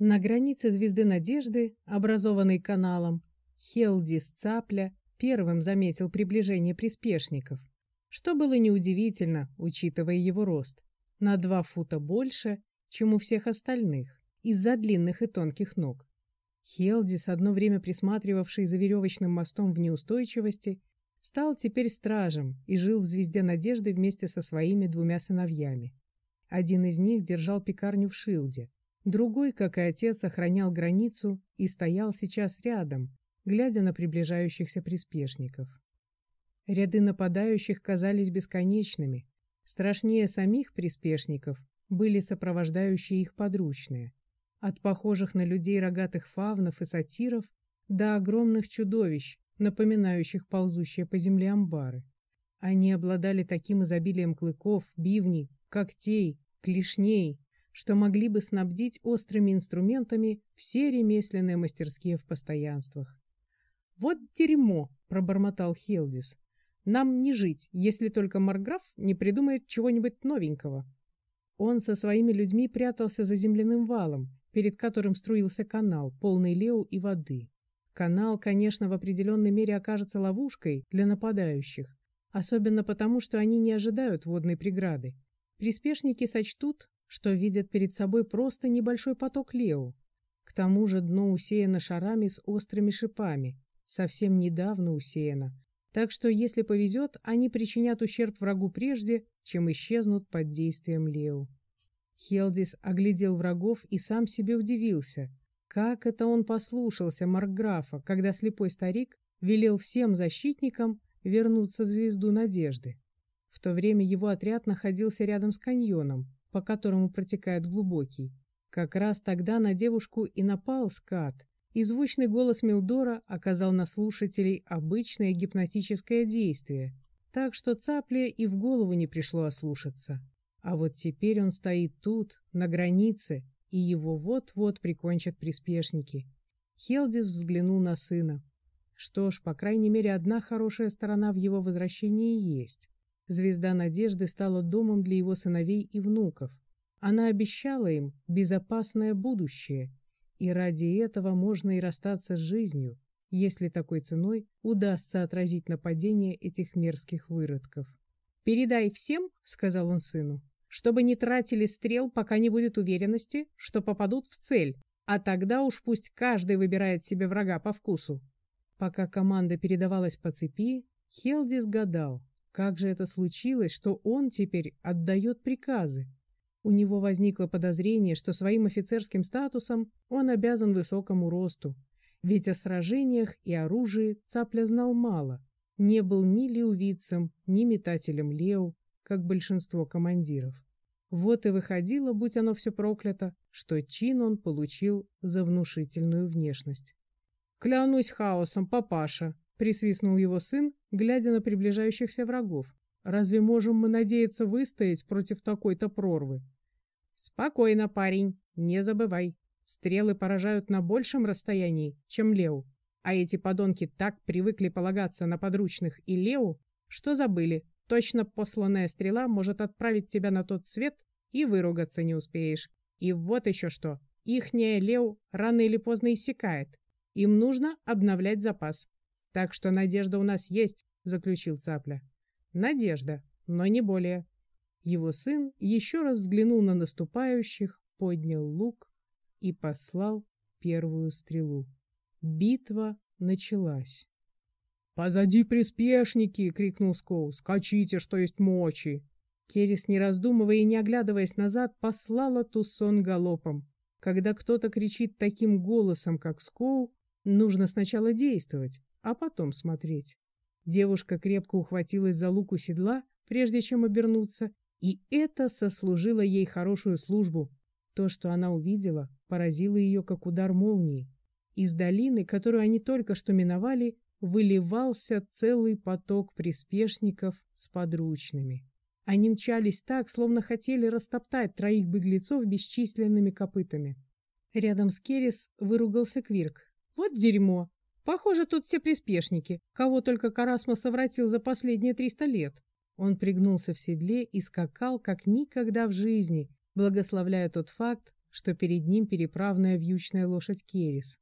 На границе звезды Надежды, образованной каналом, Хелдис Цапля первым заметил приближение приспешников, что было неудивительно, учитывая его рост, на два фута больше, чем у всех остальных, из-за длинных и тонких ног. Хелдис, одно время присматривавший за веревочным мостом в неустойчивости, стал теперь стражем и жил в «Звезде Надежды» вместе со своими двумя сыновьями. Один из них держал пекарню в Шилде, другой, как и отец, охранял границу и стоял сейчас рядом, глядя на приближающихся приспешников. Ряды нападающих казались бесконечными. Страшнее самих приспешников были сопровождающие их подручные. От похожих на людей рогатых фавнов и сатиров до огромных чудовищ, напоминающих ползущие по земле амбары. Они обладали таким изобилием клыков, бивней, когтей, клешней, что могли бы снабдить острыми инструментами все ремесленные мастерские в постоянствах. «Вот дерьмо!» — пробормотал Хелдис. «Нам не жить, если только Марграф не придумает чего-нибудь новенького». Он со своими людьми прятался за земляным валом, перед которым струился канал, полный леу и воды. Канал, конечно, в определенной мере окажется ловушкой для нападающих, особенно потому, что они не ожидают водной преграды. Приспешники сочтут, что видят перед собой просто небольшой поток леу. К тому же дно усеяно шарами с острыми шипами, совсем недавно усеяно, так что, если повезет, они причинят ущерб врагу прежде, чем исчезнут под действием леу. Хелдис оглядел врагов и сам себе удивился. Как это он послушался Маркграфа, когда слепой старик велел всем защитникам вернуться в звезду надежды. В то время его отряд находился рядом с каньоном, по которому протекает глубокий. Как раз тогда на девушку и напал скат, и звучный голос Милдора оказал на слушателей обычное гипнотическое действие, так что цапле и в голову не пришло ослушаться. А вот теперь он стоит тут, на границе, и его вот-вот прикончат приспешники. Хелдис взглянул на сына. Что ж, по крайней мере, одна хорошая сторона в его возвращении есть. Звезда Надежды стала домом для его сыновей и внуков. Она обещала им безопасное будущее, и ради этого можно и расстаться с жизнью, если такой ценой удастся отразить нападение этих мерзких выродков. «Передай всем, — сказал он сыну, — чтобы не тратили стрел, пока не будет уверенности, что попадут в цель, а тогда уж пусть каждый выбирает себе врага по вкусу». Пока команда передавалась по цепи, Хелдис гадал, как же это случилось, что он теперь отдает приказы? У него возникло подозрение, что своим офицерским статусом он обязан высокому росту. Ведь о сражениях и оружии Цапля знал мало. Не был ни леувицем, ни метателем леу, как большинство командиров. Вот и выходило, будь оно все проклято, что чин он получил за внушительную внешность. «Клянусь хаосом, папаша!» Присвистнул его сын, глядя на приближающихся врагов. «Разве можем мы надеяться выстоять против такой-то прорвы?» «Спокойно, парень, не забывай. Стрелы поражают на большем расстоянии, чем Леу. А эти подонки так привыкли полагаться на подручных и Леу, что забыли. Точно посланная стрела может отправить тебя на тот свет, и выругаться не успеешь. И вот еще что. Ихняя Леу рано или поздно иссякает. Им нужно обновлять запас. Так что надежда у нас есть, заключил Цапля. Надежда, но не более. Его сын еще раз взглянул на наступающих, поднял лук и послал первую стрелу. Битва началась. «Позади приспешники!» — крикнул Скоу. «Скачите, что есть мочи!» Керис, не раздумывая и не оглядываясь назад, послала Туссон галопом. Когда кто-то кричит таким голосом, как Скоу, нужно сначала действовать, а потом смотреть. Девушка крепко ухватилась за луку седла, прежде чем обернуться, и это сослужило ей хорошую службу. То, что она увидела, поразило ее, как удар молнии. Из долины, которую они только что миновали, выливался целый поток приспешников с подручными. Они мчались так, словно хотели растоптать троих беглецов бесчисленными копытами. Рядом с Керис выругался Квирк. «Вот дерьмо! Похоже, тут все приспешники, кого только Карасма совратил за последние триста лет. Он пригнулся в седле и скакал, как никогда в жизни, благословляя тот факт, что перед ним переправная вьючная лошадь Керис.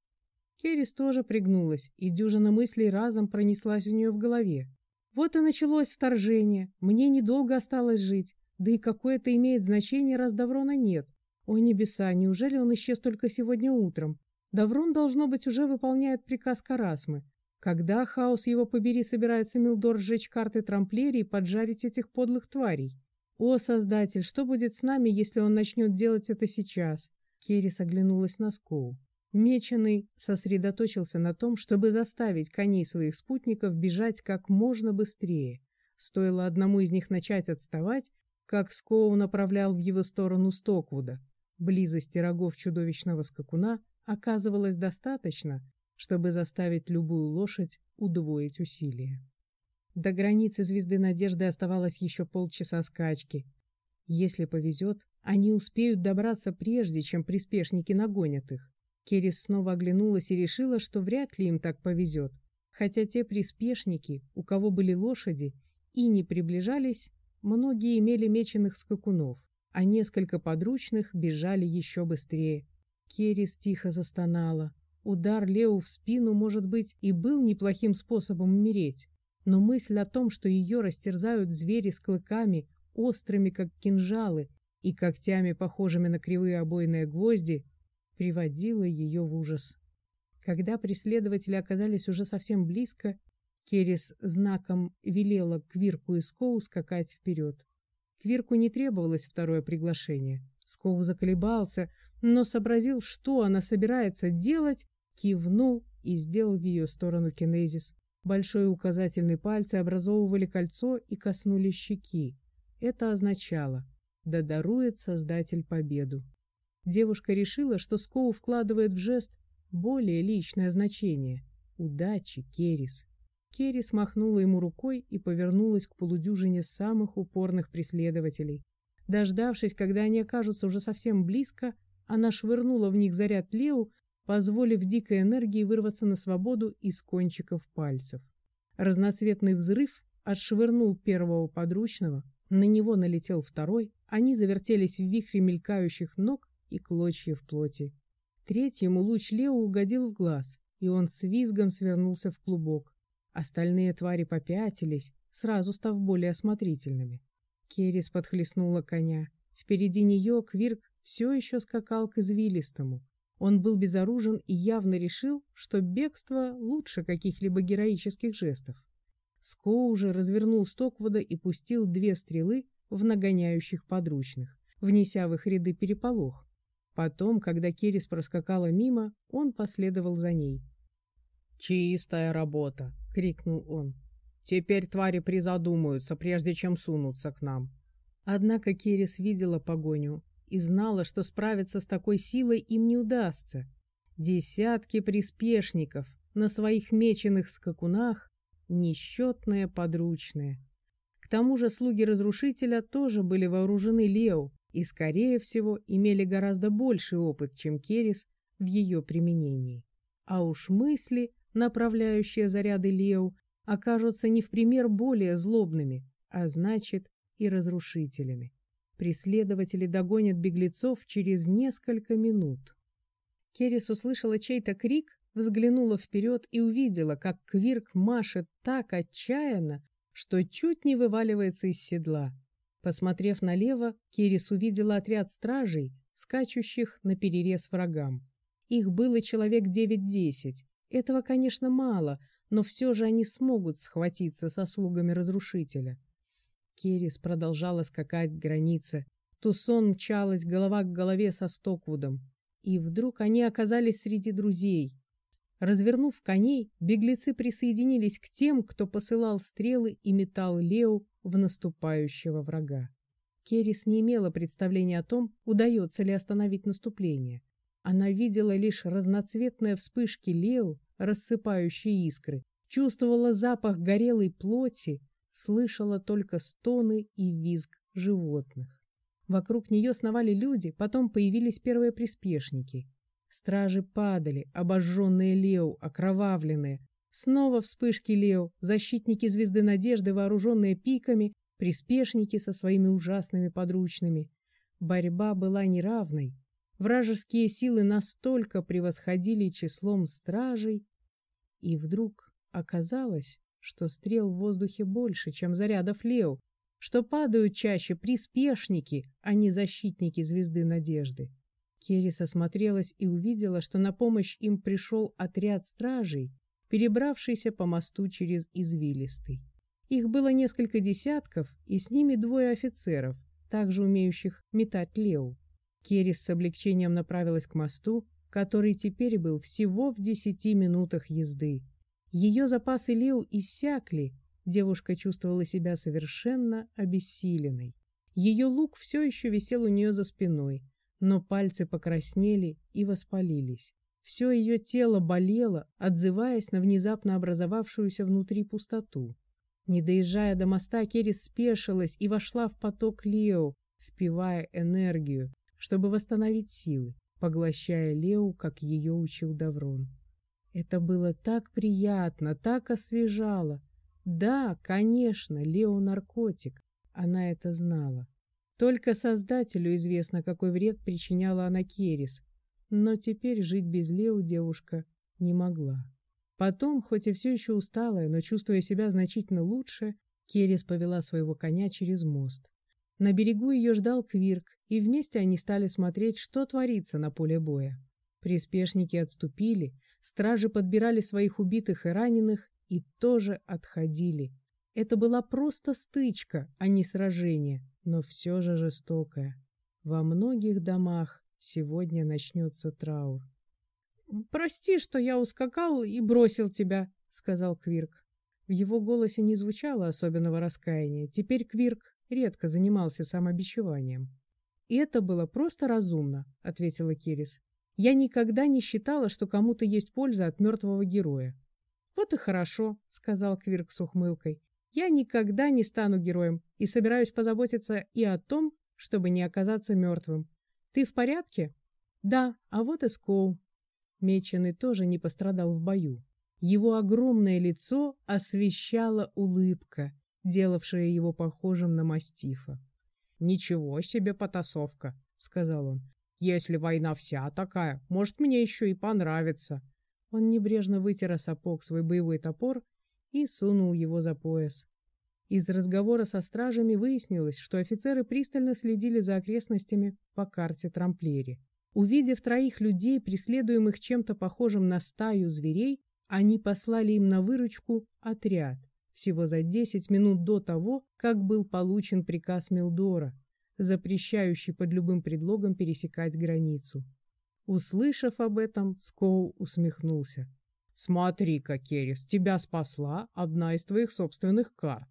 Керис тоже пригнулась, и дюжина мыслей разом пронеслась у нее в голове. Вот и началось вторжение, мне недолго осталось жить, да и какое это имеет значение, раз Даврона нет. О небеса, неужели он исчез только сегодня утром? Даврон, должно быть, уже выполняет приказ Карасмы. Когда, хаос его побери, собирается Милдор сжечь карты трамплерии и поджарить этих подлых тварей? О, Создатель, что будет с нами, если он начнет делать это сейчас? Керрис оглянулась на Скоу. Меченый сосредоточился на том, чтобы заставить коней своих спутников бежать как можно быстрее. Стоило одному из них начать отставать, как Скоу направлял в его сторону Стоквуда. Близости рогов чудовищного скакуна оказывалось достаточно, чтобы заставить любую лошадь удвоить усилия. До границы звезды надежды оставалось еще полчаса скачки. Если повезет, они успеют добраться прежде, чем приспешники нагонят их. Керис снова оглянулась и решила, что вряд ли им так повезет, хотя те приспешники, у кого были лошади, и не приближались, многие имели меченых скакунов, а несколько подручных бежали еще быстрее. Керис тихо застонала. Удар Лео в спину, может быть, и был неплохим способом умереть, но мысль о том, что ее растерзают звери с клыками, острыми, как кинжалы, и когтями, похожими на кривые обойные гвозди, приводила ее в ужас. Когда преследователи оказались уже совсем близко, Керис знаком велела Квирку и Скоу скакать вперед. Квирку не требовалось второе приглашение. Скоу заколебался, но сообразил, что она собирается делать, кивнул и сделал в ее сторону кинезис. Большой и указательный пальцы образовывали кольцо и коснулись щеки. Это означало «Да дарует Создатель победу». Девушка решила, что Скоу вкладывает в жест более личное значение – удачи, Керис. Керис махнула ему рукой и повернулась к полудюжине самых упорных преследователей. Дождавшись, когда они окажутся уже совсем близко, она швырнула в них заряд Леу, позволив дикой энергии вырваться на свободу из кончиков пальцев. Разноцветный взрыв отшвырнул первого подручного, на него налетел второй, они завертелись в вихре мелькающих ног и клочьев плоти. Третьему луч Лео угодил в глаз, и он с визгом свернулся в клубок. Остальные твари попятились, сразу став более осмотрительными. Керис подхлестнула коня. Впереди нее Квирк все еще скакал к извилистому. Он был безоружен и явно решил, что бегство лучше каких-либо героических жестов. Скоу уже развернул Стоквуда и пустил две стрелы в нагоняющих подручных, внеся в их ряды переполох. Потом, когда Керис проскакала мимо, он последовал за ней. «Чистая работа!» — крикнул он. «Теперь твари призадумаются, прежде чем сунуться к нам». Однако Керис видела погоню и знала, что справиться с такой силой им не удастся. Десятки приспешников на своих меченых скакунах, несчетные подручные. К тому же слуги разрушителя тоже были вооружены Лео и, скорее всего, имели гораздо больший опыт, чем Керис в ее применении. А уж мысли, направляющие заряды Лео, окажутся не в пример более злобными, а значит и разрушителями. Преследователи догонят беглецов через несколько минут. Керрис услышала чей-то крик, взглянула вперед и увидела, как Квирк машет так отчаянно, что чуть не вываливается из седла. Посмотрев налево, Керрис увидела отряд стражей, скачущих на перерез врагам. Их было человек девять-десять. Этого, конечно, мало, но все же они смогут схватиться со слугами разрушителя. Керис продолжала скакать к границе. Тусон мчалась голова к голове со Стоквудом. И вдруг они оказались среди друзей. Развернув коней, беглецы присоединились к тем, кто посылал стрелы и метал Лео в наступающего врага. Керис не имела представления о том, удается ли остановить наступление. Она видела лишь разноцветные вспышки Лео, рассыпающие искры, чувствовала запах горелой плоти, слышала только стоны и визг животных. Вокруг нее сновали люди, потом появились первые приспешники. Стражи падали, обожженные Лео, окровавленные. Снова вспышки Лео, защитники Звезды Надежды, вооруженные пиками, приспешники со своими ужасными подручными. Борьба была неравной. Вражеские силы настолько превосходили числом стражей, и вдруг оказалось, что стрел в воздухе больше, чем зарядов Лео, что падают чаще приспешники, а не защитники звезды надежды. Керрис осмотрелась и увидела, что на помощь им пришел отряд стражей, перебравшийся по мосту через Извилистый. Их было несколько десятков, и с ними двое офицеров, также умеющих метать леу. Керрис с облегчением направилась к мосту, который теперь был всего в десяти минутах езды. Ее запасы леу иссякли, девушка чувствовала себя совершенно обессиленной. Ее лук все еще висел у нее за спиной, но пальцы покраснели и воспалились. Все ее тело болело, отзываясь на внезапно образовавшуюся внутри пустоту. Не доезжая до моста, Керрис спешилась и вошла в поток Лео, впивая энергию, чтобы восстановить силы, поглощая Лео, как ее учил Даврон. Это было так приятно, так освежало. Да, конечно, Лео наркотик, она это знала. Только Создателю известно, какой вред причиняла она Керис, но теперь жить без Лео девушка не могла. Потом, хоть и все еще усталая, но чувствуя себя значительно лучше, Керис повела своего коня через мост. На берегу ее ждал Квирк, и вместе они стали смотреть, что творится на поле боя. Приспешники отступили, стражи подбирали своих убитых и раненых и тоже отходили. Это была просто стычка, а не сражение, но все же жестокая. Во многих домах Сегодня начнется траур. «Прости, что я ускакал и бросил тебя», — сказал Квирк. В его голосе не звучало особенного раскаяния. Теперь Квирк редко занимался самобичеванием. «И это было просто разумно», — ответила Кирис. «Я никогда не считала, что кому-то есть польза от мертвого героя». «Вот и хорошо», — сказал Квирк с ухмылкой. «Я никогда не стану героем и собираюсь позаботиться и о том, чтобы не оказаться мертвым. «Ты в порядке?» «Да, а вот и Скоу». Меченый тоже не пострадал в бою. Его огромное лицо освещала улыбка, делавшая его похожим на мастифа. «Ничего себе потасовка», — сказал он. «Если война вся такая, может, мне еще и понравится». Он небрежно вытер сапог свой боевой топор и сунул его за пояс. Из разговора со стражами выяснилось, что офицеры пристально следили за окрестностями по карте Трамплери. Увидев троих людей, преследуемых чем-то похожим на стаю зверей, они послали им на выручку отряд всего за 10 минут до того, как был получен приказ Милдора, запрещающий под любым предлогом пересекать границу. Услышав об этом, Скоу усмехнулся. «Смотри-ка, Керрис, тебя спасла одна из твоих собственных карт.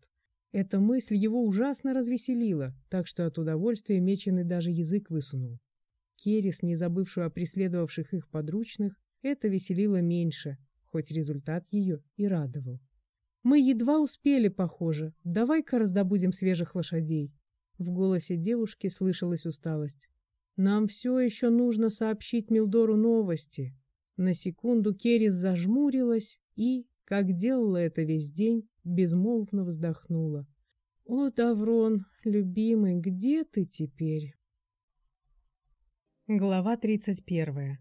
Эта мысль его ужасно развеселила, так что от удовольствия Меченый даже язык высунул. Керис, не забывшую о преследовавших их подручных, это веселило меньше, хоть результат ее и радовал. «Мы едва успели, похоже. Давай-ка раздобудем свежих лошадей». В голосе девушки слышалась усталость. «Нам все еще нужно сообщить Милдору новости». На секунду Керис зажмурилась и, как делала это весь день, безмолвно вздохнула. «О, Даврон, любимый, где ты теперь?» Глава 31.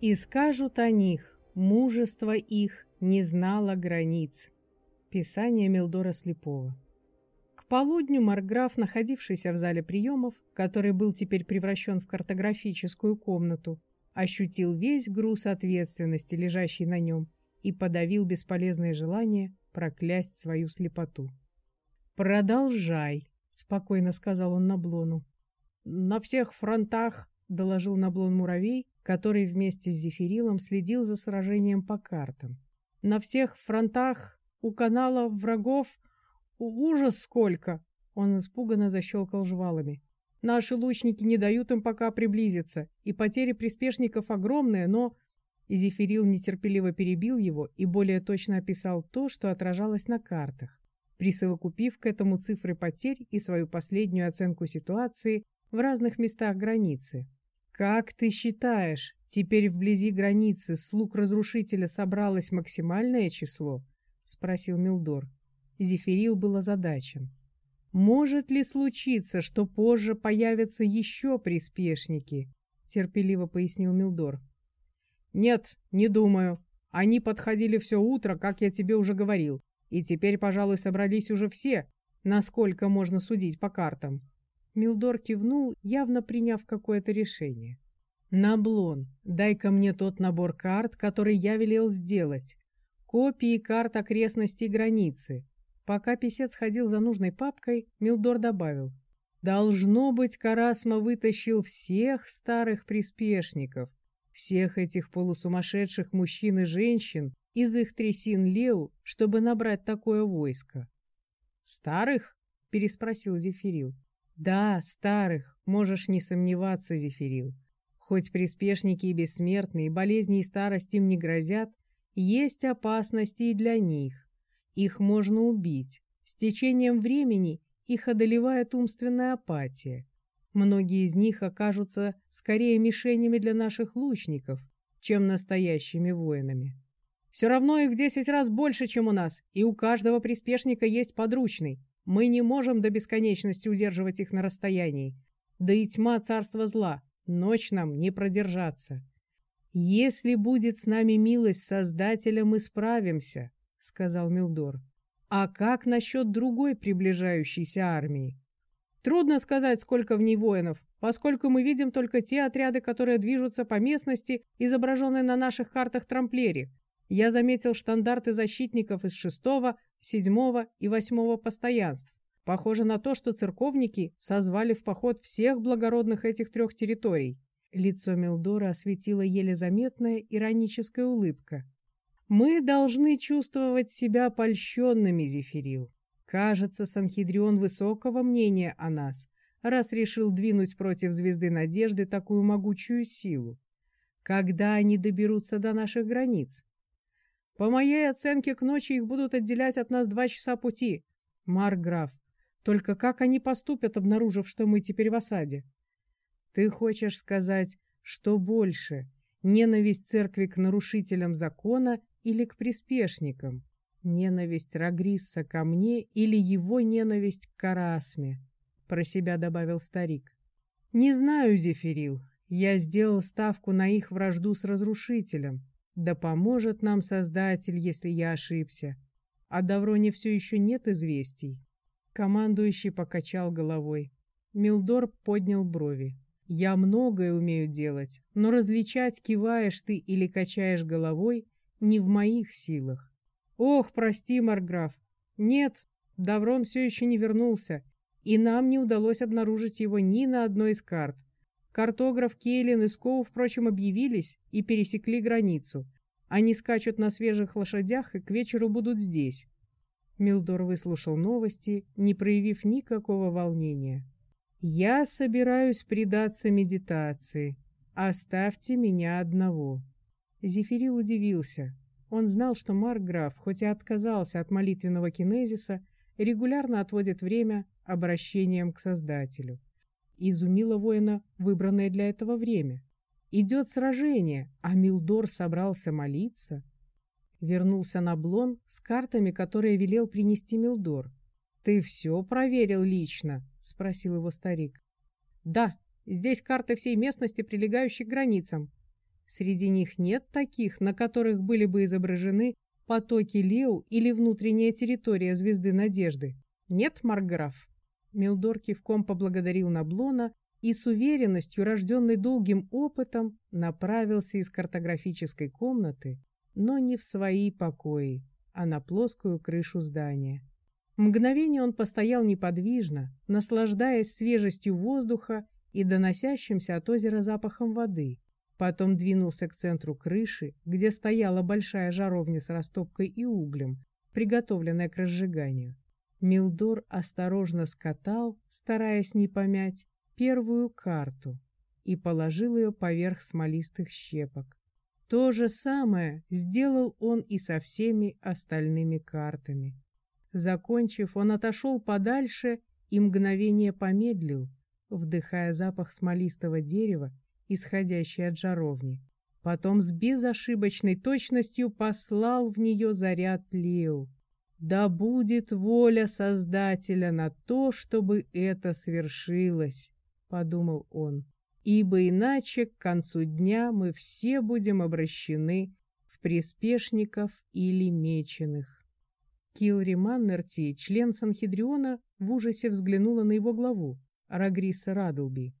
«И скажут о них, мужество их не знало границ». Писание Мелдора Слепого. Полудню Марграф, находившийся в зале приемов, который был теперь превращен в картографическую комнату, ощутил весь груз ответственности, лежащий на нем, и подавил бесполезное желание проклясть свою слепоту. «Продолжай», — спокойно сказал он Наблону. «На всех фронтах», — доложил Наблон Муравей, который вместе с Зефирилом следил за сражением по картам. «На всех фронтах у канала врагов ужас сколько!» Он испуганно защелкал жвалами. «Наши лучники не дают им пока приблизиться, и потери приспешников огромные, но Зефирил нетерпеливо перебил его и более точно описал то, что отражалось на картах, присовокупив к этому цифры потерь и свою последнюю оценку ситуации в разных местах границы. «Как ты считаешь, теперь вблизи границы слуг разрушителя собралось максимальное число?» — спросил Милдор. Зефирил был озадачен. «Может ли случиться, что позже появятся еще приспешники?» терпеливо пояснил Милдор. Нет, не думаю. Они подходили все утро, как я тебе уже говорил. И теперь, пожалуй, собрались уже все, насколько можно судить по картам. Милдор кивнул, явно приняв какое-то решение. «Наблон, дай-ка мне тот набор карт, который я велел сделать. Копии карт окрестностей границы». Пока писец ходил за нужной папкой, Милдор добавил. «Должно быть, Карасма вытащил всех старых приспешников, всех этих полусумасшедших мужчин и женщин из их трясин Леу, чтобы набрать такое войско». «Старых?» — переспросил Зефирил. «Да, старых, можешь не сомневаться, Зефирил. Хоть приспешники и бессмертные, болезни и старость им не грозят, есть опасности и для них. Их можно убить. С течением времени их одолевает умственная апатия. Многие из них окажутся скорее мишенями для наших лучников, чем настоящими воинами. Все равно их десять раз больше, чем у нас, и у каждого приспешника есть подручный. Мы не можем до бесконечности удерживать их на расстоянии. Да и тьма царства зла. Ночь нам не продержаться. Если будет с нами милость Создателя, мы справимся, сказал Милдор. А как насчет другой приближающейся армии? Трудно сказать, сколько в ней воинов, поскольку мы видим только те отряды, которые движутся по местности, изображенной на наших картах Трамплери. Я заметил штандарты защитников из шестого, седьмого и восьмого постоянств. Похоже на то, что церковники созвали в поход всех благородных этих трех территорий. Лицо Мелдора осветила еле заметная ироническая улыбка. «Мы должны чувствовать себя польщенными, Зефирил. Кажется, Санхедрион высокого мнения о нас, раз решил двинуть против Звезды Надежды такую могучую силу. Когда они доберутся до наших границ? По моей оценке, к ночи их будут отделять от нас два часа пути. Марграф, только как они поступят, обнаружив, что мы теперь в осаде? Ты хочешь сказать, что больше, ненависть церкви к нарушителям закона или к приспешникам? Ненависть Рагрисса ко мне или его ненависть к Карасме? Про себя добавил старик. Не знаю, Зефирил. Я сделал ставку на их вражду с разрушителем. Да поможет нам Создатель, если я ошибся. О Давроне все еще нет известий. Командующий покачал головой. Милдор поднял брови. «Я многое умею делать, но различать, киваешь ты или качаешь головой, не в моих силах». «Ох, прости, Марграф. Нет, Даврон все еще не вернулся, и нам не удалось обнаружить его ни на одной из карт. Картограф Кейлин и Скоу, впрочем, объявились и пересекли границу. Они скачут на свежих лошадях и к вечеру будут здесь. Милдор выслушал новости, не проявив никакого волнения. «Я собираюсь предаться медитации. Оставьте меня одного». Зефирил удивился. Он знал, что Маркграф, хоть и отказался от молитвенного кинезиса, регулярно отводит время обращением к Создателю. Изумило воина выбранное для этого время. Идет сражение, а Милдор собрался молиться. Вернулся на Блон с картами, которые велел принести Милдор. «Ты все проверил лично?» — спросил его старик. «Да, здесь карты всей местности, прилегающей к границам. Среди них нет таких, на которых были бы изображены потоки Леу или внутренняя территория Звезды Надежды. Нет, Марграф?» Милдор кивком поблагодарил Наблона и с уверенностью, рожденной долгим опытом, направился из картографической комнаты но не в свои покои, а на плоскую крышу здания. Мгновение он постоял неподвижно, наслаждаясь свежестью воздуха и доносящимся от озера запахом воды. Потом двинулся к центру крыши, где стояла большая жаровня с растопкой и углем, приготовленная к разжиганию. Милдор осторожно скатал, стараясь не помять, первую карту и положил ее поверх смолистых щепок. То же самое сделал он и со всеми остальными картами. Закончив, он отошел подальше и мгновение помедлил, вдыхая запах смолистого дерева, исходящий от жаровни. Потом с безошибочной точностью послал в нее заряд Лео. «Да будет воля Создателя на то, чтобы это свершилось», — подумал он. ибо иначе к концу дня мы все будем обращены в приспешников или меченых. Килри Маннерти, член Санхедриона, в ужасе взглянула на его главу, Рагриса Радлби.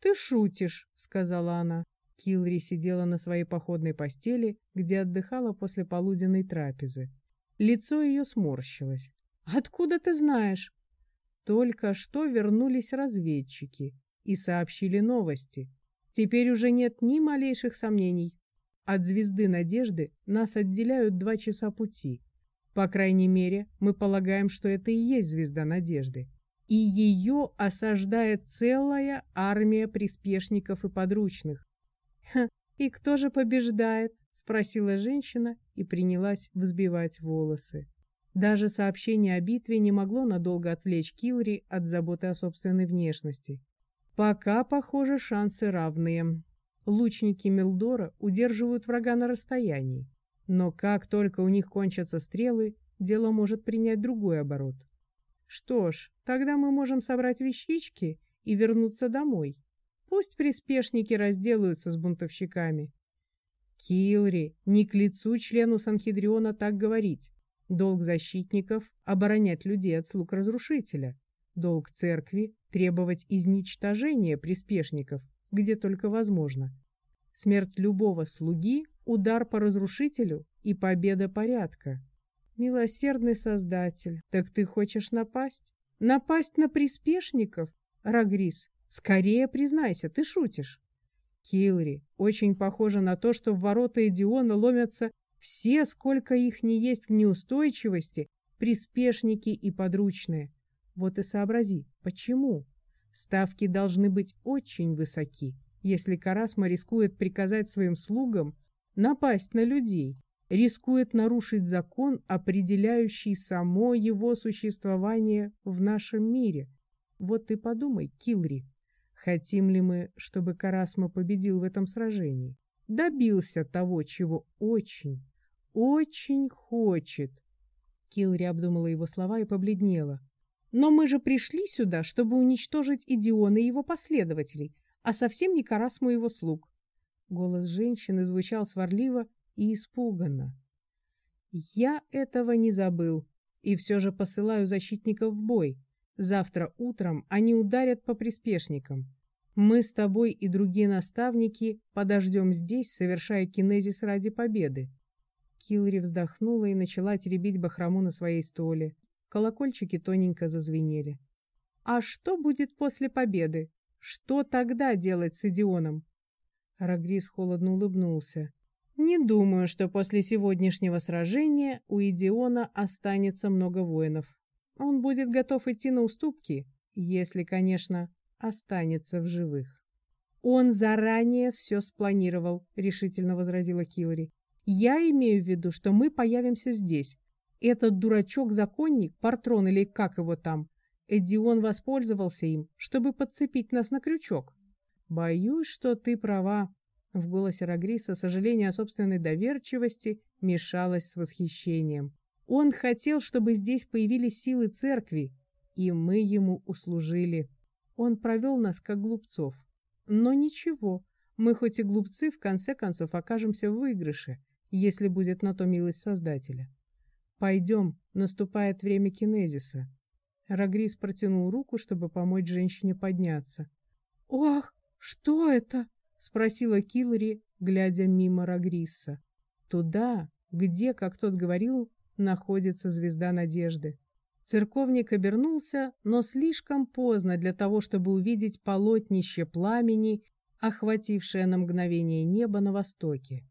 «Ты шутишь», — сказала она. Килри сидела на своей походной постели, где отдыхала после полуденной трапезы. Лицо ее сморщилось. «Откуда ты знаешь?» Только что вернулись разведчики и сообщили новости. Теперь уже нет ни малейших сомнений. От звезды Надежды нас отделяют два часа пути. По крайней мере, мы полагаем, что это и есть звезда Надежды. И ее осаждает целая армия приспешников и подручных. «Ха, и кто же побеждает?» — спросила женщина и принялась взбивать волосы. Даже сообщение о битве не могло надолго отвлечь Килри от заботы о собственной внешности. Пока, похоже, шансы равные. Лучники Милдора удерживают врага на расстоянии. Но как только у них кончатся стрелы, дело может принять другой оборот. Что ж, тогда мы можем собрать вещички и вернуться домой. Пусть приспешники разделаются с бунтовщиками. Килри, не к лицу члену Санхедриона так говорить. Долг защитников — оборонять людей от слуг разрушителя. Долг церкви — требовать изничтожения приспешников, где только возможно. Смерть любого слуги — удар по разрушителю и победа порядка. Милосердный Создатель, так ты хочешь напасть? Напасть на приспешников? Рагрис, скорее признайся, ты шутишь. Килри, очень похоже на то, что в ворота Эдиона ломятся все, сколько их не есть в неустойчивости, приспешники и подручные. Вот и сообрази, почему? Ставки должны быть очень высоки, если Карасма рискует приказать своим слугам напасть на людей, рискует нарушить закон, определяющий само его существование в нашем мире. Вот ты подумай, Килри, хотим ли мы, чтобы Карасма победил в этом сражении? Добился того, чего очень, очень хочет. Килри обдумала его слова и побледнела. Но мы же пришли сюда, чтобы уничтожить Идиона и его последователей, а совсем не Карасму и его слуг. Голос женщины звучал сварливо и испуганно. «Я этого не забыл, и все же посылаю защитников в бой. Завтра утром они ударят по приспешникам. Мы с тобой и другие наставники подождем здесь, совершая кинезис ради победы». Килри вздохнула и начала теребить бахрому на своей столе. Колокольчики тоненько зазвенели. «А что будет после победы? Что тогда делать с Идионом?» Рагрис холодно улыбнулся. Не думаю, что после сегодняшнего сражения у Идиона останется много воинов. Он будет готов идти на уступки, если, конечно, останется в живых. Он заранее все спланировал, решительно возразила Килри. Я имею в виду, что мы появимся здесь. Этот дурачок-законник, Партрон или как его там, Эдион воспользовался им, чтобы подцепить нас на крючок. Боюсь, что ты права, в голосе Рагриса сожаление о собственной доверчивости мешалось с восхищением. Он хотел, чтобы здесь появились силы церкви, и мы ему услужили. Он провел нас как глупцов. Но ничего, мы хоть и глупцы, в конце концов окажемся в выигрыше, если будет на то милость Создателя. Пойдем, наступает время кинезиса. Рагрис протянул руку, чтобы помочь женщине подняться. «Ох, что это?» — спросила Киллари, глядя мимо Рагрисса. «Туда, где, как тот говорил, находится звезда надежды». Церковник обернулся, но слишком поздно для того, чтобы увидеть полотнище пламени, охватившее на мгновение небо на востоке.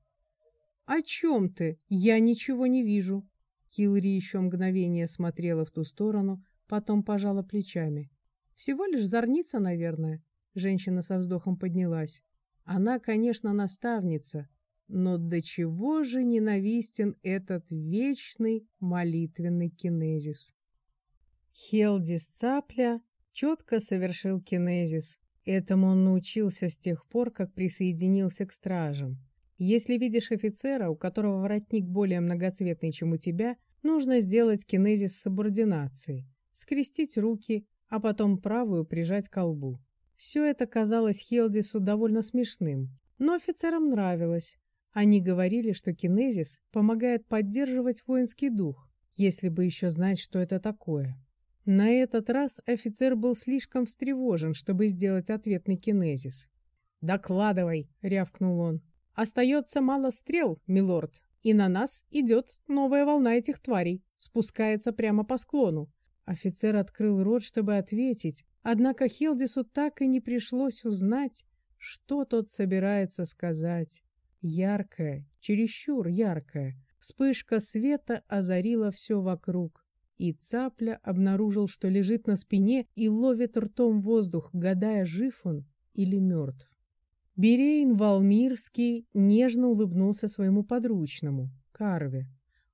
«О чем ты? Я ничего не вижу». Килри еще мгновение смотрела в ту сторону, потом пожала плечами. «Всего лишь зорница, наверное». Женщина со вздохом поднялась. Она, конечно, наставница, но до чего же ненавистен этот вечный молитвенный кинезис? Хелдис Цапля четко совершил кинезис. Этому он научился с тех пор, как присоединился к стражам. Если видишь офицера, у которого воротник более многоцветный, чем у тебя, нужно сделать кинезис субординации, скрестить руки, а потом правую прижать к колбу. Все это казалось Хелдису довольно смешным, но офицерам нравилось. Они говорили, что кинезис помогает поддерживать воинский дух, если бы еще знать, что это такое. На этот раз офицер был слишком встревожен, чтобы сделать ответный кинезис. «Докладывай!» — рявкнул он. «Остается мало стрел, милорд, и на нас идет новая волна этих тварей, спускается прямо по склону». Офицер открыл рот, чтобы ответить, однако Хелдису так и не пришлось узнать, что тот собирается сказать. Яркая, чересчур яркая, вспышка света озарила все вокруг. И цапля обнаружил, что лежит на спине и ловит ртом воздух, гадая, жив он или мертв. Берейн Валмирский нежно улыбнулся своему подручному, Карве.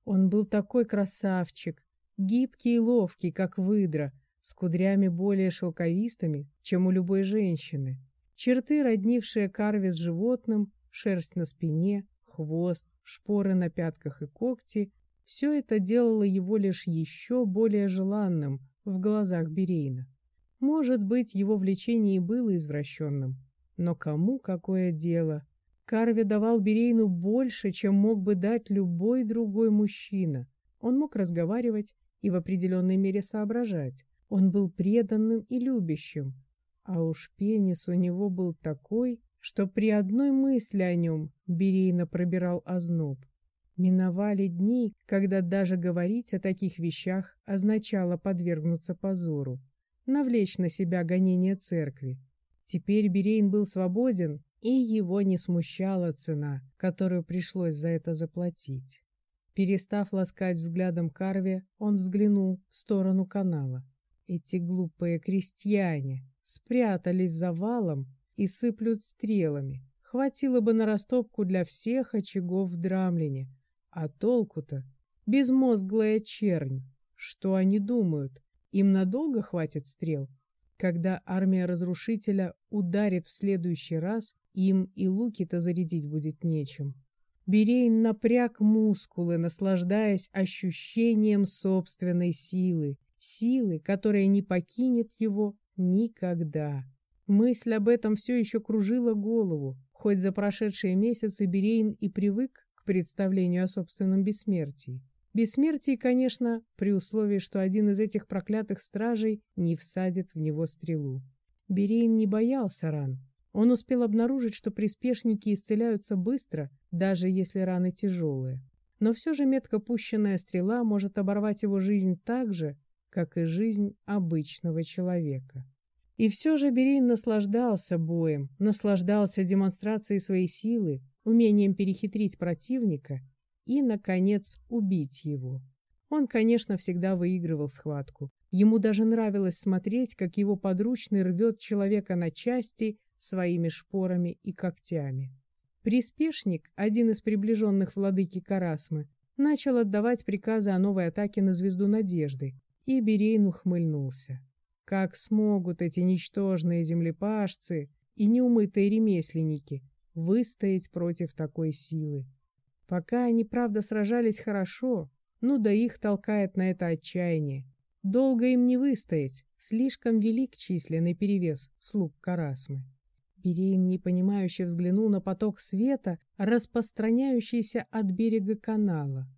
Он был такой красавчик, гибкий и ловкий, как выдра, с кудрями более шелковистыми, чем у любой женщины. Черты, роднившие Карве с животным, шерсть на спине, хвост, шпоры на пятках и когти все это делало его лишь еще более желанным в глазах Берейна. Может быть, его влечение и было извращенным, но кому какое дело? Карви давал Берейну больше, чем мог бы дать любой другой мужчина. Он мог разговаривать и в определенной мере соображать. Он был преданным и любящим. А уж пенис у него был такой, что при одной мысли о нем Берейна пробирал озноб. Миновали дни, когда даже говорить о таких вещах означало подвергнуться позору, навлечь на себя гонение церкви. Теперь Берейн был свободен, и его не смущала цена, которую пришлось за это заплатить. Перестав ласкать взглядом Карви, он взглянул в сторону канала. Эти глупые крестьяне спрятались за валом и сыплют стрелами. Хватило бы на растопку для всех очагов в Драмлине, а толку-то? Безмозглая чернь. Что они думают? Им надолго хватит стрел? Когда армия разрушителя ударит в следующий раз, им и луки-то зарядить будет нечем. Берейн напряг мускулы, наслаждаясь ощущением собственной силы, силы, которая не покинет его никогда. Мысль об этом все еще кружила голову, хоть за прошедшие месяцы Берейн и привык представлению о собственном бессмертии. Бессмертие, конечно, при условии, что один из этих проклятых стражей не всадит в него стрелу. Берейн не боялся ран. Он успел обнаружить, что приспешники исцеляются быстро, даже если раны тяжелые. Но все же метко пущенная стрела может оборвать его жизнь так же, как и жизнь обычного человека. И все же Берейн наслаждался боем, наслаждался демонстрацией своей силы, умением перехитрить противника и, наконец, убить его. Он, конечно, всегда выигрывал схватку. Ему даже нравилось смотреть, как его подручный рвет человека на части своими шпорами и когтями. Приспешник, один из приближенных владыки Карасмы, начал отдавать приказы о новой атаке на Звезду Надежды, и Берейн ухмыльнулся. Как смогут эти ничтожные землепашцы и неумытые ремесленники выстоять против такой силы. Пока они, правда, сражались хорошо, ну да их толкает на это отчаяние. Долго им не выстоять, слишком велик численный перевес слуг Карасмы. Берейн непонимающе взглянул на поток света, распространяющийся от берега канала.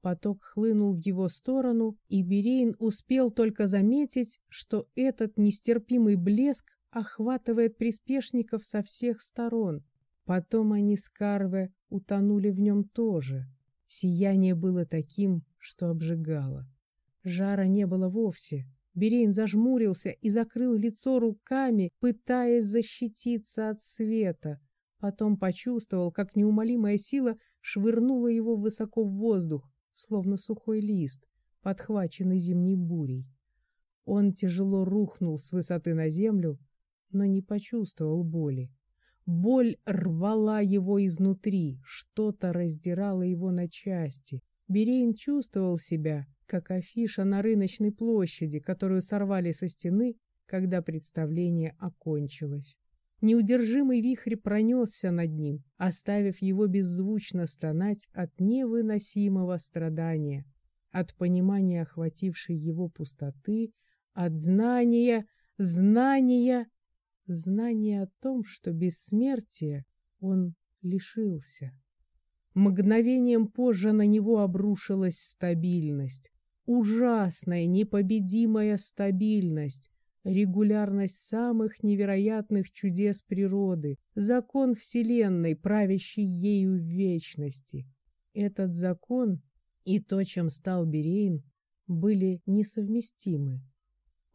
Поток хлынул в его сторону, и Берейн успел только заметить, что этот нестерпимый блеск охватывает приспешников со всех сторон. Потом они с Карве утонули в нем тоже. Сияние было таким, что обжигало. Жара не было вовсе. Берейн зажмурился и закрыл лицо руками, пытаясь защититься от света. Потом почувствовал, как неумолимая сила швырнула его высоко в воздух, словно сухой лист, подхваченный зимней бурей. Он тяжело рухнул с высоты на землю, но не почувствовал боли. Боль рвала его изнутри, что-то раздирало его на части. Берейн чувствовал себя, как афиша на рыночной площади, которую сорвали со стены, когда представление окончилось. Неудержимый вихрь пронесся над ним, оставив его беззвучно стонать от невыносимого страдания, от понимания охватившей его пустоты, от знания, знания знание о том, что бессмертие он лишился. Мгновением позже на него обрушилась стабильность. Ужасная, непобедимая стабильность, регулярность самых невероятных чудес природы, закон Вселенной, правящий ею в вечности. Этот закон и то, чем стал Берейн, были несовместимы.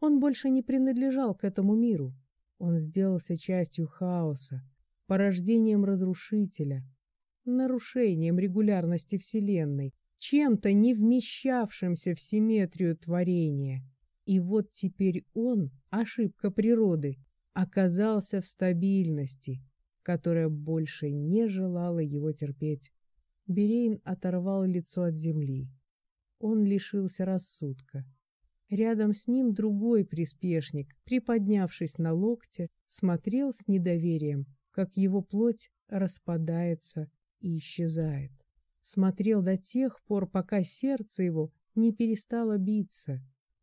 Он больше не принадлежал к этому миру. Он сделался частью хаоса, порождением разрушителя, нарушением регулярности Вселенной, чем-то не вмещавшимся в симметрию творения. И вот теперь он, ошибка природы, оказался в стабильности, которая больше не желала его терпеть. Берейн оторвал лицо от земли. Он лишился рассудка. Рядом с ним другой приспешник, приподнявшись на локте, смотрел с недоверием, как его плоть распадается и исчезает. Смотрел до тех пор, пока сердце его не перестало биться,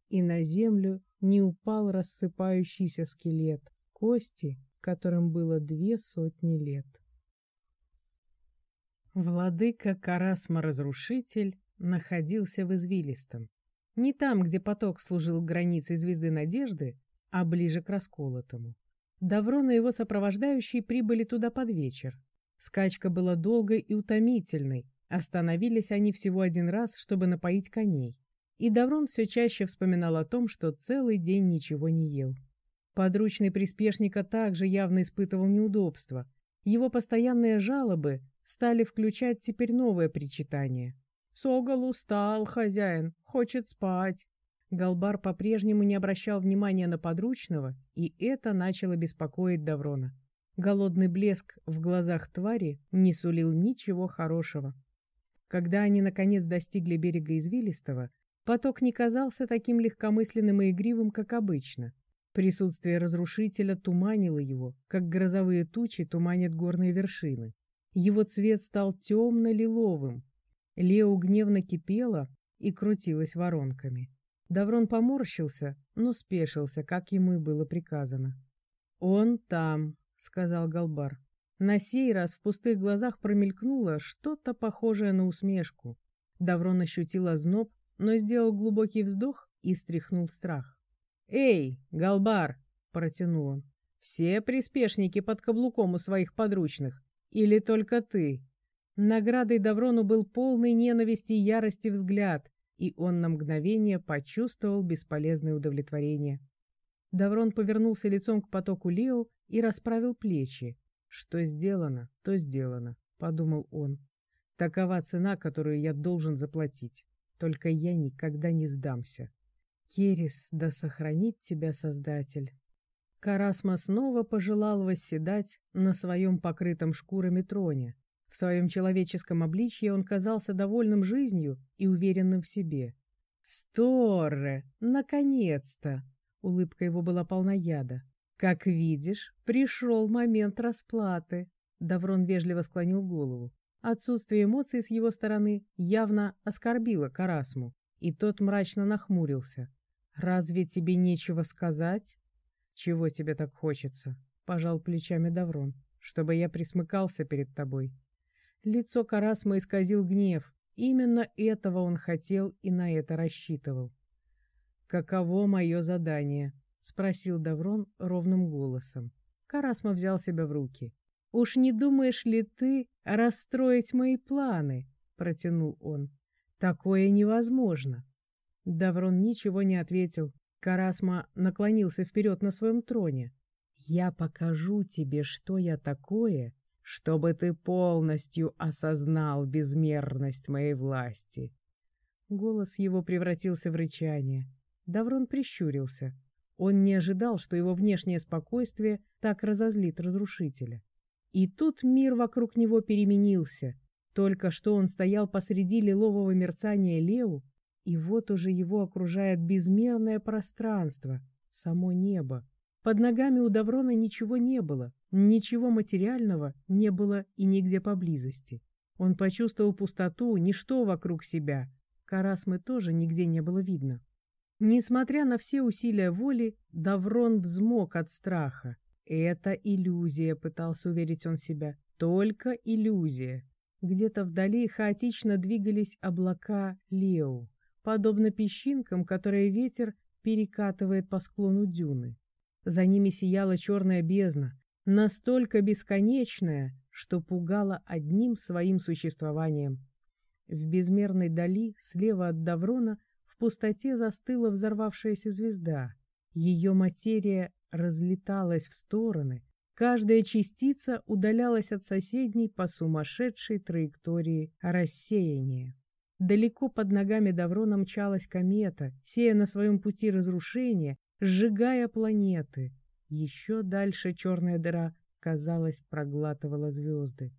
и на землю не упал рассыпающийся скелет, кости, которым было две сотни лет. Владыка Карасма-разрушитель находился в Извилистом. Не там, где поток служил границей звезды Надежды, а ближе к Расколотому. Даврон и его сопровождающие прибыли туда под вечер. Скачка была долгой и утомительной, остановились они всего один раз, чтобы напоить коней. И Даврон все чаще вспоминал о том, что целый день ничего не ел. Подручный приспешника также явно испытывал неудобства. Его постоянные жалобы стали включать теперь новое причитание. «Согол устал, хозяин, хочет спать». Галбар по-прежнему не обращал внимания на подручного, и это начало беспокоить Даврона. Голодный блеск в глазах твари не сулил ничего хорошего. Когда они, наконец, достигли берега Извилистого, поток не казался таким легкомысленным и игривым, как обычно. Присутствие разрушителя туманило его, как грозовые тучи туманят горные вершины. Его цвет стал темно-лиловым. Лео гневно кипела и крутилась воронками. Даврон поморщился, но спешился, как ему и было приказано. «Он там», — сказал Галбар. На сей раз в пустых глазах промелькнуло что-то похожее на усмешку. Даврон ощутил озноб, но сделал глубокий вздох и стряхнул страх. «Эй, Галбар!» — протянул он. «Все приспешники под каблуком у своих подручных. Или только ты?» Наградой Даврону был полный ненависти и ярости взгляд, и он на мгновение почувствовал бесполезное удовлетворение. Даврон повернулся лицом к потоку Лео и расправил плечи. «Что сделано, то сделано», — подумал он. «Такова цена, которую я должен заплатить. Только я никогда не сдамся. Керис, да сохранит тебя Создатель». Карасма снова пожелал восседать на своем покрытом шкурами троне. В своем человеческом обличье он казался довольным жизнью и уверенным в себе. «Сторре! Наконец-то!» Улыбка его была полна яда. «Как видишь, пришел момент расплаты». Даврон вежливо склонил голову. Отсутствие эмоций с его стороны явно оскорбило Карасму, и тот мрачно нахмурился. «Разве тебе нечего сказать?» «Чего тебе так хочется?» — пожал плечами Даврон. «Чтобы я присмыкался перед тобой». Лицо Карасма исказил гнев. Именно этого он хотел и на это рассчитывал. «Каково мое задание?» — спросил Даврон ровным голосом. Карасма взял себя в руки. «Уж не думаешь ли ты расстроить мои планы?» — протянул он. «Такое невозможно». Даврон ничего не ответил. Карасма наклонился вперед на своем троне. «Я покажу тебе, что я такое, чтобы ты полностью осознал безмерность моей власти». Голос его превратился в рычание. Даврон прищурился. Он не ожидал, что его внешнее спокойствие так разозлит разрушителя. И тут мир вокруг него переменился. Только что он стоял посреди лилового мерцания Леу, и вот уже его окружает безмерное пространство, само небо. Под ногами у Даврона ничего не было, ничего материального не было и нигде поблизости. Он почувствовал пустоту, ничто вокруг себя. Карасмы тоже нигде не было видно. Несмотря на все усилия воли, Даврон взмок от страха. Это иллюзия, пытался уверить он себя. Только иллюзия. Где-то вдали хаотично двигались облака Лео, подобно песчинкам, которые ветер перекатывает по склону дюны. За ними сияла черная бездна, настолько бесконечная, что пугала одним своим существованием. В безмерной дали, слева от Даврона, в пустоте застыла взорвавшаяся звезда. Ее материя разлеталась в стороны, каждая частица удалялась от соседней по сумасшедшей траектории рассеяния. Далеко под ногами Даврона мчалась комета, сея на своем пути разрушения, сжигая планеты. Еще дальше черная дыра, казалось, проглатывала звезды.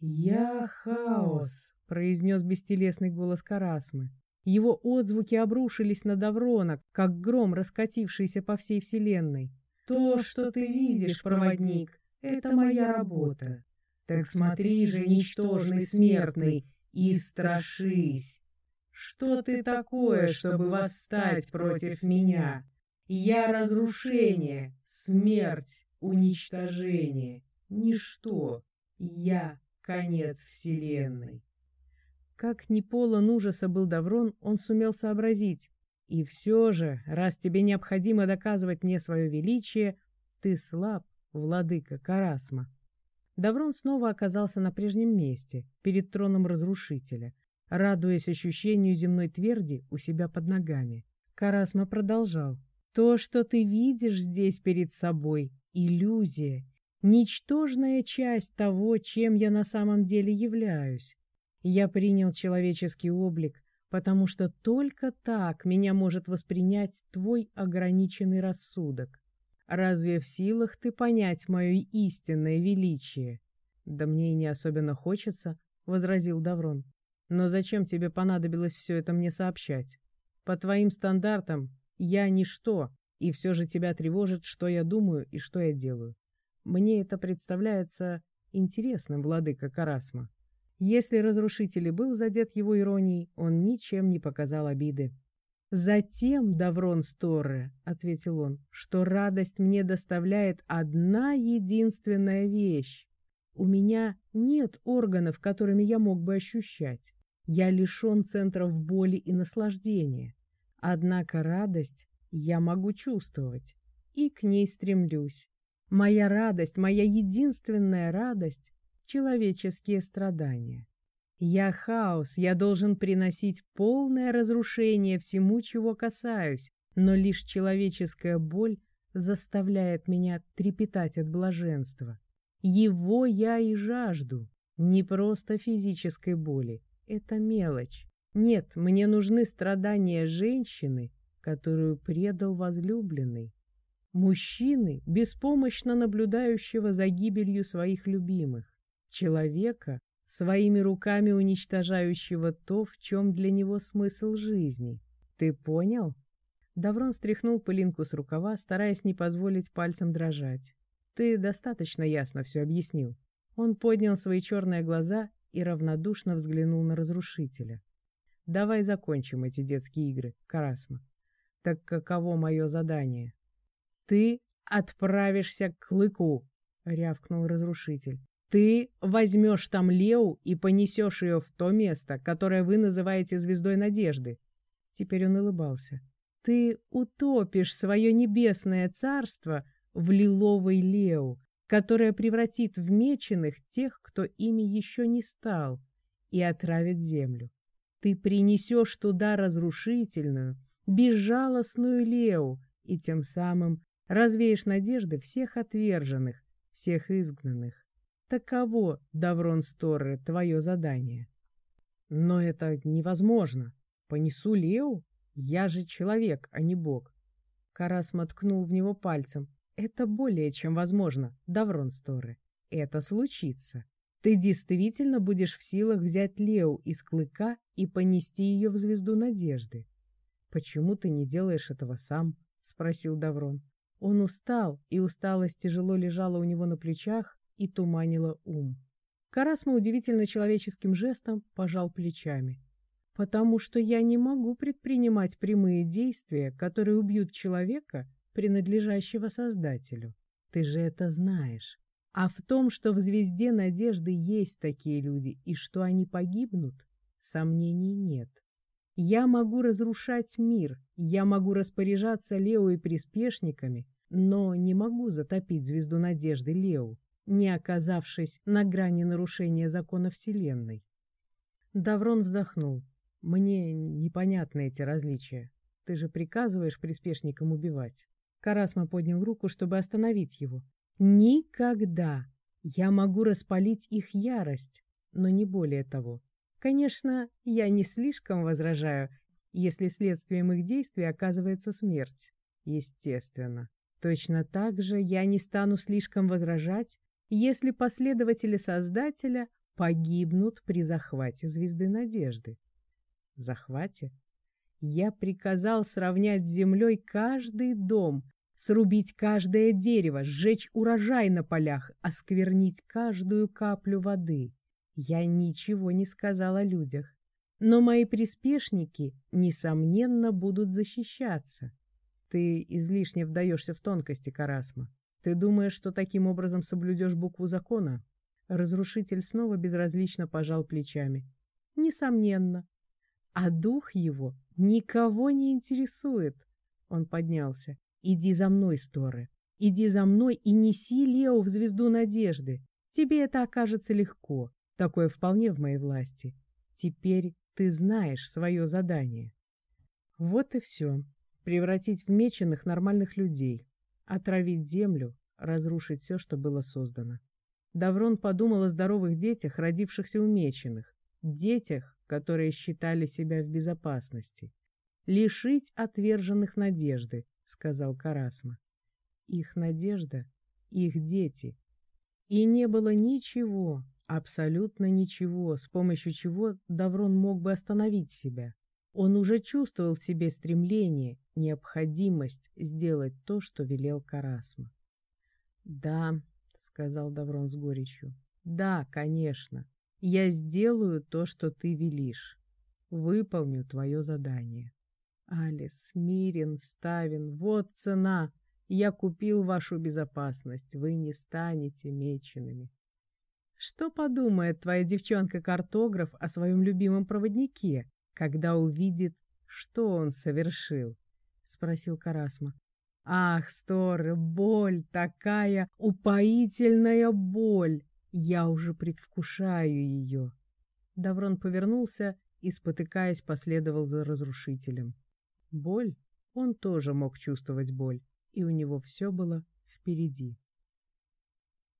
«Я хаос», — произнес бестелесный голос Карасмы. Его отзвуки обрушились на Даврона, как гром, раскатившийся по всей вселенной. «То, что ты видишь, проводник, это моя работа. Так смотри же, ничтожный смертный, и страшись. Что ты такое, чтобы восстать против меня? Я разрушение, смерть, уничтожение, ничто. Я конец вселенной. Как ни полон ужаса был Даврон, он сумел сообразить. И все же, раз тебе необходимо доказывать мне свое величие, ты слаб, владыка Карасма. Даврон снова оказался на прежнем месте, перед троном разрушителя, радуясь ощущению земной тверди у себя под ногами. Карасма продолжал. «То, что ты видишь здесь перед собой, — иллюзия, ничтожная часть того, чем я на самом деле являюсь. Я принял человеческий облик, потому что только так меня может воспринять твой ограниченный рассудок. Разве в силах ты понять мое истинное величие? Да мне и не особенно хочется, — возразил Даврон. Но зачем тебе понадобилось все это мне сообщать? По твоим стандартам я ничто, и все же тебя тревожит, что я думаю и что я делаю. Мне это представляется интересным, владыка Карасма. Если разрушитель был задет его иронией, он ничем не показал обиды. «Затем, Даврон Сторре», — ответил он, — «что радость мне доставляет одна единственная вещь. У меня нет органов, которыми я мог бы ощущать. Я лишен центров боли и наслаждения. Однако радость я могу чувствовать, и к ней стремлюсь. Моя радость, моя единственная радость человеческие страдания. Я хаос, я должен приносить полное разрушение всему, чего касаюсь, но лишь человеческая боль заставляет меня трепетать от блаженства. Его я и жажду, не просто физической боли, это мелочь. Нет, мне нужны страдания женщины, которую предал возлюбленный. Мужчины, беспомощно наблюдающего за гибелью своих любимых человека, своими руками уничтожающего то, в чем для него смысл жизни. Ты понял? Даврон стряхнул пылинку с рукава, стараясь не позволить пальцам дрожать. Ты достаточно ясно все объяснил. Он поднял свои черные глаза и равнодушно взглянул на разрушителя. Давай закончим эти детские игры, Карасма. Так каково мое задание? Ты отправишься к клыку, рявкнул разрушитель. Ты возьмешь там Леу и понесешь ее в то место, которое вы называете звездой надежды. Теперь он улыбался. Ты утопишь свое небесное царство в лиловой Леу, которая превратит в меченых тех, кто ими еще не стал, и отравит землю. Ты принесешь туда разрушительную, безжалостную Леу, и тем самым развеешь надежды всех отверженных, всех изгнанных. Таково, Даврон Сторре, твое задание. Но это невозможно. Понесу Лео? Я же человек, а не бог. Карас моткнул в него пальцем. Это более чем возможно, Даврон Сторре. Это случится. Ты действительно будешь в силах взять Лео из клыка и понести ее в звезду надежды. Почему ты не делаешь этого сам? Спросил Даврон. Он устал, и усталость тяжело лежала у него на плечах, и туманила ум. Карасма удивительно человеческим жестом пожал плечами. «Потому что я не могу предпринимать прямые действия, которые убьют человека, принадлежащего Создателю. Ты же это знаешь. А в том, что в «Звезде надежды» есть такие люди и что они погибнут, сомнений нет. Я могу разрушать мир, я могу распоряжаться Лео и приспешниками, но не могу затопить звезду надежды Лео, не оказавшись на грани нарушения закона Вселенной. Даврон вздохнул. Мне непонятны эти различия. Ты же приказываешь приспешникам убивать. Карасма поднял руку, чтобы остановить его. Никогда! Я могу распалить их ярость, но не более того. Конечно, я не слишком возражаю, если следствием их действий оказывается смерть. Естественно. Точно так же я не стану слишком возражать, если последователи Создателя погибнут при захвате Звезды Надежды. Захвате? Я приказал сравнять с землей каждый дом, срубить каждое дерево, сжечь урожай на полях, осквернить каждую каплю воды. Я ничего не сказал о людях. Но мои приспешники, несомненно, будут защищаться. Ты излишне вдаешься в тонкости, Карасма. Ты думаешь, что таким образом соблюдешь букву закона? Разрушитель снова безразлично пожал плечами. Несомненно. А дух его никого не интересует. Он поднялся. Иди за мной, Сторы. Иди за мной и неси Лео в звезду надежды. Тебе это окажется легко. Такое вполне в моей власти. Теперь ты знаешь свое задание. Вот и все превратить в меченых нормальных людей, отравить землю, разрушить все, что было создано. Даврон подумал о здоровых детях, родившихся у меченых, детях, которые считали себя в безопасности. «Лишить отверженных надежды», — сказал Карасма. Их надежда — их дети. И не было ничего, абсолютно ничего, с помощью чего Даврон мог бы остановить себя. Он уже чувствовал в себе стремление, необходимость сделать то, что велел Карасма. «Да», — сказал Даврон с горечью, — «да, конечно, я сделаю то, что ты велишь. Выполню твое задание». «Алис, Мирин, Ставин, вот цена. Я купил вашу безопасность. Вы не станете меченными». «Что подумает твоя девчонка-картограф о своем любимом проводнике, когда увидит, что он совершил?» — спросил Карасма. «Ах, Сторы, боль, такая упоительная боль! Я уже предвкушаю ее!» Даврон повернулся и, спотыкаясь, последовал за разрушителем. Боль? Он тоже мог чувствовать боль, и у него все было впереди.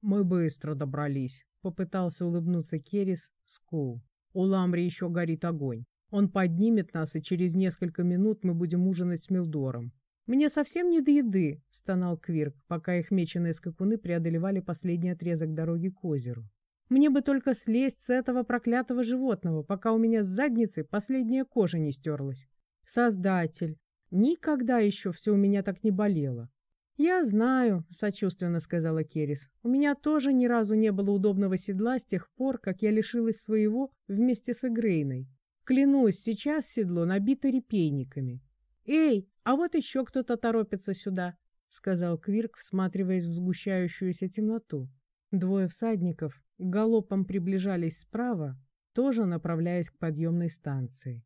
«Мы быстро добрались», — попытался улыбнуться Керис Скоу. «У Ламри еще горит огонь. Он поднимет нас, и через несколько минут мы будем ужинать с Милдором. «Мне совсем не до еды», — стонал Квирк, пока их меченые скакуны преодолевали последний отрезок дороги к озеру. «Мне бы только слезть с этого проклятого животного, пока у меня с задницы последняя кожа не стерлась. Создатель! Никогда еще все у меня так не болело». «Я знаю», — сочувственно сказала Керис. «У меня тоже ни разу не было удобного седла с тех пор, как я лишилась своего вместе с Игрейной. Клянусь, сейчас седло набито репейниками. «Эй, а вот еще кто-то торопится сюда», — сказал Квирк, всматриваясь в сгущающуюся темноту. Двое всадников галопом приближались справа, тоже направляясь к подъемной станции.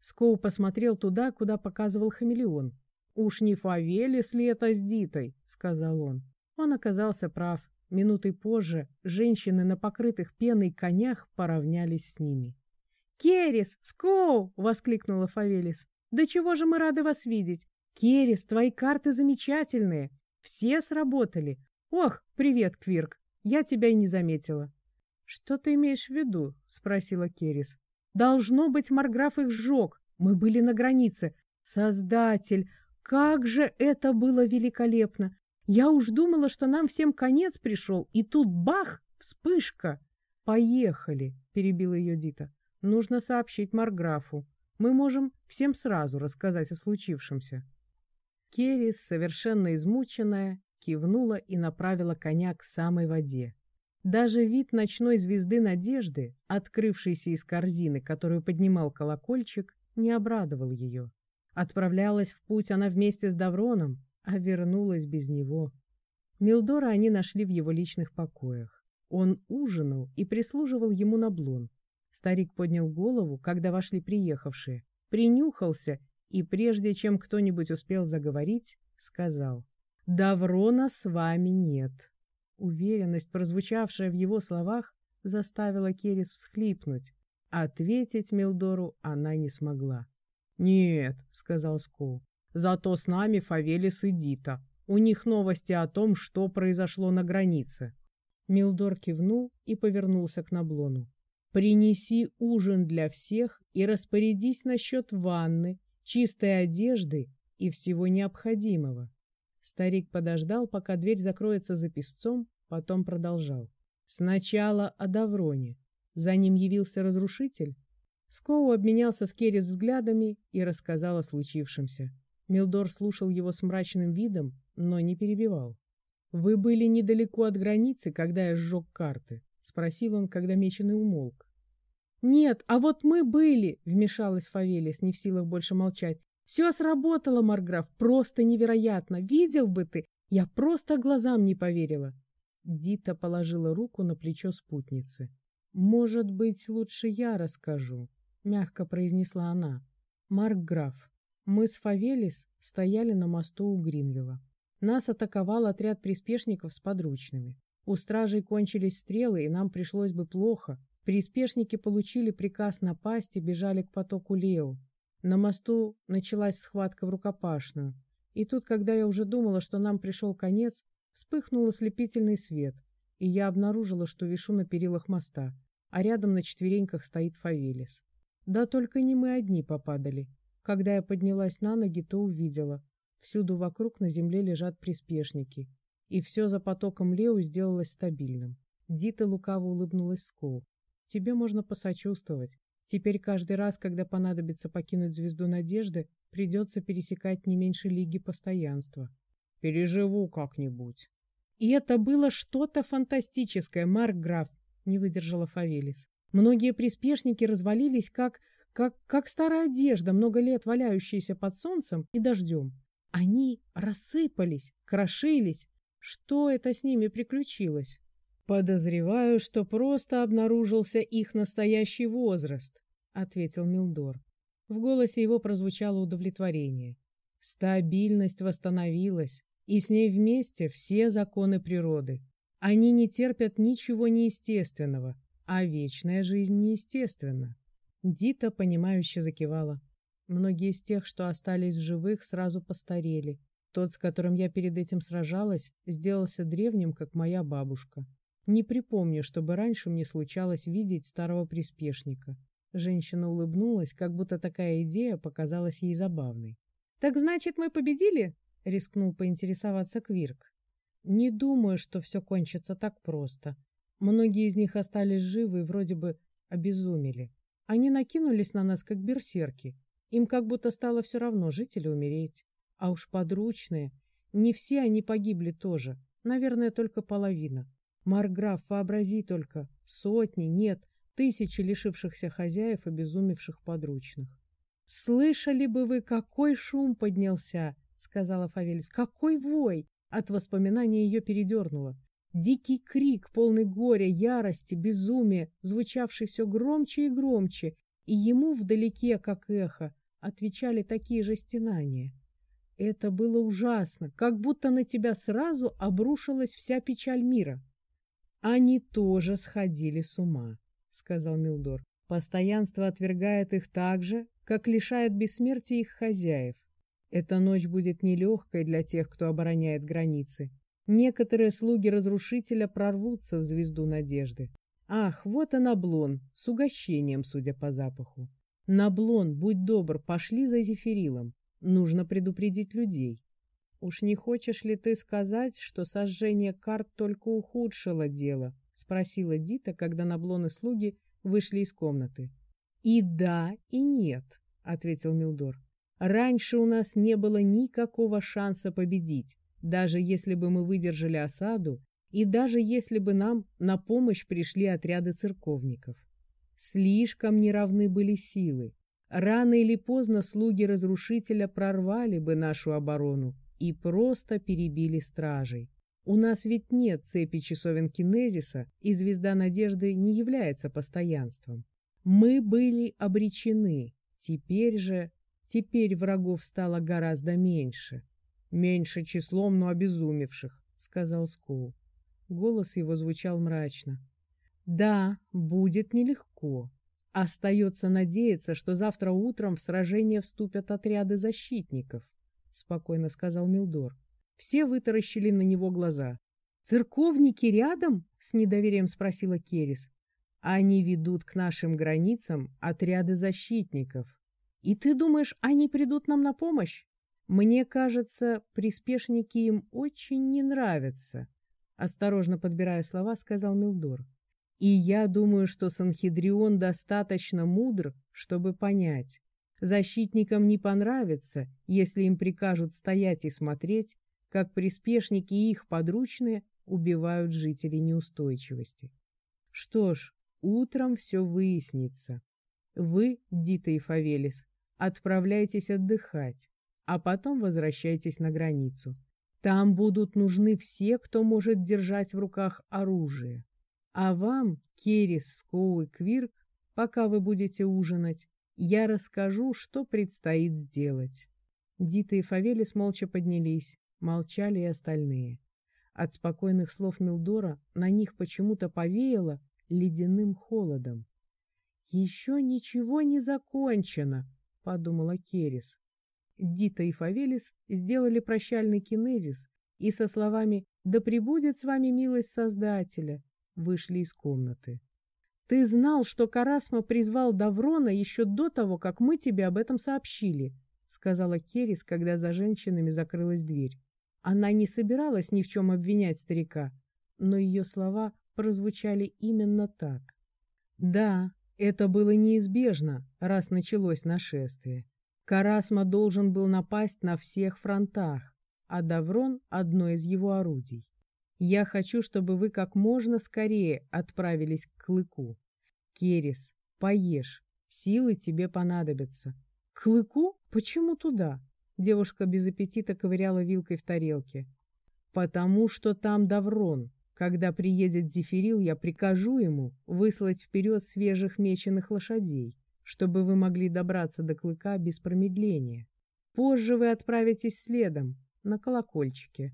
Скоу посмотрел туда, куда показывал хамелеон. «Уж не Фавелис ли это с Дитой?» — сказал он. Он оказался прав. Минутой позже женщины на покрытых пеной конях поравнялись с ними. «Керис! Скоу!» — воскликнула Фавелис. «Да чего же мы рады вас видеть! Керис, твои карты замечательные! Все сработали! Ох, привет, Квирк! Я тебя и не заметила!» «Что ты имеешь в виду?» — спросила Керис. «Должно быть, Марграф их сжег. Мы были на границе. Создатель! Как же это было великолепно! Я уж думала, что нам всем конец пришел, и тут бах! Вспышка!» «Поехали!» — перебила ее Дита. Нужно сообщить Марграфу. Мы можем всем сразу рассказать о случившемся. Керрис, совершенно измученная, кивнула и направила коня к самой воде. Даже вид ночной звезды надежды, открывшейся из корзины, которую поднимал колокольчик, не обрадовал ее. Отправлялась в путь она вместе с Давроном, а вернулась без него. Милдора они нашли в его личных покоях. Он ужинал и прислуживал ему на блон. Старик поднял голову, когда вошли приехавшие, принюхался и, прежде чем кто-нибудь успел заговорить, сказал «Даврона с вами нет». Уверенность, прозвучавшая в его словах, заставила Керис всхлипнуть. Ответить Милдору она не смогла. «Нет», — сказал Скоу, — «зато с нами Фавелис и Дита. У них новости о том, что произошло на границе». Милдор кивнул и повернулся к Наблону. «Принеси ужин для всех и распорядись насчет ванны, чистой одежды и всего необходимого». Старик подождал, пока дверь закроется за песцом, потом продолжал. «Сначала о Давроне. За ним явился разрушитель?» Скоу обменялся с Керрис взглядами и рассказал о случившемся. Милдор слушал его с мрачным видом, но не перебивал. «Вы были недалеко от границы, когда я сжег карты?» — спросил он, когда меченый умолк. «Нет, а вот мы были!» — вмешалась Фавелис, не в силах больше молчать. «Все сработало, Марграф, просто невероятно! Видел бы ты! Я просто глазам не поверила!» Дита положила руку на плечо спутницы. «Может быть, лучше я расскажу?» — мягко произнесла она. «Маркграф, мы с Фавелис стояли на мосту у Гринвилла. Нас атаковал отряд приспешников с подручными. У стражей кончились стрелы, и нам пришлось бы плохо. Приспешники получили приказ напасть и бежали к потоку Лео. На мосту началась схватка в рукопашную. И тут, когда я уже думала, что нам пришел конец, вспыхнул ослепительный свет, и я обнаружила, что вишу на перилах моста, а рядом на четвереньках стоит Фавелис. Да только не мы одни попадали. Когда я поднялась на ноги, то увидела. Всюду вокруг на земле лежат приспешники. И все за потоком Лео сделалось стабильным. Дита лукаво улыбнулась Скоу. Тебе можно посочувствовать. Теперь каждый раз, когда понадобится покинуть звезду надежды, придется пересекать не меньше лиги постоянства. Переживу как-нибудь. И это было что-то фантастическое, Марк Граф, не выдержала Фавелис. Многие приспешники развалились, как, как, как старая одежда, много лет валяющаяся под солнцем и дождем. Они рассыпались, крошились. Что это с ними приключилось? Подозреваю, что просто обнаружился их настоящий возраст, ответил Милдор. В голосе его прозвучало удовлетворение. Стабильность восстановилась, и с ней вместе все законы природы. Они не терпят ничего неестественного, а вечная жизнь неестественна. Дита, понимающе закивала. Многие из тех, что остались в живых, сразу постарели. Тот, с которым я перед этим сражалась, сделался древним, как моя бабушка. Не припомню, чтобы раньше мне случалось видеть старого приспешника. Женщина улыбнулась, как будто такая идея показалась ей забавной. «Так значит, мы победили?» — рискнул поинтересоваться Квирк. «Не думаю, что все кончится так просто. Многие из них остались живы и вроде бы обезумели. Они накинулись на нас, как берсерки. Им как будто стало все равно, жить или умереть. А уж подручные. Не все они погибли тоже. Наверное, только половина. Марграф, вообрази только. Сотни, нет, тысячи лишившихся хозяев, обезумевших подручных. «Слышали бы вы, какой шум поднялся!» — сказала Фавелис. «Какой вой!» От воспоминания ее передернуло. Дикий крик, полный горя, ярости, безумия, звучавший все громче и громче, и ему вдалеке, как эхо, отвечали такие же стенания. Это было ужасно, как будто на тебя сразу обрушилась вся печаль мира. Они тоже сходили с ума, сказал Милдор. Постоянство отвергает их так же, как лишает бессмертия их хозяев. Эта ночь будет нелегкой для тех, кто обороняет границы. Некоторые слуги разрушителя прорвутся в звезду надежды. Ах, вот и Наблон, с угощением, судя по запаху. Наблон, будь добр, пошли за Зефирилом. Нужно предупредить людей. Уж не хочешь ли ты сказать, что сожжение карт только ухудшило дело? Спросила Дита, когда Наблон слуги вышли из комнаты. И да, и нет, ответил Милдор. Раньше у нас не было никакого шанса победить даже если бы мы выдержали осаду и даже если бы нам на помощь пришли отряды церковников. Слишком неравны были силы. Рано или поздно слуги разрушителя прорвали бы нашу оборону и просто перебили стражей. У нас ведь нет цепи часовен кинезиса, и звезда надежды не является постоянством. Мы были обречены. Теперь же... Теперь врагов стало гораздо меньше. Меньше числом, но обезумевших, сказал Скоу. Голос его звучал мрачно. Да, будет нелегко. Остается надеяться, что завтра утром в сражение вступят отряды защитников, спокойно сказал Милдор. Все вытаращили на него глаза. «Церковники рядом?» — с недоверием спросила Керис. «Они ведут к нашим границам отряды защитников. И ты думаешь, они придут нам на помощь? Мне кажется, приспешники им очень не нравятся», — осторожно подбирая слова, сказал Милдор. «И я думаю, что Санхедрион достаточно мудр, чтобы понять. Защитникам не понравится, если им прикажут стоять и смотреть, как приспешники и их подручные убивают жителей неустойчивости. Что ж, утром все выяснится. Вы, Дита и Фавелис, отправляйтесь отдыхать, а потом возвращайтесь на границу. Там будут нужны все, кто может держать в руках оружие. А вам, Керис, Скоу и Квирк, пока вы будете ужинать, я расскажу, что предстоит сделать. Дита и Фавелис молча поднялись, Молчали и остальные. От спокойных слов Милдора на них почему-то повеяло ледяным холодом. «Еще ничего не закончено», — подумала Керис. Дита и Фавелис сделали прощальный кинезис и со словами «Да пребудет с вами милость Создателя» вышли из комнаты. «Ты знал, что Карасма призвал Даврона еще до того, как мы тебе об этом сообщили», — сказала Керис, когда за женщинами закрылась дверь. Она не собиралась ни в чем обвинять старика, но ее слова прозвучали именно так. Да, это было неизбежно, раз началось нашествие. Карасма должен был напасть на всех фронтах, а Даврон — одно из его орудий. Я хочу, чтобы вы как можно скорее отправились к Клыку. Керис, поешь, силы тебе понадобятся. К Клыку? Почему туда? Девушка без аппетита ковыряла вилкой в тарелке. «Потому что там Даврон. Когда приедет Зефирил, я прикажу ему выслать вперед свежих меченых лошадей, чтобы вы могли добраться до клыка без промедления. Позже вы отправитесь следом, на колокольчике.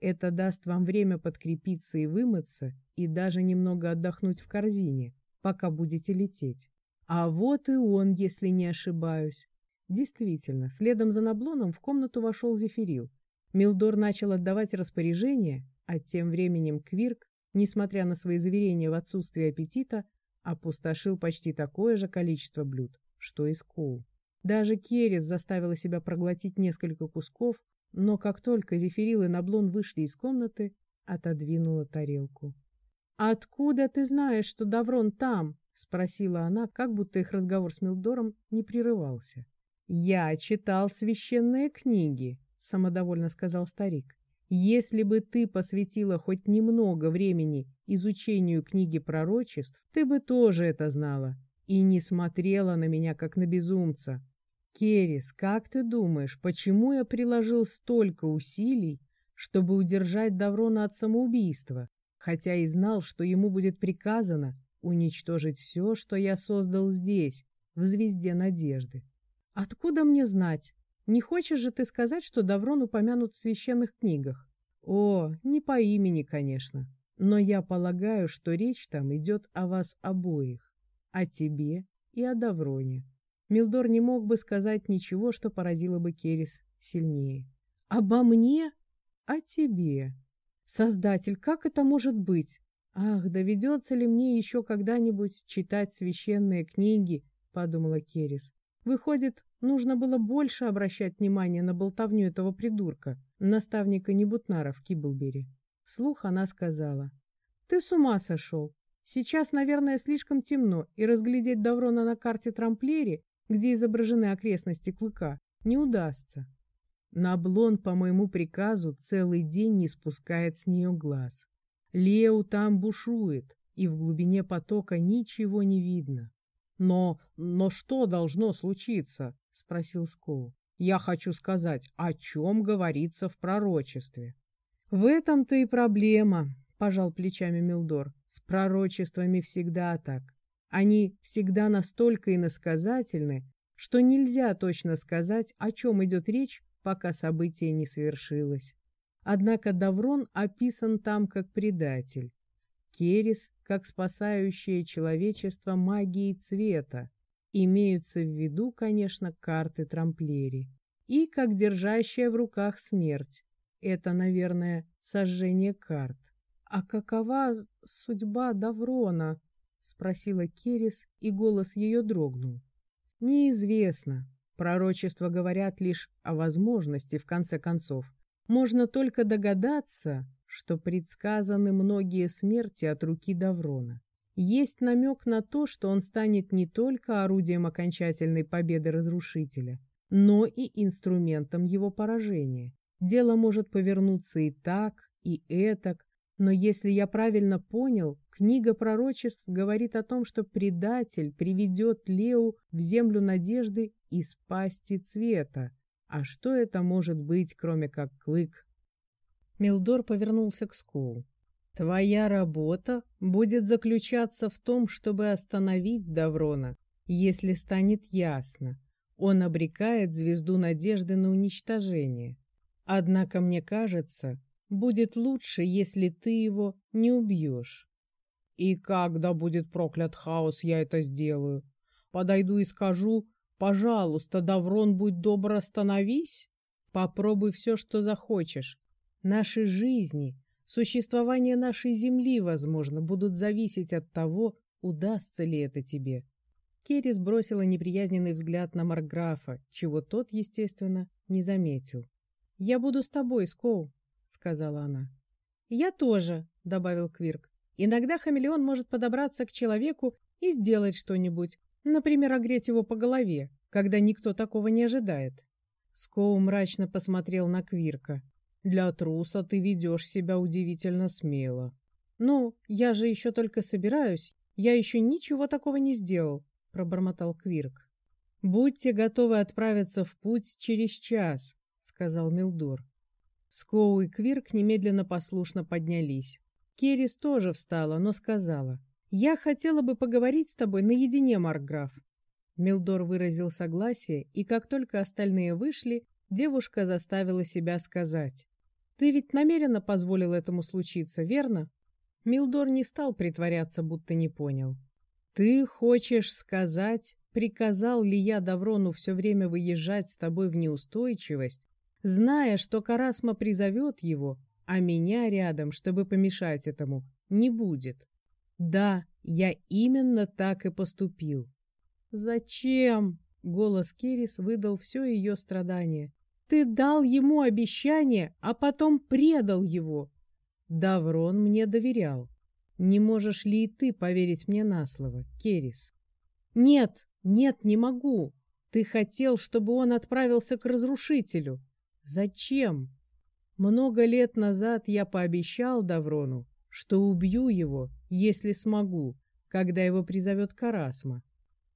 Это даст вам время подкрепиться и вымыться, и даже немного отдохнуть в корзине, пока будете лететь. А вот и он, если не ошибаюсь. Действительно, следом за Наблоном в комнату вошел Зефирил. Милдор начал отдавать распоряжения, а тем временем Квирк, несмотря на свои заверения в отсутствии аппетита, опустошил почти такое же количество блюд, что и Скоу. Даже Керес заставила себя проглотить несколько кусков, но как только Зефирил и Наблон вышли из комнаты, отодвинула тарелку. «Откуда ты знаешь, что Даврон там?» — спросила она, как будто их разговор с Милдором не прерывался. «Я читал священные книги», — самодовольно сказал старик. «Если бы ты посвятила хоть немного времени изучению книги пророчеств, ты бы тоже это знала и не смотрела на меня, как на безумца. Керис, как ты думаешь, почему я приложил столько усилий, чтобы удержать Даврона от самоубийства, хотя и знал, что ему будет приказано уничтожить все, что я создал здесь, в звезде надежды?» Откуда мне знать? Не хочешь же ты сказать, что Даврон упомянут в священных книгах? О, не по имени, конечно. Но я полагаю, что речь там идет о вас обоих. О тебе и о Давроне. Милдор не мог бы сказать ничего, что поразило бы Керис сильнее. «Обо мне? О тебе. Создатель, как это может быть? Ах, доведется ли мне еще когда-нибудь читать священные книги?» — подумала Керис. Выходит, нужно было больше обращать внимание на болтовню этого придурка, наставника Небутнара в Киблбери. Вслух она сказала. «Ты с ума сошел. Сейчас, наверное, слишком темно, и разглядеть Даврона на карте Трамплери, где изображены окрестности Клыка, не удастся. Наблон, по моему приказу, целый день не спускает с нее глаз. Лео там бушует, и в глубине потока ничего не видно. «Но... но что должно случиться?» — спросил Скоу. «Я хочу сказать, о чем говорится в пророчестве?» В этом-то и проблема, пожал плечами Милдор. С пророчествами всегда так. Они всегда настолько иносказательны, что нельзя точно сказать, о чем идет речь, пока событие не свершилось. Однако Даврон описан там как предатель. Керис как спасающее человечество магией цвета. Имеются в виду, конечно, карты трамплери. И как держащая в руках смерть. Это, наверное, сожжение карт. «А какова судьба Даврона?» — спросила Керис, и голос ее дрогнул. «Неизвестно. Пророчества говорят лишь о возможности, в конце концов. Можно только догадаться, что предсказаны многие смерти от руки Даврона. Есть намек на то, что он станет не только орудием окончательной победы разрушителя, но и инструментом его поражения. Дело может повернуться и так, и этак, но если я правильно понял, книга пророчеств говорит о том, что предатель приведет Леу в землю надежды из пасти цвета. А что это может быть, кроме как клык? Милдор повернулся к Скоу. Твоя работа будет заключаться в том, чтобы остановить Даврона, если станет ясно. Он обрекает звезду надежды на уничтожение. Однако, мне кажется, Будет лучше, если ты его не убьешь. И когда будет проклят хаос, я это сделаю. Подойду и скажу, пожалуйста, Даврон, будь добр, остановись. Попробуй все, что захочешь. Наши жизни, существование нашей земли, возможно, будут зависеть от того, удастся ли это тебе. Керри сбросила неприязненный взгляд на Марграфа, чего тот, естественно, не заметил. «Я буду с тобой, Скоу», — сказала она. «Я тоже», — добавил Квирк. «Иногда хамелеон может подобраться к человеку и сделать что-нибудь, например, огреть его по голове, когда никто такого не ожидает». Скоу мрачно посмотрел на Квирка. «Для труса ты ведешь себя удивительно смело». «Ну, я же еще только собираюсь. Я еще ничего такого не сделал», — пробормотал Квирк. «Будьте готовы отправиться в путь через час», — сказал Милдор. Скоу и Квирк немедленно послушно поднялись. Керрис тоже встала, но сказала, «Я хотела бы поговорить с тобой наедине, Маркграф». Милдор выразил согласие, и как только остальные вышли, девушка заставила себя сказать, «Ты ведь намеренно позволил этому случиться, верно?» Милдор не стал притворяться, будто не понял. «Ты хочешь сказать, приказал ли я Даврону все время выезжать с тобой в неустойчивость, зная, что Карасма призовет его, а меня рядом, чтобы помешать этому, не будет. Да, я именно так и поступил. «Зачем?» — голос Керис выдал все ее страдание. «Ты дал ему обещание, а потом предал его!» Даврон мне доверял. Не можешь ли и ты поверить мне на слово, Керис? Нет, нет, не могу. Ты хотел, чтобы он отправился к разрушителю. Зачем? Много лет назад я пообещал Даврону, что убью его, если смогу, когда его призовет Карасма.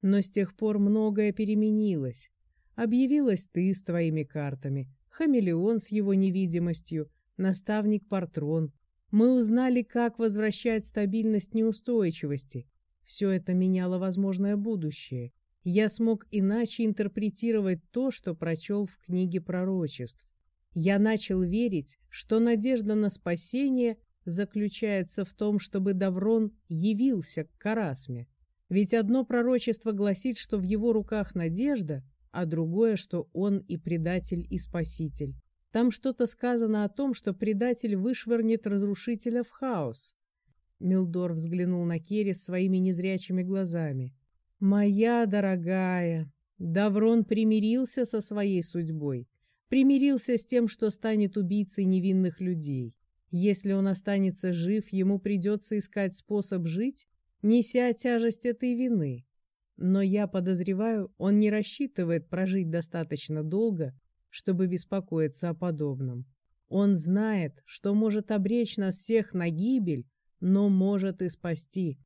Но с тех пор многое переменилось. Объявилась ты с твоими картами, хамелеон с его невидимостью, наставник Партрон. Мы узнали, как возвращать стабильность неустойчивости. Все это меняло возможное будущее я смог иначе интерпретировать то, что прочел в книге пророчеств. Я начал верить, что надежда на спасение заключается в том, чтобы Даврон явился к Карасме. Ведь одно пророчество гласит, что в его руках надежда, а другое, что он и предатель, и спаситель. Там что-то сказано о том, что предатель вышвырнет разрушителя в хаос. Милдор взглянул на Керри своими незрячими глазами. Моя дорогая, Даврон примирился со своей судьбой, примирился с тем, что станет убийцей невинных людей. Если он останется жив, ему придется искать способ жить, неся тяжесть этой вины. Но я подозреваю, он не рассчитывает прожить достаточно долго, чтобы беспокоиться о подобном. Он знает, что может обречь нас всех на гибель, но может и спасти.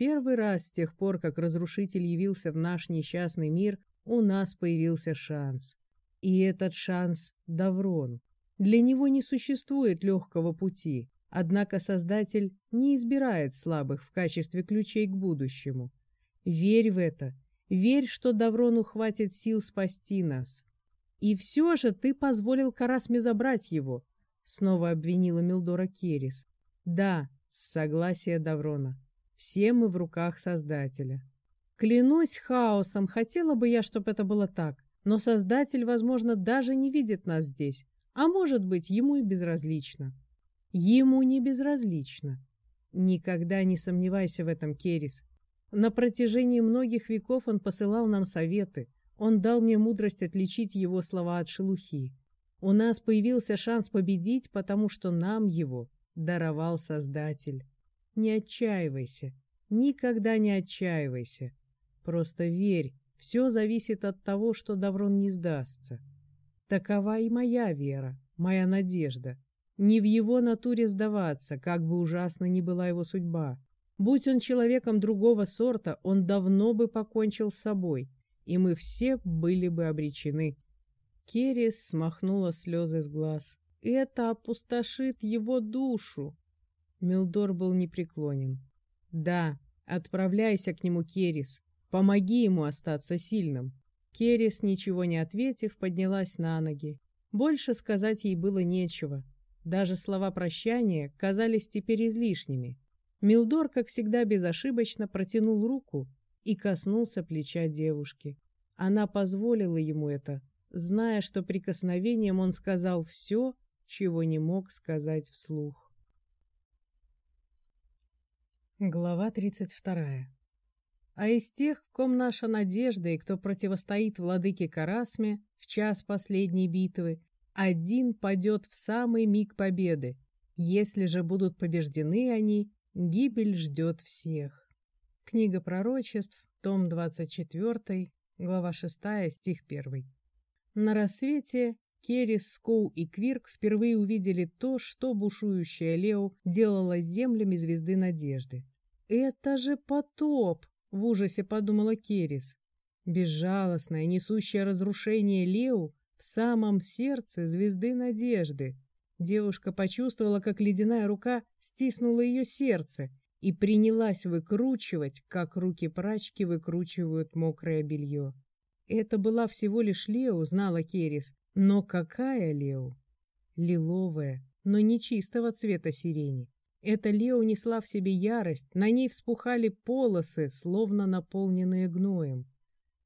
Первый раз с тех пор, как разрушитель явился в наш несчастный мир, у нас появился шанс. И этот шанс — Даврон. Для него не существует легкого пути, однако Создатель не избирает слабых в качестве ключей к будущему. Верь в это, верь, что Даврону хватит сил спасти нас. И все же ты позволил Карасме забрать его, снова обвинила Милдора Керис. Да, с согласия Даврона. Все мы в руках Создателя. Клянусь хаосом, хотела бы я, чтобы это было так, но Создатель, возможно, даже не видит нас здесь, а может быть, ему и безразлично. Ему не безразлично. Никогда не сомневайся в этом, Керис. На протяжении многих веков он посылал нам советы. Он дал мне мудрость отличить его слова от шелухи. У нас появился шанс победить, потому что нам его даровал Создатель. Не отчаивайся, никогда не отчаивайся. Просто верь, все зависит от того, что Даврон не сдастся. Такова и моя вера, моя надежда. Не в его натуре сдаваться, как бы ужасно ни была его судьба. Будь он человеком другого сорта, он давно бы покончил с собой, и мы все были бы обречены. Керис смахнула слезы с глаз. Это опустошит его душу. Милдор был непреклонен. Да, отправляйся к нему, Керис. Помоги ему остаться сильным. Керис, ничего не ответив, поднялась на ноги. Больше сказать ей было нечего. Даже слова прощания казались теперь излишними. Милдор, как всегда безошибочно, протянул руку и коснулся плеча девушки. Она позволила ему это, зная, что прикосновением он сказал все, чего не мог сказать вслух. Глава тридцать вторая а из тех, в ком наша надежда и кто противостоит владыке Карасме в час последней битвы, один падет в самый миг победы. Если же будут побеждены они, гибель ждет всех. Книга пророчеств, том 24, глава 6, стих 1. На рассвете Керрис, Скоу и Квирк впервые увидели то, что бушующая Лео делала с землями звезды надежды. «Это же потоп!» В ужасе подумала Керис. Безжалостное, несущее разрушение Лео в самом сердце звезды надежды. Девушка почувствовала, как ледяная рука стиснула ее сердце и принялась выкручивать, как руки прачки выкручивают мокрое белье. Это была всего лишь Лео, знала Керис. Но какая Лео? Лиловая, но не чистого цвета сирени. Эта Лео несла в себе ярость, на ней вспухали полосы, словно наполненные гноем.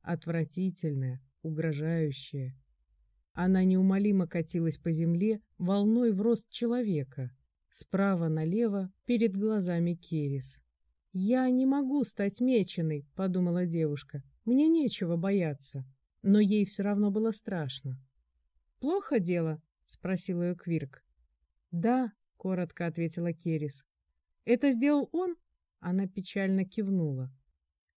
Отвратительная, угрожающая. Она неумолимо катилась по земле волной в рост человека. Справа налево, перед глазами Керис. «Я не могу стать меченой», — подумала девушка. «Мне нечего бояться». Но ей все равно было страшно. «Плохо дело?» — спросил ее Квирк. «Да», коротко ответила Керис. Это сделал он? Она печально кивнула.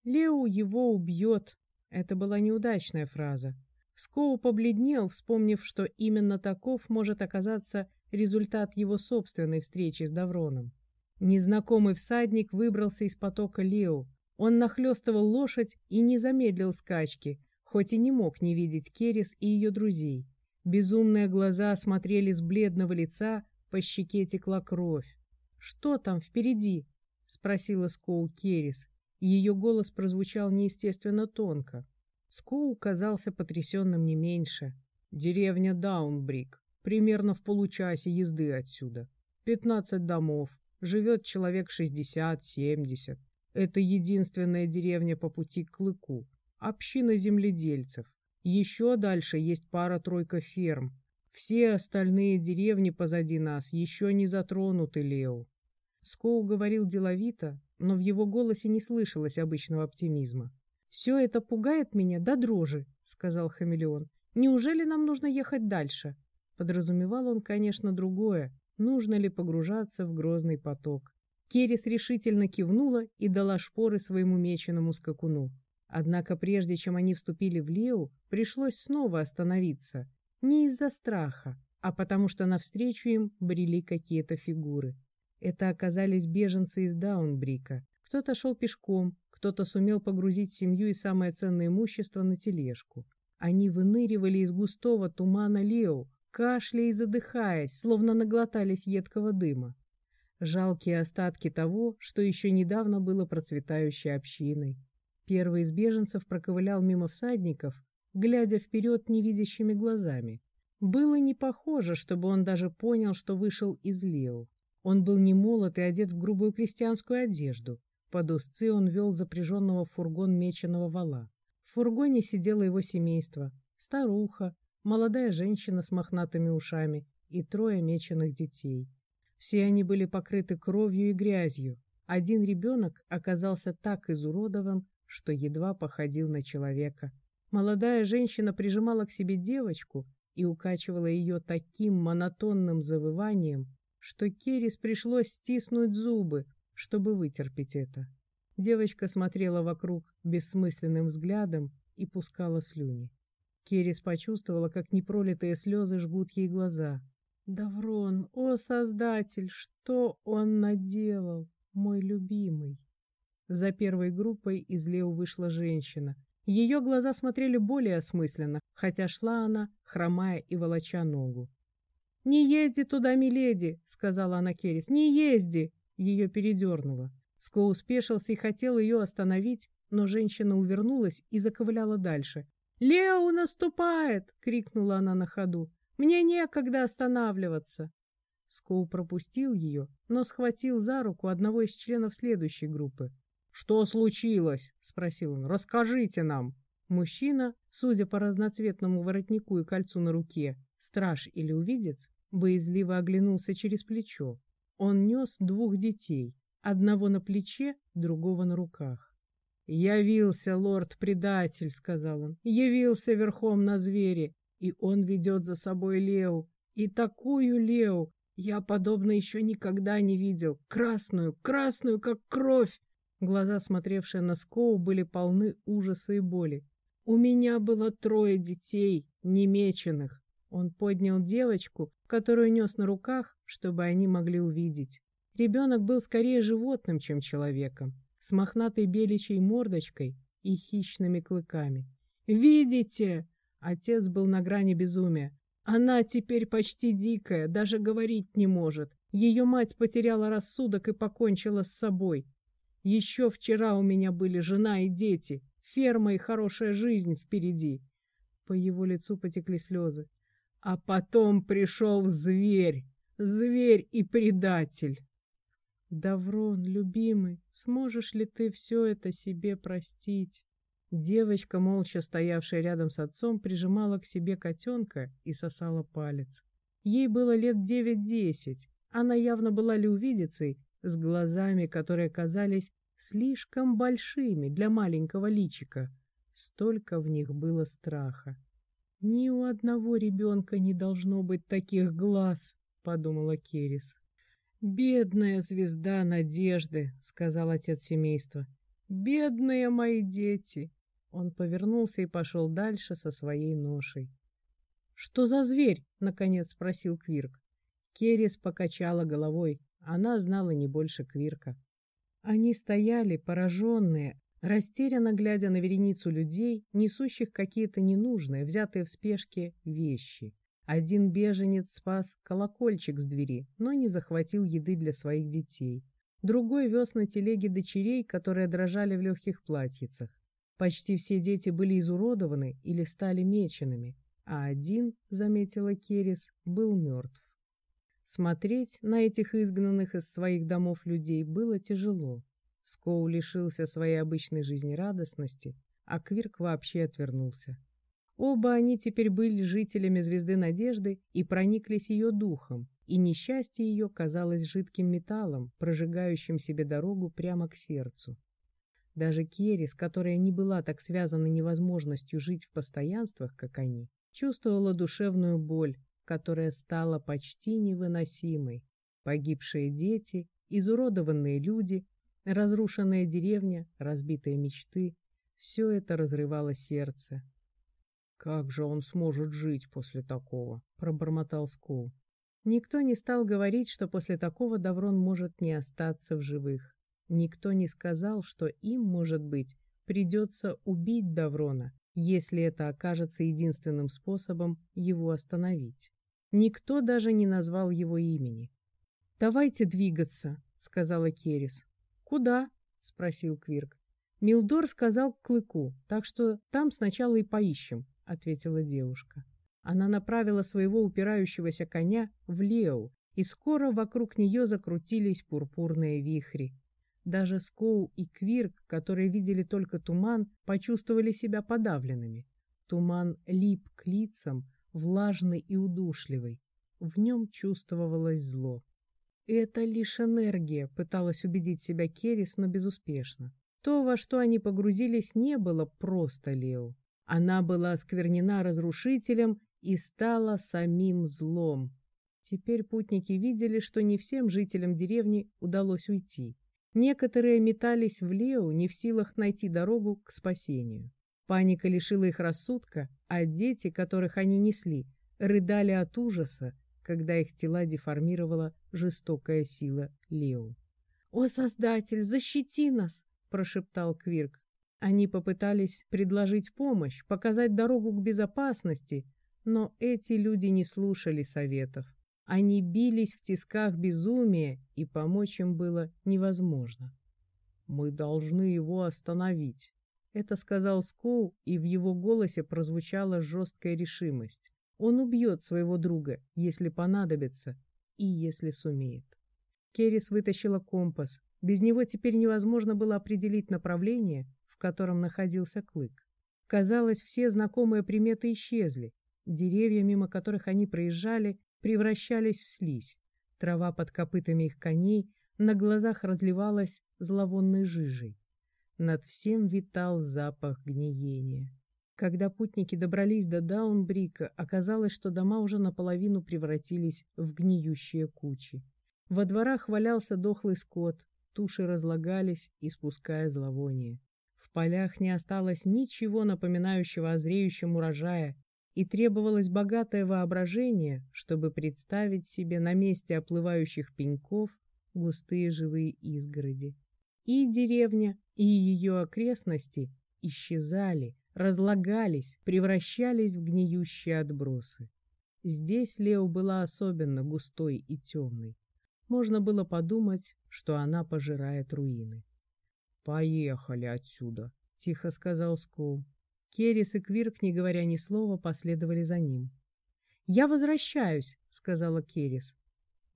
Лео его убьет. Это была неудачная фраза. Скоу побледнел, вспомнив, что именно таков может оказаться результат его собственной встречи с Давроном. Незнакомый всадник выбрался из потока Лео. Он нахлестывал лошадь и не замедлил скачки, хоть и не мог не видеть Керис и ее друзей. Безумные глаза смотрели с бледного лица, по щеке текла кровь. «Что там впереди?» — спросила Скоу Керрис. Ее голос прозвучал неестественно тонко. Скоу казался потрясенным не меньше. «Деревня Даунбрик. Примерно в получасе езды отсюда. Пятнадцать домов. Живет человек шестьдесят-семьдесят. Это единственная деревня по пути к Клыку. Община земледельцев. Еще дальше есть пара-тройка ферм. Все остальные деревни позади нас еще не затронуты, Лео. Скоу говорил деловито, но в его голосе не слышалось обычного оптимизма. «Все это пугает меня до дрожи», — сказал хамелеон. «Неужели нам нужно ехать дальше?» Подразумевал он, конечно, другое. Нужно ли погружаться в грозный поток? Керис решительно кивнула и дала шпоры своему меченому скакуну. Однако прежде чем они вступили в Лео, пришлось снова остановиться. Не из-за страха, а потому что навстречу им брели какие-то фигуры. Это оказались беженцы из Даунбрика. Кто-то шел пешком, кто-то сумел погрузить семью и самое ценное имущество на тележку. Они выныривали из густого тумана Лео, кашляя и задыхаясь, словно наглотались едкого дыма. Жалкие остатки того, что еще недавно было процветающей общиной. Первый из беженцев проковылял мимо всадников, глядя вперед невидящими глазами. Было не похоже, чтобы он даже понял, что вышел из Лео. Он был не молод и одет в грубую крестьянскую одежду. Под узцы он вел запряженного в фургон меченого вала. В фургоне сидело его семейство. Старуха, молодая женщина с мохнатыми ушами и трое меченых детей. Все они были покрыты кровью и грязью. Один ребенок оказался так изуродован, что едва походил на человека. Молодая женщина прижимала к себе девочку и укачивала ее таким монотонным завыванием, что Керис пришлось стиснуть зубы, чтобы вытерпеть это. Девочка смотрела вокруг бессмысленным взглядом и пускала слюни. Керис почувствовала, как непролитые слезы жгут ей глаза. «Даврон, о Создатель, что он наделал, мой любимый!» За первой группой из Лео вышла женщина. Ее глаза смотрели более осмысленно, хотя шла она, хромая и волоча ногу. «Не езди туда, миледи!» — сказала она Керрис. «Не езди!» Ее передернуло. Скоу спешился и хотел ее остановить, но женщина увернулась и заковыляла дальше. «Лео наступает!» — крикнула она на ходу. Мне некогда останавливаться. Скоу пропустил ее, но схватил за руку одного из членов следующей группы. «Что случилось?» — спросил он. «Расскажите нам». Мужчина, судя по разноцветному воротнику и кольцу на руке, страж или увидец, боязливо оглянулся через плечо. Он нес двух детей, одного на плече, другого на руках. «Явился лорд-предатель», — сказал он, — «явился верхом на звере и он ведет за собой Лео. И такую Лео я, подобно, еще никогда не видел. Красную, красную, как кровь. Глаза, смотревшие на Скоу, были полны ужаса и боли. У меня было трое детей, немеченных. Он поднял девочку, которую нес на руках, чтобы они могли увидеть. Ребенок был скорее животным, чем человеком, с мохнатой беличьей мордочкой и хищными клыками. «Видите?» Отец был на грани безумия. Она теперь почти дикая, даже говорить не может. Ее мать потеряла рассудок и покончила с собой. Еще вчера у меня были жена и дети, ферма и хорошая жизнь впереди. По его лицу потекли слезы. А потом пришел зверь, зверь и предатель. Даврон, любимый, сможешь ли ты все это себе простить? Девочка, молча стоявшая рядом с отцом, прижимала к себе котенка и сосала палец. Ей было лет девять-десять. Она явно была лювидицей, с глазами, которые казались слишком большими для маленького личика. Столько в них было страха. «Ни у одного ребенка не должно быть таких глаз», — подумала Керис. «Бедная звезда надежды», — сказал отец семейства. «Бедные мои дети! Он повернулся и пошел дальше со своей ношей. «Что за зверь?» — наконец спросил Квирк. Керис покачала головой. Она знала не больше Квирка. Они стояли, пораженные, растерянно глядя на вереницу людей, несущих какие-то ненужные, взятые в спешке, вещи. Один беженец спас колокольчик с двери, но не захватил еды для своих детей. Другой вез на телеге дочерей, которые дрожали в легких платьицах. Почти все дети были изуродованы или стали меченными, а один, заметила Керис, был мертв. Смотреть на этих изгнанных из своих домов людей было тяжело. Скоу лишился своей обычной жизнерадостности, а Квирк вообще отвернулся. Оба они теперь были жителями Звезды Надежды и прониклись ее духом, и несчастье ее казалось жидким металлом, прожигающим себе дорогу прямо к сердцу. Даже Керрис, которая не была так связана невозможностью жить в постоянствах, как они, чувствовала душевную боль, которая стала почти невыносимой. Погибшие дети, изуродованные люди, разрушенная деревня, разбитые мечты — все это разрывало сердце. «Как же он сможет жить после такого?» — пробормотал Скоу. Никто не стал говорить, что после такого Даврон может не остаться в живых. Никто не сказал, что им, может быть, придется убить Даврона, если это окажется единственным способом его остановить. Никто даже не назвал его имени. «Давайте двигаться», — сказала Керис. «Куда?» — спросил Квирк. «Милдор сказал к клыку, так что там сначала и поищем», — ответила девушка. Она направила своего упирающегося коня в Лео, и скоро вокруг нее закрутились пурпурные вихри. Даже Скоу и Квирк, которые видели только туман, почувствовали себя подавленными. Туман лип к лицам, влажный и удушливый. В нем чувствовалось зло. «Это лишь энергия», — пыталась убедить себя Керис, но безуспешно. То, во что они погрузились, не было просто Лео. Она была осквернена разрушителем и стала самим злом. Теперь путники видели, что не всем жителям деревни удалось уйти. Некоторые метались в Лео, не в силах найти дорогу к спасению. Паника лишила их рассудка, а дети, которых они несли, рыдали от ужаса, когда их тела деформировала жестокая сила Лео. «О, Создатель, защити нас!» — прошептал Квирк. Они попытались предложить помощь, показать дорогу к безопасности, но эти люди не слушали советов. Они бились в тисках безумия, и помочь им было невозможно. «Мы должны его остановить», — это сказал Скоу, и в его голосе прозвучала жесткая решимость. Он убьет своего друга, если понадобится и если сумеет. Керрис вытащила компас. Без него теперь невозможно было определить направление, в котором находился клык. Казалось, все знакомые приметы исчезли. Деревья, мимо которых они проезжали, превращались в слизь. Трава под копытами их коней на глазах разливалась зловонной жижей. Над всем витал запах гниения. Когда путники добрались до Даунбрика, оказалось, что дома уже наполовину превратились в гниющие кучи. Во дворах валялся дохлый скот, туши разлагались, испуская зловоние. В полях не осталось ничего напоминающего о зреющем урожае, и требовалось богатое воображение, чтобы представить себе на месте оплывающих пеньков густые живые изгороди. И деревня, и ее окрестности исчезали, разлагались, превращались в гниющие отбросы. Здесь Лео была особенно густой и темной. Можно было подумать, что она пожирает руины. «Поехали отсюда», — тихо сказал Скоу. Керрис и Квирк, не говоря ни слова, последовали за ним. «Я возвращаюсь», — сказала Керрис.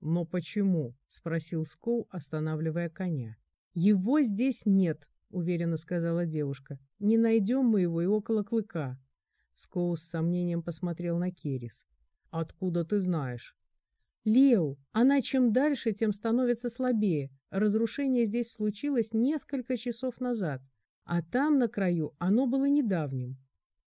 «Но почему?» — спросил Скоу, останавливая коня. «Его здесь нет», — уверенно сказала девушка. «Не найдем мы его и около клыка». Скоу с сомнением посмотрел на Керрис. «Откуда ты знаешь?» «Лео, она чем дальше, тем становится слабее. Разрушение здесь случилось несколько часов назад. А там, на краю, оно было недавним.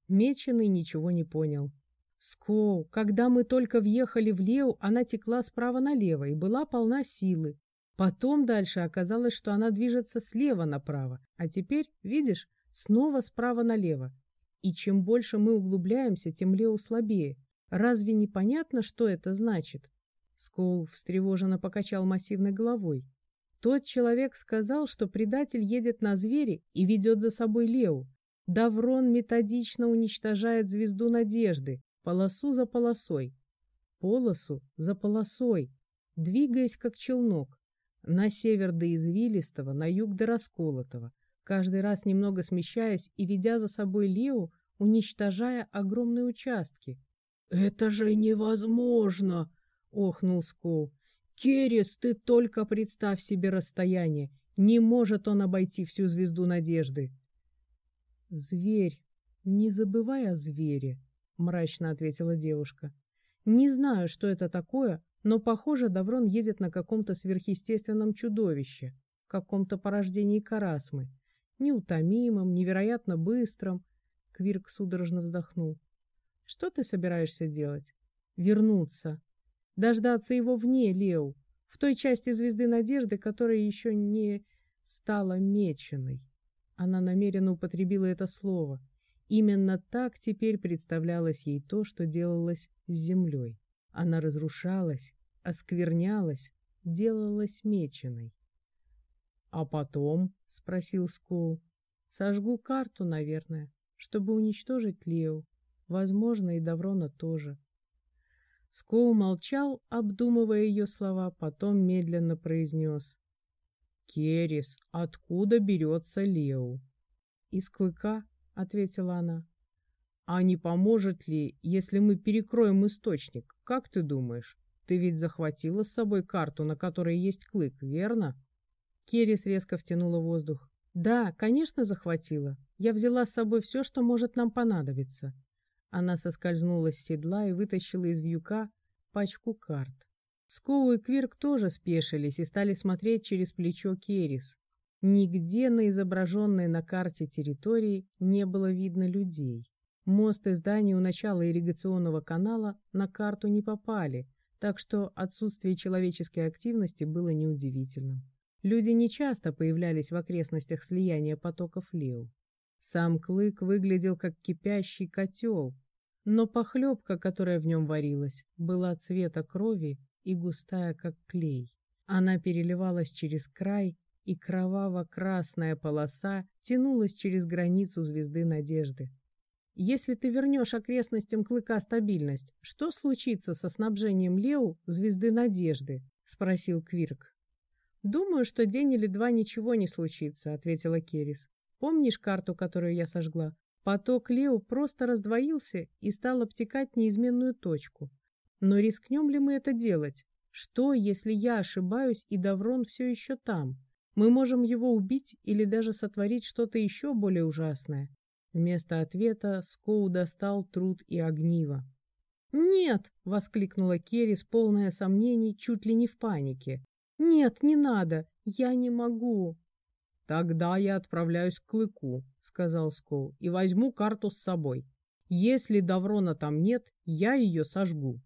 Меченый ничего не понял. Скоу, когда мы только въехали в Лео, она текла справа налево и была полна силы. Потом дальше оказалось, что она движется слева направо, а теперь, видишь, снова справа налево. И чем больше мы углубляемся, тем Лео слабее. Разве не понятно, что это значит? Скоу встревоженно покачал массивной головой. Тот человек сказал, что предатель едет на звере и ведет за собой Лео. Даврон методично уничтожает звезду надежды, полосу за полосой. Полосу за полосой, двигаясь как челнок. На север до Извилистого, на юг до Расколотого, каждый раз немного смещаясь и ведя за собой Лео, уничтожая огромные участки. «Это же невозможно!» — охнул Скоу. Керес, ты только представь себе расстояние. Не может он обойти всю звезду надежды. Зверь. Не забывай о звере, мрачно ответила девушка. Не знаю, что это такое, но, похоже, Даврон едет на каком-то сверхъестественном чудовище, каком-то порождении Карасмы. Неутомимом, невероятно быстрым. Квирк судорожно вздохнул. Что ты собираешься делать? Вернуться. Дождаться его вне, Лео, в той части звезды надежды, которая еще не стала меченой. Она намеренно употребила это слово. Именно так теперь представлялось ей то, что делалось с землей. Она разрушалась, осквернялась, делалась меченой. «А потом?» — спросил Скоу. «Сожгу карту, наверное, чтобы уничтожить Лео. Возможно, и Даврона тоже. Скоу молчал, обдумывая ее слова, потом медленно произнес. «Керис, откуда берется Лео?» «Из клыка», — ответила она. «А не поможет ли, если мы перекроем источник? Как ты думаешь? Ты ведь захватила с собой карту, на которой есть клык, верно?» Керис резко втянула воздух. «Да, конечно, захватила. Я взяла с собой все, что может нам понадобиться. Она соскользнула с седла и вытащила из вьюка пачку карт. Скоу и Квирк тоже спешились и стали смотреть через плечо Керис. Нигде на изображенной на карте территории не было видно людей. Мост и здания у начала ирригационного канала на карту не попали, так что отсутствие человеческой активности было неудивительным. Люди нечасто появлялись в окрестностях слияния потоков Лео. Сам Клык выглядел как кипящий котел, но похлебка, которая в нем варилась, была цвета крови и густая, как клей. Она переливалась через край, и кроваво-красная полоса тянулась через границу звезды надежды. Если ты вернешь окрестностям клыка стабильность, что случится со снабжением Леу звезды надежды? спросил Квирк. Думаю, что день или два ничего не случится, ответила Керис. Помнишь карту, которую я сожгла? Поток Лео просто раздвоился и стал обтекать неизменную точку. Но рискнем ли мы это делать? Что, если я ошибаюсь и Даврон все еще там? Мы можем его убить или даже сотворить что-то еще более ужасное. Вместо ответа Скоу достал труд и огниво. «Нет!» — воскликнула Керри с полное сомнений, чуть ли не в панике. «Нет, не надо! Я не могу!» «Тогда я отправляюсь к Клыку», — сказал Скоу, — «и возьму карту с собой. Если Даврона там нет, я ее сожгу».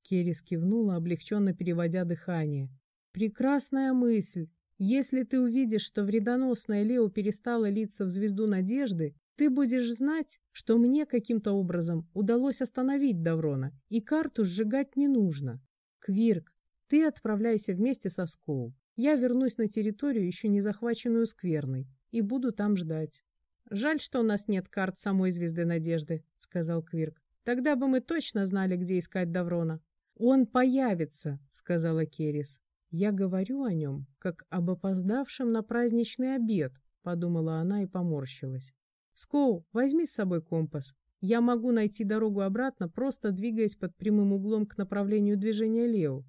Керрис кивнула, облегченно переводя дыхание. «Прекрасная мысль. Если ты увидишь, что вредоносная Лео перестала литься в звезду надежды, ты будешь знать, что мне каким-то образом удалось остановить Даврона, и карту сжигать не нужно. Квирк, ты отправляйся вместе со Скоу. Я вернусь на территорию, еще не захваченную скверной, и буду там ждать. «Жаль, что у нас нет карт самой Звезды Надежды», — сказал Квирк. «Тогда бы мы точно знали, где искать Даврона». «Он появится», — сказала Керис. «Я говорю о нем, как об опоздавшем на праздничный обед», — подумала она и поморщилась. «Скоу, возьми с собой компас. Я могу найти дорогу обратно, просто двигаясь под прямым углом к направлению движения Лео.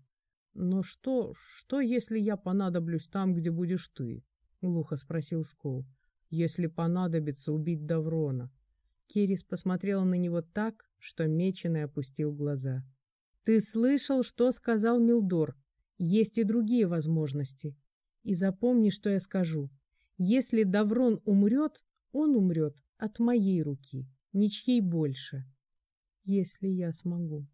«Но что, что, если я понадоблюсь там, где будешь ты?» — глухо спросил Скоу. «Если понадобится убить Даврона». Керис посмотрела на него так, что Меченый опустил глаза. «Ты слышал, что сказал Милдор? Есть и другие возможности. И запомни, что я скажу. Если Даврон умрет, он умрет от моей руки, ничьей больше. Если я смогу».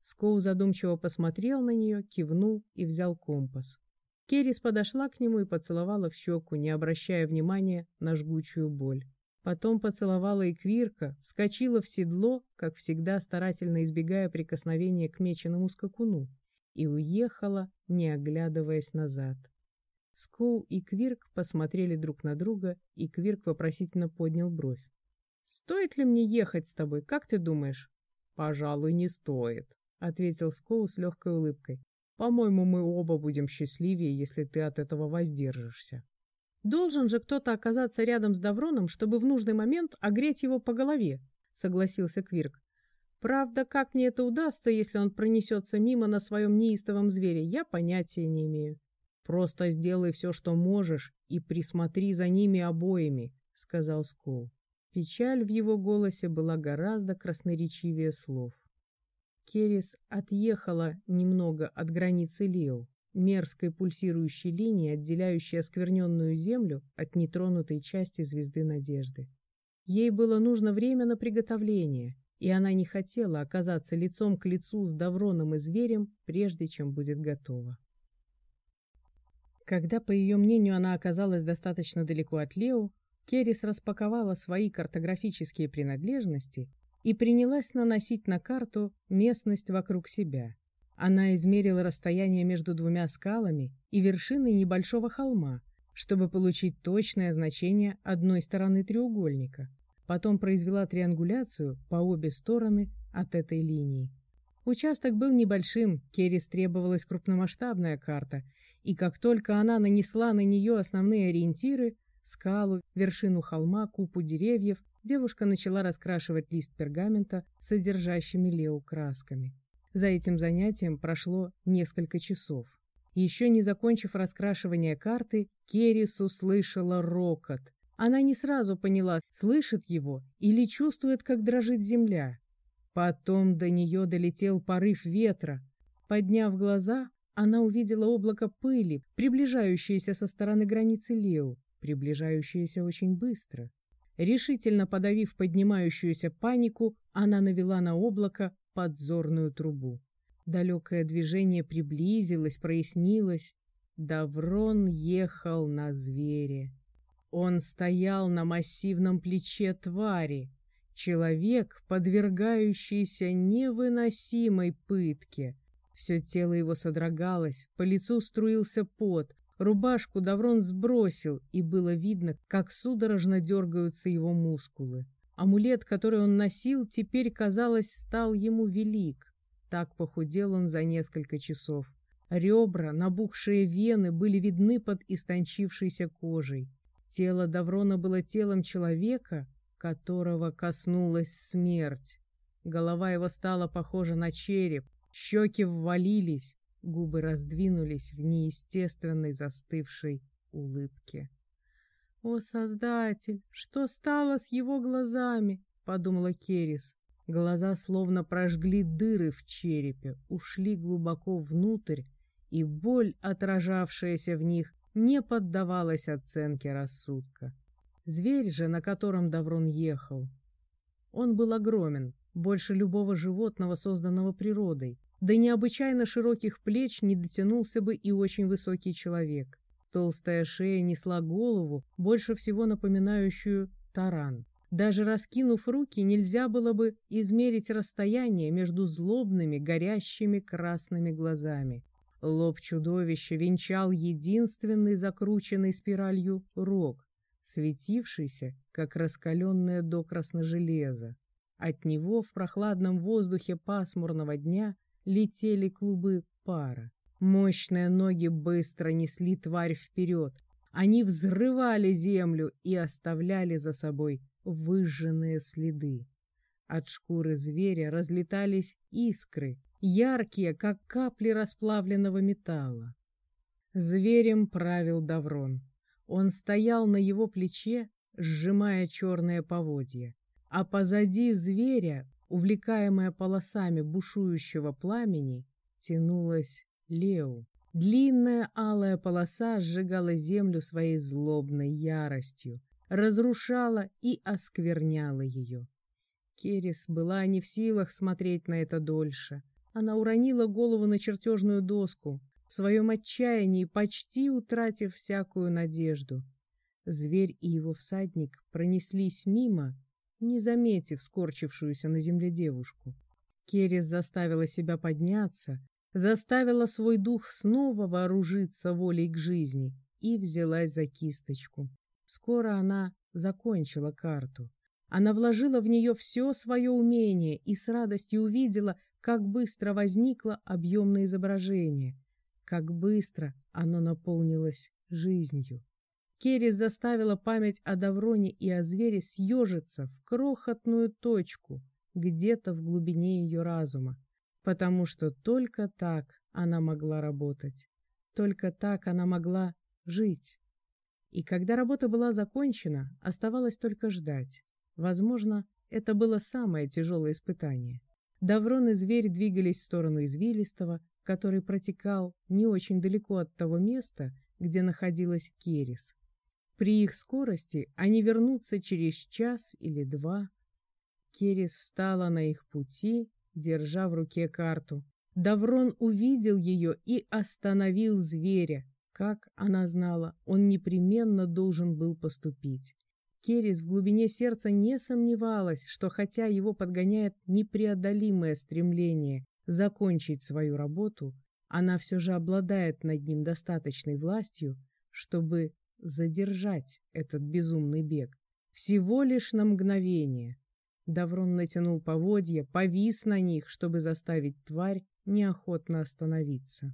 Скоу задумчиво посмотрел на нее, кивнул и взял компас. Керрис подошла к нему и поцеловала в щеку, не обращая внимания на жгучую боль. Потом поцеловала и Квирка, вскочила в седло, как всегда старательно избегая прикосновения к меченому скакуну, и уехала, не оглядываясь назад. Скоу и Квирк посмотрели друг на друга, и Квирк вопросительно поднял бровь. «Стоит ли мне ехать с тобой, как ты думаешь?» «Пожалуй, не стоит», ответил Скоу с легкой улыбкой. По-моему, мы оба будем счастливее, если ты от этого воздержишься. Должен же кто-то оказаться рядом с Давроном, чтобы в нужный момент огреть его по голове, согласился Квирк. Правда, как мне это удастся, если он пронесется мимо на своем неистовом звере, я понятия не имею. Просто сделай все, что можешь, и присмотри за ними обоими, сказал Скоу. Печаль в его голосе была гораздо красноречивее слов. Керрис отъехала немного от границы Лео, мерзкой пульсирующей линии, отделяющей оскверненную землю от нетронутой части звезды надежды. Ей было нужно время на приготовление, и она не хотела оказаться лицом к лицу с Давроном и зверем, прежде чем будет готова. Когда, по ее мнению, она оказалась достаточно далеко от Лео, Керрис распаковала свои картографические принадлежности и принялась наносить на карту местность вокруг себя. Она измерила расстояние между двумя скалами и вершиной небольшого холма, чтобы получить точное значение одной стороны треугольника. Потом произвела триангуляцию по обе стороны от этой линии. Участок был небольшим, Керрис требовалась крупномасштабная карта, и как только она нанесла на нее основные ориентиры — скалу, вершину холма, купу деревьев — девушка начала раскрашивать лист пергамента, содержащими лео красками. За этим занятием прошло несколько часов. Еще не закончив раскрашивание карты, Керрис услышала рокот. Она не сразу поняла, слышит его или чувствует, как дрожит земля. Потом до нее долетел порыв ветра. Подняв глаза, она увидела облако пыли, приближающееся со стороны границы Лео, приближающееся очень быстро. Решительно подавив поднимающуюся панику, она навела на облако подзорную трубу. Далекое движение приблизилось, прояснилось. Даврон ехал на звере. Он стоял на массивном плече твари. Человек, подвергающийся невыносимой пытке. Все тело его содрогалось, по лицу струился пот, рубашку Даврон сбросил, и было видно, как судорожно дергаются его мускулы. Амулет, который он носил, теперь, казалось, стал ему велик. Так похудел он за несколько часов. Ребра, набухшие вены были видны под истончившейся кожей. Тело Даврона было телом человека, которого коснулась смерть. Голова его стала похожа на череп, щеки ввалились, губы раздвинулись в неестественной застывшей улыбке. «О, Создатель, что стало с его глазами?» — подумала Керис. Глаза словно прожгли дыры в черепе, ушли глубоко внутрь, и боль, отражавшаяся в них, не поддавалась оценке рассудка. Зверь же, на котором Даврон ехал, он был огромен, больше любого животного, созданного природой. До необычайно широких плеч не дотянулся бы и очень высокий человек. Толстая шея несла голову, больше всего напоминающую таран. Даже раскинув руки, нельзя было бы измерить расстояние между злобными, горящими красными глазами. Лоб чудовища венчал единственный закрученный спиралью рог, светившийся, как раскаленное докрасно железо. От него в прохладном воздухе пасмурного дня летели клубы пара. Мощные ноги быстро несли тварь вперед. Они взрывали землю и оставляли за собой выжженные следы. От шкуры зверя разлетались искры, яркие, как капли расплавленного металла. Зверем правил Даврон. Он стоял на его плече, сжимая черные поводья, а позади зверя, увлекаемая полосами бушующего пламени, тянулась Лео. Длинная алая полоса сжигала землю своей злобной яростью, разрушала и оскверняла ее. Керис была не в силах смотреть на это дольше. Она уронила голову на чертежную доску, в своем отчаянии почти утратив всякую надежду. Зверь и его всадник пронеслись мимо, не заметив скорчившуюся на земле девушку. Керис заставила себя подняться, заставила свой дух снова вооружиться волей к жизни и взялась за кисточку. Скоро она закончила карту. Она вложила в нее все свое умение и с радостью увидела, как быстро возникло объемное изображение, как быстро оно наполнилось жизнью. Керри заставила память о Давроне и о звере съежиться в крохотную точку где-то в глубине ее разума, потому что только так она могла работать, только так она могла жить. И когда работа была закончена, оставалось только ждать. Возможно, это было самое тяжелое испытание. Даврон и зверь двигались в сторону извилистого, который протекал не очень далеко от того места, где находилась Керис. При их скорости они вернутся через час или два. Керис встала на их пути, держа в руке карту. Даврон увидел ее и остановил зверя. Как она знала, он непременно должен был поступить. Керис в глубине сердца не сомневалась, что хотя его подгоняет непреодолимое стремление закончить свою работу, она все же обладает над ним достаточной властью, чтобы задержать этот безумный бег. Всего лишь на мгновение. Даврон натянул поводья, повис на них, чтобы заставить тварь неохотно остановиться.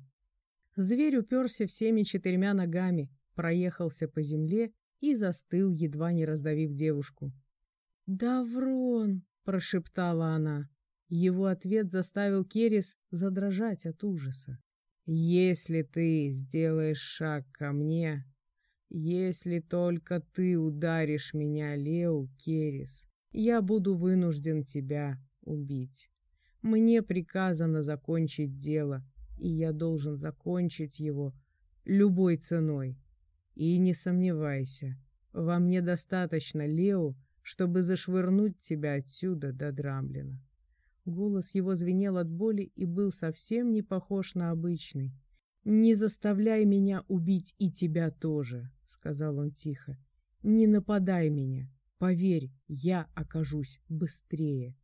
Зверь уперся всеми четырьмя ногами, проехался по земле и застыл, едва не раздавив девушку. «Даврон!» — прошептала она. Его ответ заставил Керис задрожать от ужаса. «Если ты сделаешь шаг ко мне, если только ты ударишь меня, Лео Керис, я буду вынужден тебя убить. Мне приказано закончить дело, и я должен закончить его любой ценой. И не сомневайся, во мне достаточно, Лео, чтобы зашвырнуть тебя отсюда до Драмлина. Голос его звенел от боли и был совсем не похож на обычный. «Не заставляй меня убить и тебя тоже», — сказал он тихо. «Не нападай меня. Поверь, я окажусь быстрее».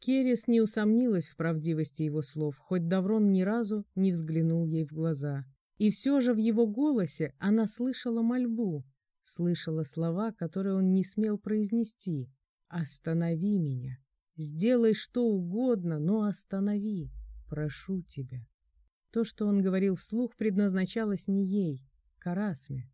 Керес не усомнилась в правдивости его слов, хоть Даврон ни разу не взглянул ей в глаза. И все же в его голосе она слышала мольбу, слышала слова, которые он не смел произнести. «Останови меня». Сделай что угодно, но останови, прошу тебя. То, что он говорил вслух, предназначалось не ей, Карасме.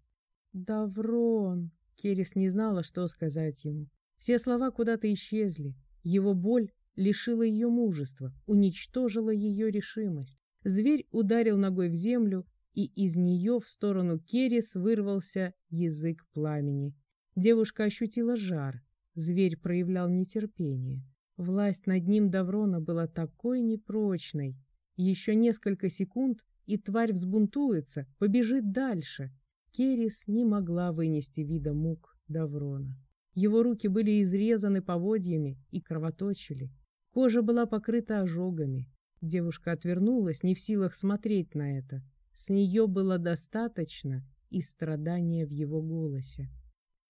«Даврон!» Керес не знала, что сказать ему. Все слова куда-то исчезли. Его боль лишила ее мужества, уничтожила ее решимость. Зверь ударил ногой в землю, и из нее в сторону Керес вырвался язык пламени. Девушка ощутила жар. Зверь проявлял нетерпение. Власть над ним Даврона была такой непрочной. Еще несколько секунд, и тварь взбунтуется, побежит дальше. Керис не могла вынести вида мук Даврона. Его руки были изрезаны поводьями и кровоточили. Кожа была покрыта ожогами. Девушка отвернулась, не в силах смотреть на это. С нее было достаточно и страдания в его голосе.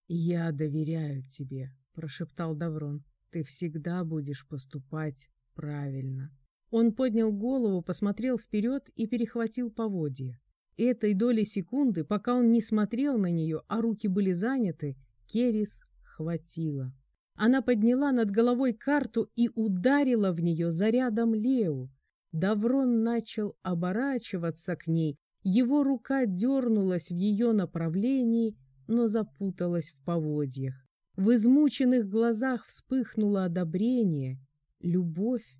«Я доверяю тебе», — прошептал Даврон. Ты всегда будешь поступать правильно. Он поднял голову, посмотрел вперед и перехватил поводья. Этой доли секунды, пока он не смотрел на нее, а руки были заняты, Керис хватило. Она подняла над головой карту и ударила в нее зарядом Лео. Даврон начал оборачиваться к ней, его рука дернулась в ее направлении, но запуталась в поводьях. В измученных глазах вспыхнуло одобрение, любовь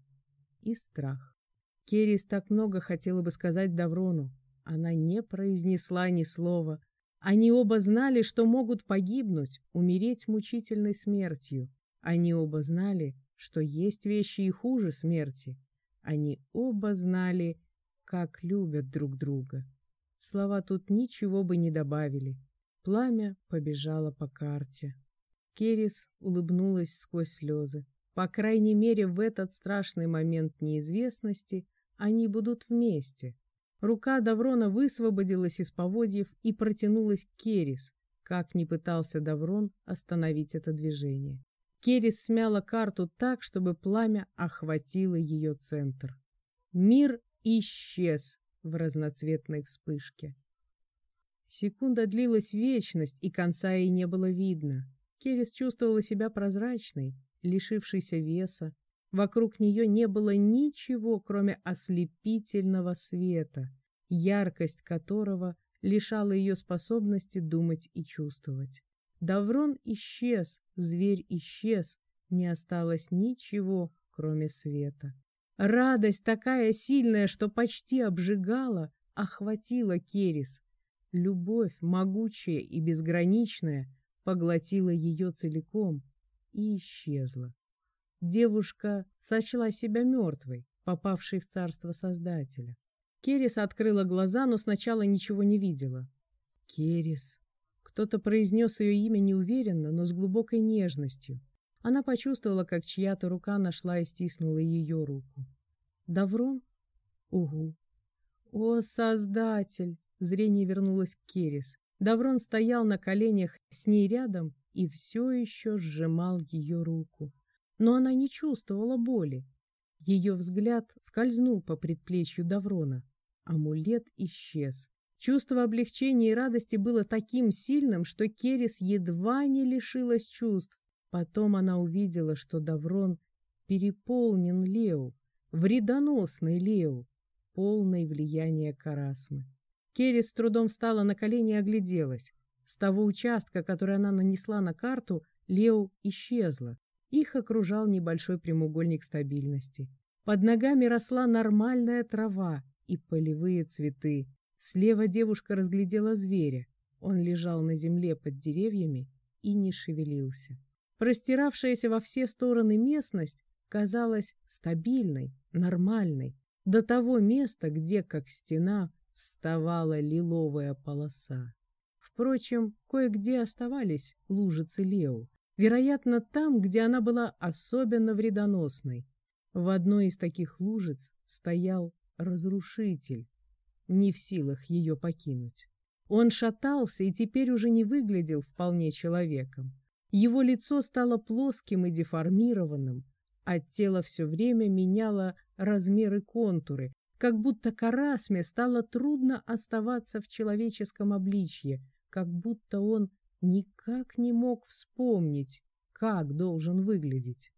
и страх. Керис так много хотела бы сказать Даврону. Она не произнесла ни слова. Они оба знали, что могут погибнуть, умереть мучительной смертью. Они оба знали, что есть вещи и хуже смерти. Они оба знали, как любят друг друга. Слова тут ничего бы не добавили. Пламя побежало по карте. Керис улыбнулась сквозь слезы. По крайней мере, в этот страшный момент неизвестности они будут вместе. Рука Даврона высвободилась из поводьев и протянулась к Керис, как ни пытался Даврон остановить это движение. Керис смяла карту так, чтобы пламя охватило ее центр. Мир исчез в разноцветной вспышке. Секунда длилась вечность, и конца ей не было видно. Керис чувствовала себя прозрачной, лишившейся веса. Вокруг нее не было ничего, кроме ослепительного света, яркость которого лишала ее способности думать и чувствовать. Даврон исчез, зверь исчез, не осталось ничего, кроме света. Радость такая сильная, что почти обжигала, охватила Керис. Любовь, могучая и безграничная, поглотила ее целиком и исчезла. Девушка сочла себя мертвой, попавшей в царство Создателя. Керис открыла глаза, но сначала ничего не видела. Керис. Кто-то произнес ее имя неуверенно, но с глубокой нежностью. Она почувствовала, как чья-то рука нашла и стиснула ее руку. Даврон? Угу. О, Создатель! Зрение вернулось к Керис. Даврон стоял на коленях с ней рядом и все еще сжимал ее руку. Но она не чувствовала боли. Ее взгляд скользнул по предплечью Даврона. Амулет исчез. Чувство облегчения и радости было таким сильным, что Керис едва не лишилась чувств. Потом она увидела, что Даврон переполнен Лео, вредоносный Лео, полный влияния Карасмы. Керри с трудом встала на колени и огляделась. С того участка, который она нанесла на карту, Лео исчезла. Их окружал небольшой прямоугольник стабильности. Под ногами росла нормальная трава и полевые цветы. Слева девушка разглядела зверя. Он лежал на земле под деревьями и не шевелился. Простиравшаяся во все стороны местность казалась стабильной, нормальной, до того места, где, как стена, вставала лиловая полоса. Впрочем, кое-где оставались лужицы Лео. Вероятно, там, где она была особенно вредоносной. В одной из таких лужиц стоял разрушитель, не в силах ее покинуть. Он шатался и теперь уже не выглядел вполне человеком. Его лицо стало плоским и деформированным, а тело все время меняло размеры контуры, как будто Карасме стало трудно оставаться в человеческом обличье, как будто он никак не мог вспомнить, как должен выглядеть.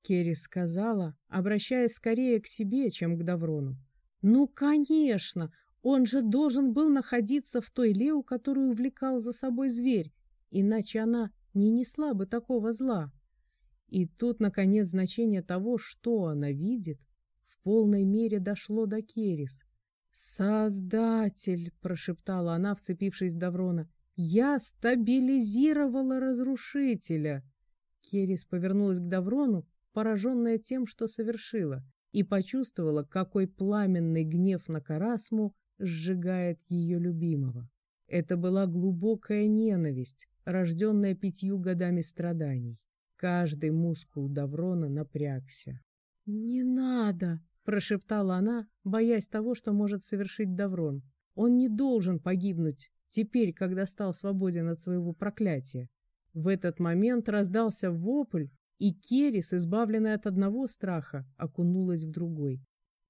Керри сказала, обращаясь скорее к себе, чем к Даврону. «Ну, конечно! Он же должен был находиться в той Леу, которую увлекал за собой зверь, иначе она не несла бы такого зла. И тут, наконец, значение того, что она видит, полной мере дошло до Керис. «Создатель!» — прошептала она, вцепившись в Даврона. «Я стабилизировала разрушителя!» Керис повернулась к Даврону, пораженная тем, что совершила, и почувствовала, какой пламенный гнев на Карасму сжигает ее любимого. Это была глубокая ненависть, рожденная пятью годами страданий. Каждый мускул Даврона напрягся. «Не надо!» — прошептала она, боясь того, что может совершить Даврон. «Он не должен погибнуть теперь, когда стал свободен от своего проклятия». В этот момент раздался вопль, и Керис, избавленная от одного страха, окунулась в другой.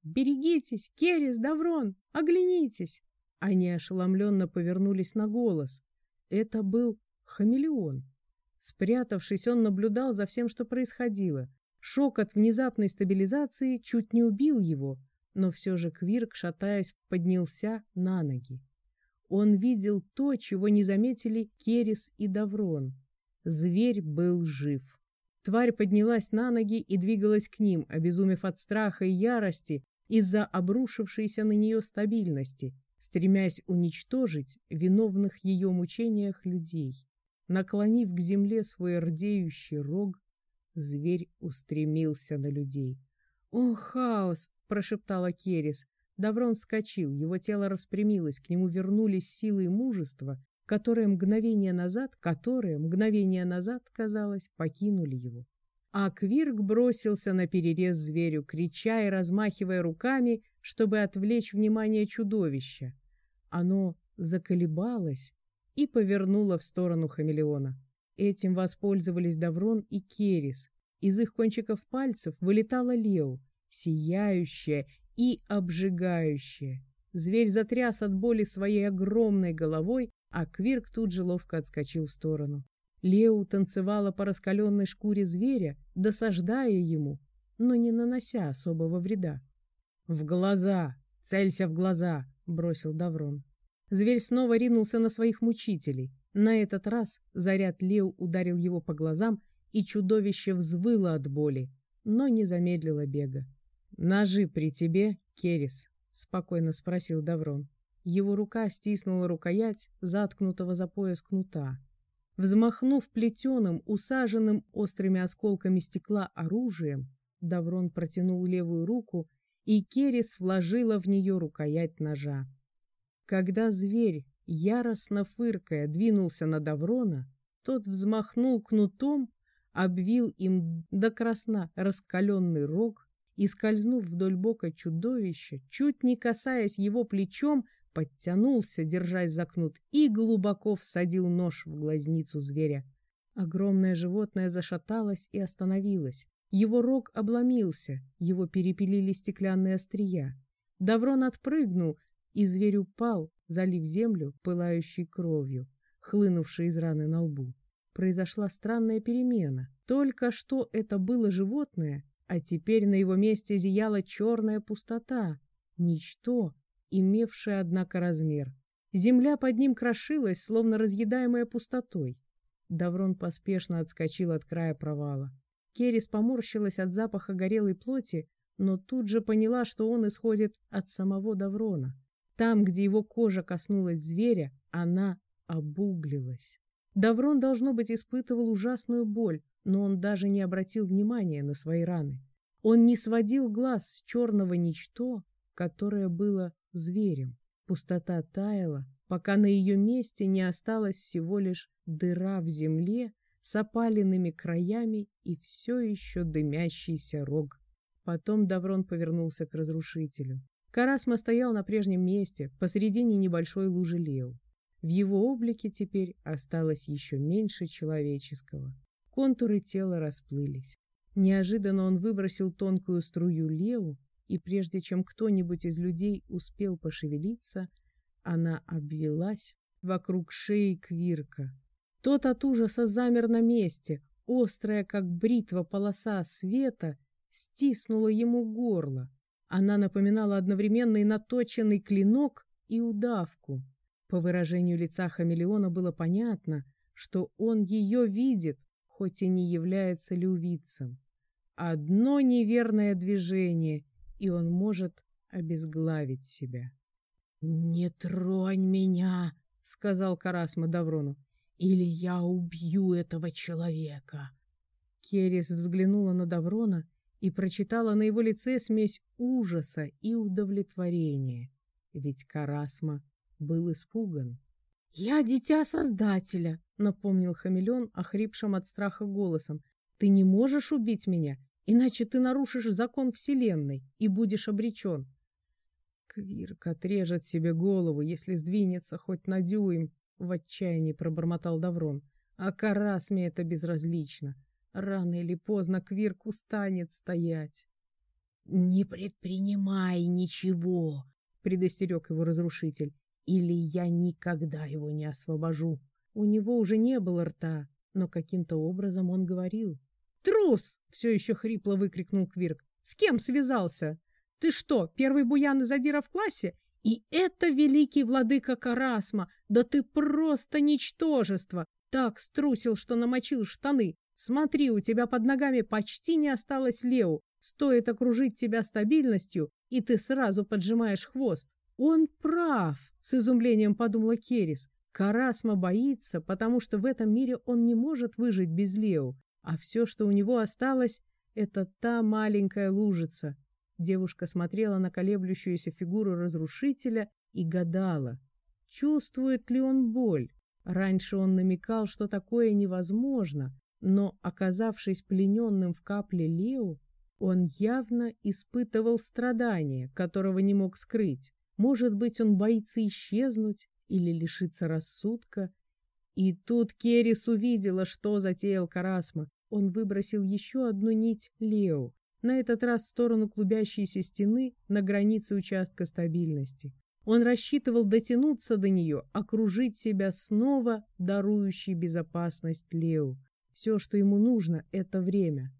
«Берегитесь! Керис, Даврон! Оглянитесь!» Они ошеломленно повернулись на голос. Это был хамелеон. Спрятавшись, он наблюдал за всем, что происходило. Шок от внезапной стабилизации чуть не убил его, но все же Квирк, шатаясь, поднялся на ноги. Он видел то, чего не заметили Керис и Даврон. Зверь был жив. Тварь поднялась на ноги и двигалась к ним, обезумев от страха и ярости из-за обрушившейся на нее стабильности, стремясь уничтожить виновных ее мучениях людей. Наклонив к земле свой рдеющий рог, зверь устремился на людей. «О, хаос!» — прошептала Керис. Даврон вскочил, его тело распрямилось, к нему вернулись силы и мужество, которые мгновение назад, которые мгновение назад, казалось, покинули его. А Квирк бросился на перерез зверю, крича и размахивая руками, чтобы отвлечь внимание чудовища. Оно заколебалось, и повернула в сторону хамелеона. Этим воспользовались Даврон и Керис. Из их кончиков пальцев вылетала Лео, сияющая и обжигающая. Зверь затряс от боли своей огромной головой, а Квирк тут же ловко отскочил в сторону. Лео танцевала по раскаленной шкуре зверя, досаждая ему, но не нанося особого вреда. «В глаза! Целься в глаза!» — бросил Даврон. Зверь снова ринулся на своих мучителей. На этот раз заряд Лео ударил его по глазам, и чудовище взвыло от боли, но не замедлило бега. «Ножи при тебе, Керис?» — спокойно спросил Даврон. Его рука стиснула рукоять, заткнутого за пояс кнута. Взмахнув плетеным, усаженным острыми осколками стекла оружием, Даврон протянул левую руку, и Керис вложила в нее рукоять ножа. Когда зверь, яростно фыркая, двинулся на Даврона, тот взмахнул кнутом, обвил им до красна раскаленный рог и, скользнув вдоль бока чудовища, чуть не касаясь его плечом, подтянулся, держась за кнут, и глубоко всадил нож в глазницу зверя. Огромное животное зашаталось и остановилось. Его рог обломился, его перепилили стеклянные острия. Даврон отпрыгнул и зверь упал, залив землю, пылающей кровью, хлынувшей из раны на лбу. произошла странная перемена. Только что это было животное, а теперь на его месте зияла черная пустота, ничто, имевшее, однако, размер. Земля под ним крошилась, словно разъедаемая пустотой. Даврон поспешно отскочил от края провала. Керис поморщилась от запаха горелой плоти, но тут же поняла, что он исходит от самого Даврона. Там, где его кожа коснулась зверя, она обуглилась. Даврон, должно быть, испытывал ужасную боль, но он даже не обратил внимания на свои раны. Он не сводил глаз с черного ничто, которое было зверем. Пустота таяла, пока на ее месте не осталась всего лишь дыра в земле с опаленными краями и все еще дымящийся рог. Потом Даврон повернулся к разрушителю. Карасма стоял на прежнем месте, посредине небольшой лужи Лео. В его облике теперь осталось еще меньше человеческого. Контуры тела расплылись. Неожиданно он выбросил тонкую струю Леву, и прежде чем кто-нибудь из людей успел пошевелиться, она обвелась вокруг шеи Квирка. Тот от ужаса замер на месте, острая, как бритва полоса света, стиснула ему горло. Она напоминала одновременно и наточенный клинок, и удавку. По выражению лица хамелеона было понятно, что он ее видит, хоть и не является лювицем. Одно неверное движение, и он может обезглавить себя. «Не тронь меня!» — сказал Карасма Даврону. «Или я убью этого человека!» Керис взглянула на Даврона и прочитала на его лице смесь ужаса и удовлетворения. Ведь Карасма был испуган. «Я дитя Создателя», — напомнил хамелеон, охрипшим от страха голосом. «Ты не можешь убить меня, иначе ты нарушишь закон Вселенной и будешь обречен». Квирк отрежет себе голову, если сдвинется хоть на дюйм, — в отчаянии пробормотал Даврон. А Карасме это безразлично. Рано или поздно Квирк устанет стоять. «Не предпринимай ничего», — предостерег его разрушитель или я никогда его не освобожу. У него уже не было рта, но каким-то образом он говорил. «Трус!» — все еще хрипло выкрикнул Квирк. «С кем связался? Ты что, первый буян из Адира в классе? И это великий владыка Карасма! Да ты просто ничтожество! Так струсил, что намочил штаны. Смотри, у тебя под ногами почти не осталось Лео. Стоит окружить тебя стабильностью, и ты сразу поджимаешь хвост. «Он прав!» — с изумлением подумала Керис. Карасма боится, потому что в этом мире он не может выжить без Лео, а все, что у него осталось, это та маленькая лужица. Девушка смотрела на колеблющуюся фигуру разрушителя и гадала, чувствует ли он боль. Раньше он намекал, что такое невозможно, но, оказавшись плененным в капле Лео, он явно испытывал страдание, которого не мог скрыть. Может быть, он боится исчезнуть или лишиться рассудка. И тут Керис увидела, что затеял Карасма. Он выбросил еще одну нить Лео, на этот раз в сторону клубящейся стены на границе участка стабильности. Он рассчитывал дотянуться до нее, окружить себя снова дарующей безопасность Лео. Все, что ему нужно, это время.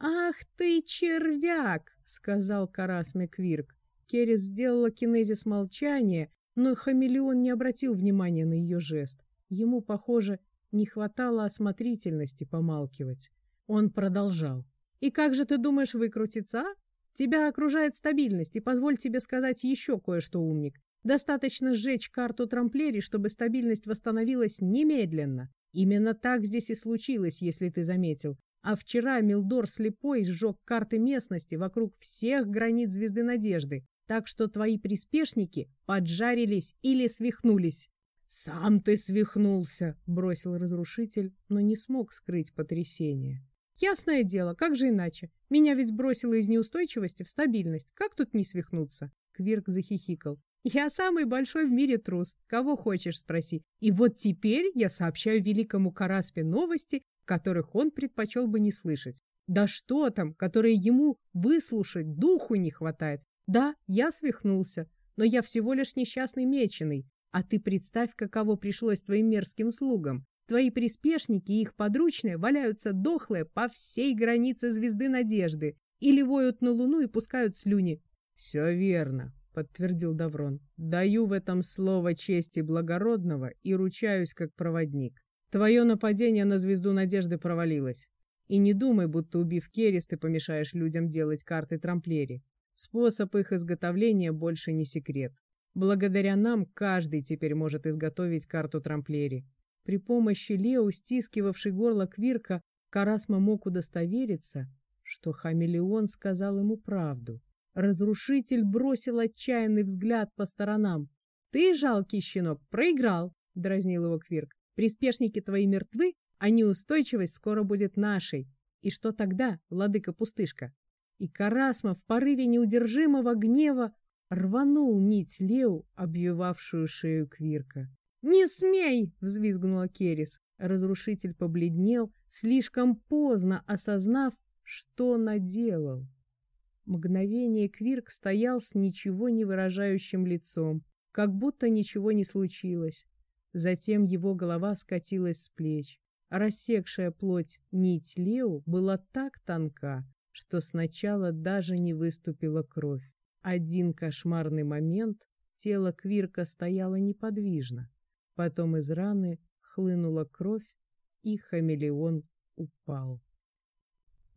«Ах ты, червяк!» — сказал Карас Меквирк. Керрис сделала кинезис молчания, но хамелеон не обратил внимания на ее жест. Ему, похоже, не хватало осмотрительности помалкивать. Он продолжал. «И как же ты думаешь выкрутиться, а? Тебя окружает стабильность, и позволь тебе сказать еще кое-что, умник. Достаточно сжечь карту трамплери, чтобы стабильность восстановилась немедленно. Именно так здесь и случилось, если ты заметил. А вчера Милдор слепой сжег карты местности вокруг всех границ Звезды Надежды, так что твои приспешники поджарились или свихнулись. «Сам ты свихнулся!» — бросил разрушитель, но не смог скрыть потрясение. «Ясное дело, как же иначе? Меня ведь бросило из неустойчивости в стабильность. Как тут не свихнуться?» Квирк захихикал. «Я самый большой в мире трус. Кого хочешь, спроси. И вот теперь я сообщаю великому Караспе новости, которых он предпочел бы не слышать. Да что там, которые ему выслушать духу не хватает. Да, я свихнулся, но я всего лишь несчастный меченый, а ты представь, каково пришлось твоим мерзким слугам. Твои приспешники и их подручные валяются дохлые по всей границе звезды надежды или воют на луну и пускают слюни. Все верно, подтвердил Даврон. Даю в этом слово чести благородного и ручаюсь как проводник. Твое нападение на звезду надежды провалилось. И не думай, будто убив Керис, ты помешаешь людям делать карты трамплери. Способ их изготовления больше не секрет. Благодаря нам каждый теперь может изготовить карту трамплери. При помощи Лео, стискивавшей горло Квирка, Карасма мог удостовериться, что хамелеон сказал ему правду. Разрушитель бросил отчаянный взгляд по сторонам. «Ты, жалкий щенок, проиграл!» — дразнил его Квирк. «Приспешники твои мертвы, а неустойчивость скоро будет нашей. И что тогда, владыка-пустышка?» И Карасма в порыве неудержимого гнева рванул нить Леу, обвивавшую шею Квирка. «Не смей!» — взвизгнула Керис. Разрушитель побледнел, слишком поздно осознав, что наделал. Мгновение Квирк стоял с ничего не выражающим лицом, как будто ничего не случилось. Затем его голова скатилась с плеч. Рассекшая плоть нить Лео была так тонка, что сначала даже не выступила кровь. Один кошмарный момент тело Квирка стояло неподвижно. Потом из раны хлынула кровь, и хамелеон упал.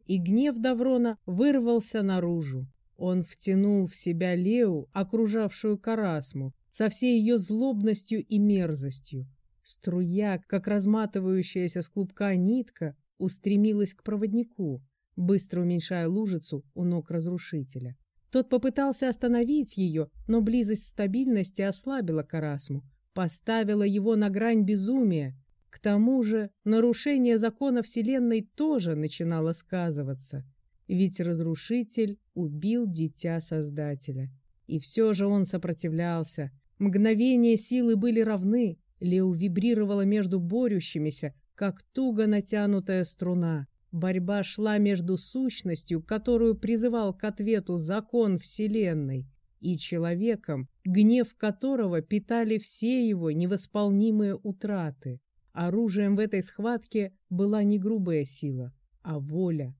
И гнев Даврона вырвался наружу. Он втянул в себя Леу, окружавшую Карасму, со всей ее злобностью и мерзостью. Струя, как разматывающаяся с клубка нитка, устремилась к проводнику, быстро уменьшая лужицу у ног разрушителя. Тот попытался остановить ее, но близость стабильности ослабила Карасму, поставила его на грань безумия. К тому же нарушение закона Вселенной тоже начинало сказываться, ведь разрушитель убил дитя Создателя. И все же он сопротивлялся. Мгновения силы были равны, Лео вибрировала между борющимися, как туго натянутая струна. Борьба шла между сущностью, которую призывал к ответу закон Вселенной, и человеком, гнев которого питали все его невосполнимые утраты. Оружием в этой схватке была не грубая сила, а воля.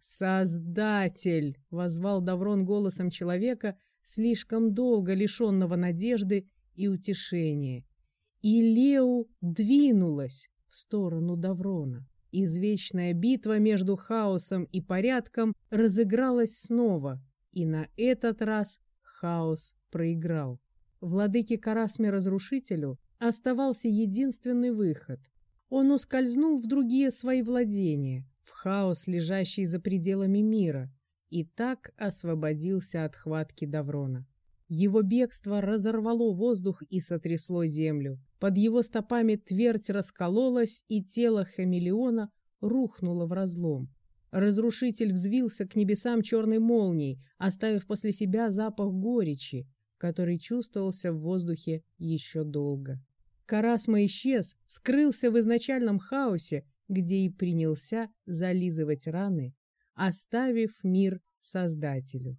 «Создатель!» — возвал Даврон голосом человека, слишком долго лишенного надежды и утешения. И Леу двинулась в сторону Даврона. Извечная битва между хаосом и порядком разыгралась снова, и на этот раз Хаос проиграл. Владыке Карасме-разрушителю оставался единственный выход. Он ускользнул в другие свои владения, в хаос, лежащий за пределами мира, и так освободился от хватки Даврона. Его бегство разорвало воздух и сотрясло землю. Под его стопами твердь раскололась, и тело хамелеона рухнуло в разлом. Разрушитель взвился к небесам черной молнией, оставив после себя запах горечи, который чувствовался в воздухе еще долго. Карасма исчез, скрылся в изначальном хаосе, где и принялся зализывать раны, оставив мир Создателю.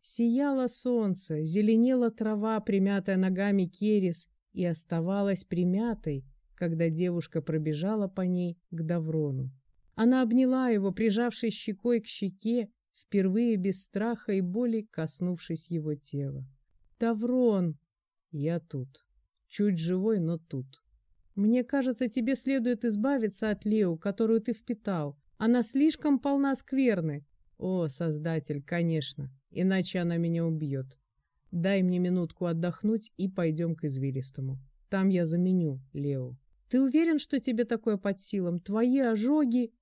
Сияло солнце, зеленела трава, примятая ногами керес, и оставалась примятой, когда девушка пробежала по ней к Даврону. Она обняла его, прижавшись щекой к щеке, впервые без страха и боли коснувшись его тела. «Таврон!» «Я тут. Чуть живой, но тут. Мне кажется, тебе следует избавиться от Лео, которую ты впитал. Она слишком полна скверны». «О, Создатель, конечно, иначе она меня убьет. Дай мне минутку отдохнуть и пойдем к извилистому. Там я заменю Лео». «Ты уверен, что тебе такое под силам? Твои ожоги...»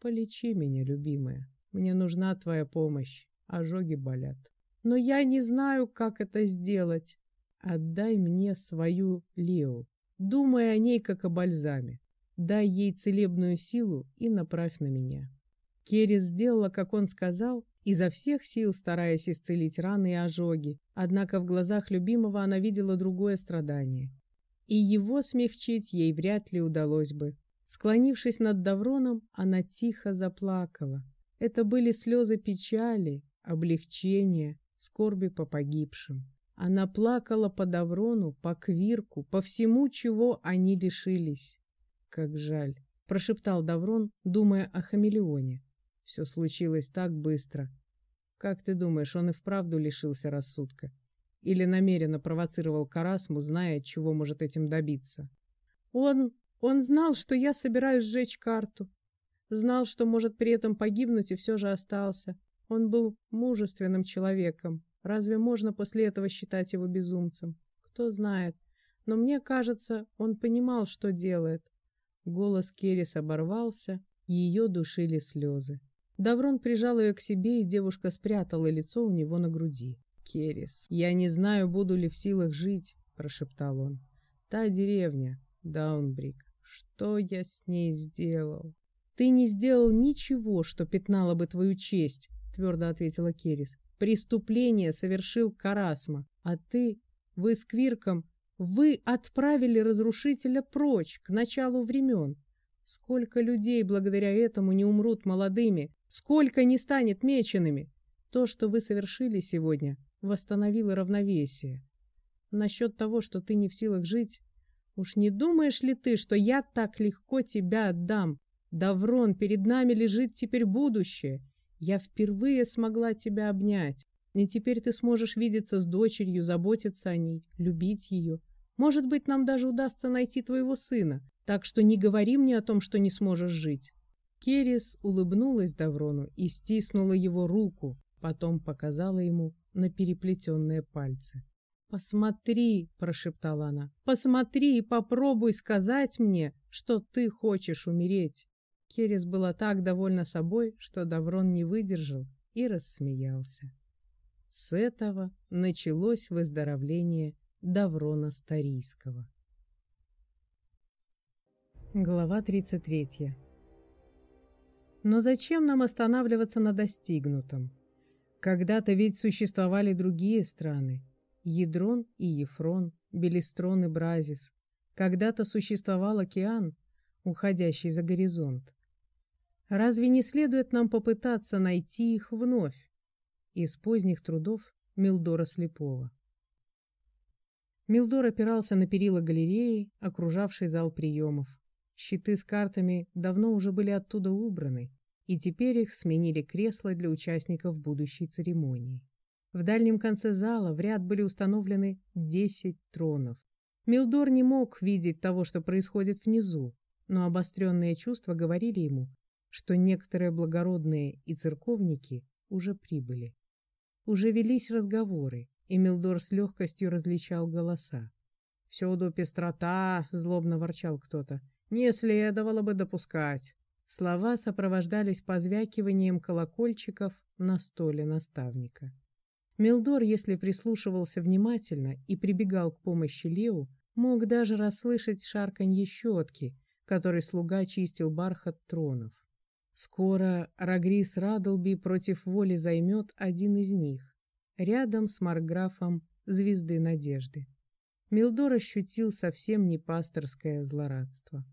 Полечи меня, любимая. Мне нужна твоя помощь. Ожоги болят. Но я не знаю, как это сделать. Отдай мне свою Лео. Думай о ней, как о бальзаме. Дай ей целебную силу и направь на меня. Керри сделала, как он сказал, изо всех сил стараясь исцелить раны и ожоги, однако в глазах любимого она видела другое страдание. И его смягчить ей вряд ли удалось бы. Склонившись над Давроном, она тихо заплакала. Это были слезы печали, облегчения, скорби по погибшим. Она плакала по Даврону, по Квирку, по всему, чего они лишились. как жаль», — прошептал Даврон, думая о хамелеоне. Все случилось так быстро. Как ты думаешь, он и вправду лишился рассудка? Или намеренно провоцировал Карасму, зная, чего может этим добиться? Он... он знал, что я собираюсь сжечь карту. Знал, что может при этом погибнуть, и все же остался. Он был мужественным человеком. Разве можно после этого считать его безумцем? Кто знает. Но мне кажется, он понимал, что делает. Голос Керрис оборвался, ее душили слезы. Даврон прижал ее к себе, и девушка спрятала лицо у него на груди. «Керрис, я не знаю, буду ли в силах жить», — прошептал он. «Та деревня, Даунбрик, что я с ней сделал?» «Ты не сделал ничего, что пятнало бы твою честь», — твердо ответила Керрис. «Преступление совершил Карасма, а ты, вы с Квирком, вы отправили разрушителя прочь, к началу времен. Сколько людей благодаря этому не умрут молодыми, сколько не станет меченными. То, что вы совершили сегодня, восстановило равновесие. Насчет того, что ты не в силах жить, уж не думаешь ли ты, что я так легко тебя отдам? Даврон, перед нами лежит теперь будущее. Я впервые смогла тебя обнять. И теперь ты сможешь видеться с дочерью, заботиться о ней, любить ее. Может быть, нам даже удастся найти твоего сына. Так что не говори мне о том, что не сможешь жить». Керис улыбнулась Даврону и стиснула его руку, потом показала ему на переплетенные пальцы. «Посмотри», — прошептала она, — «посмотри и попробуй сказать мне, что ты хочешь умереть». Керис была так довольна собой, что Даврон не выдержал и рассмеялся. С этого началось выздоровление Даврона Старийского. Глава 33. Но зачем нам останавливаться на достигнутом? Когда-то ведь существовали другие страны. Ядрон и Ефрон, Белистрон и Бразис. Когда-то существовал океан, уходящий за горизонт. Разве не следует нам попытаться найти их вновь? из поздних трудов Милдора Слепого. Милдор опирался на перила галереи, окружавшей зал приемов. Щиты с картами давно уже были оттуда убраны, и теперь их сменили кресла для участников будущей церемонии. В дальнем конце зала в ряд были установлены десять тронов. Милдор не мог видеть того, что происходит внизу, но обостренные чувства говорили ему, что некоторые благородные и церковники уже прибыли. Уже велись разговоры, и Милдор с легкостью различал голоса. «Всюду пестрота!» — злобно ворчал кто-то. «Не следовало бы допускать!» Слова сопровождались позвякиванием колокольчиков на столе наставника. Милдор, если прислушивался внимательно и прибегал к помощи Леу, мог даже расслышать шарканье щетки, которой слуга чистил бархат тронов. Скоро Рагрис Радолби против воли займет один из них, рядом с Марграфом Звезды Надежды. Милдор ощутил совсем не пасторское злорадство.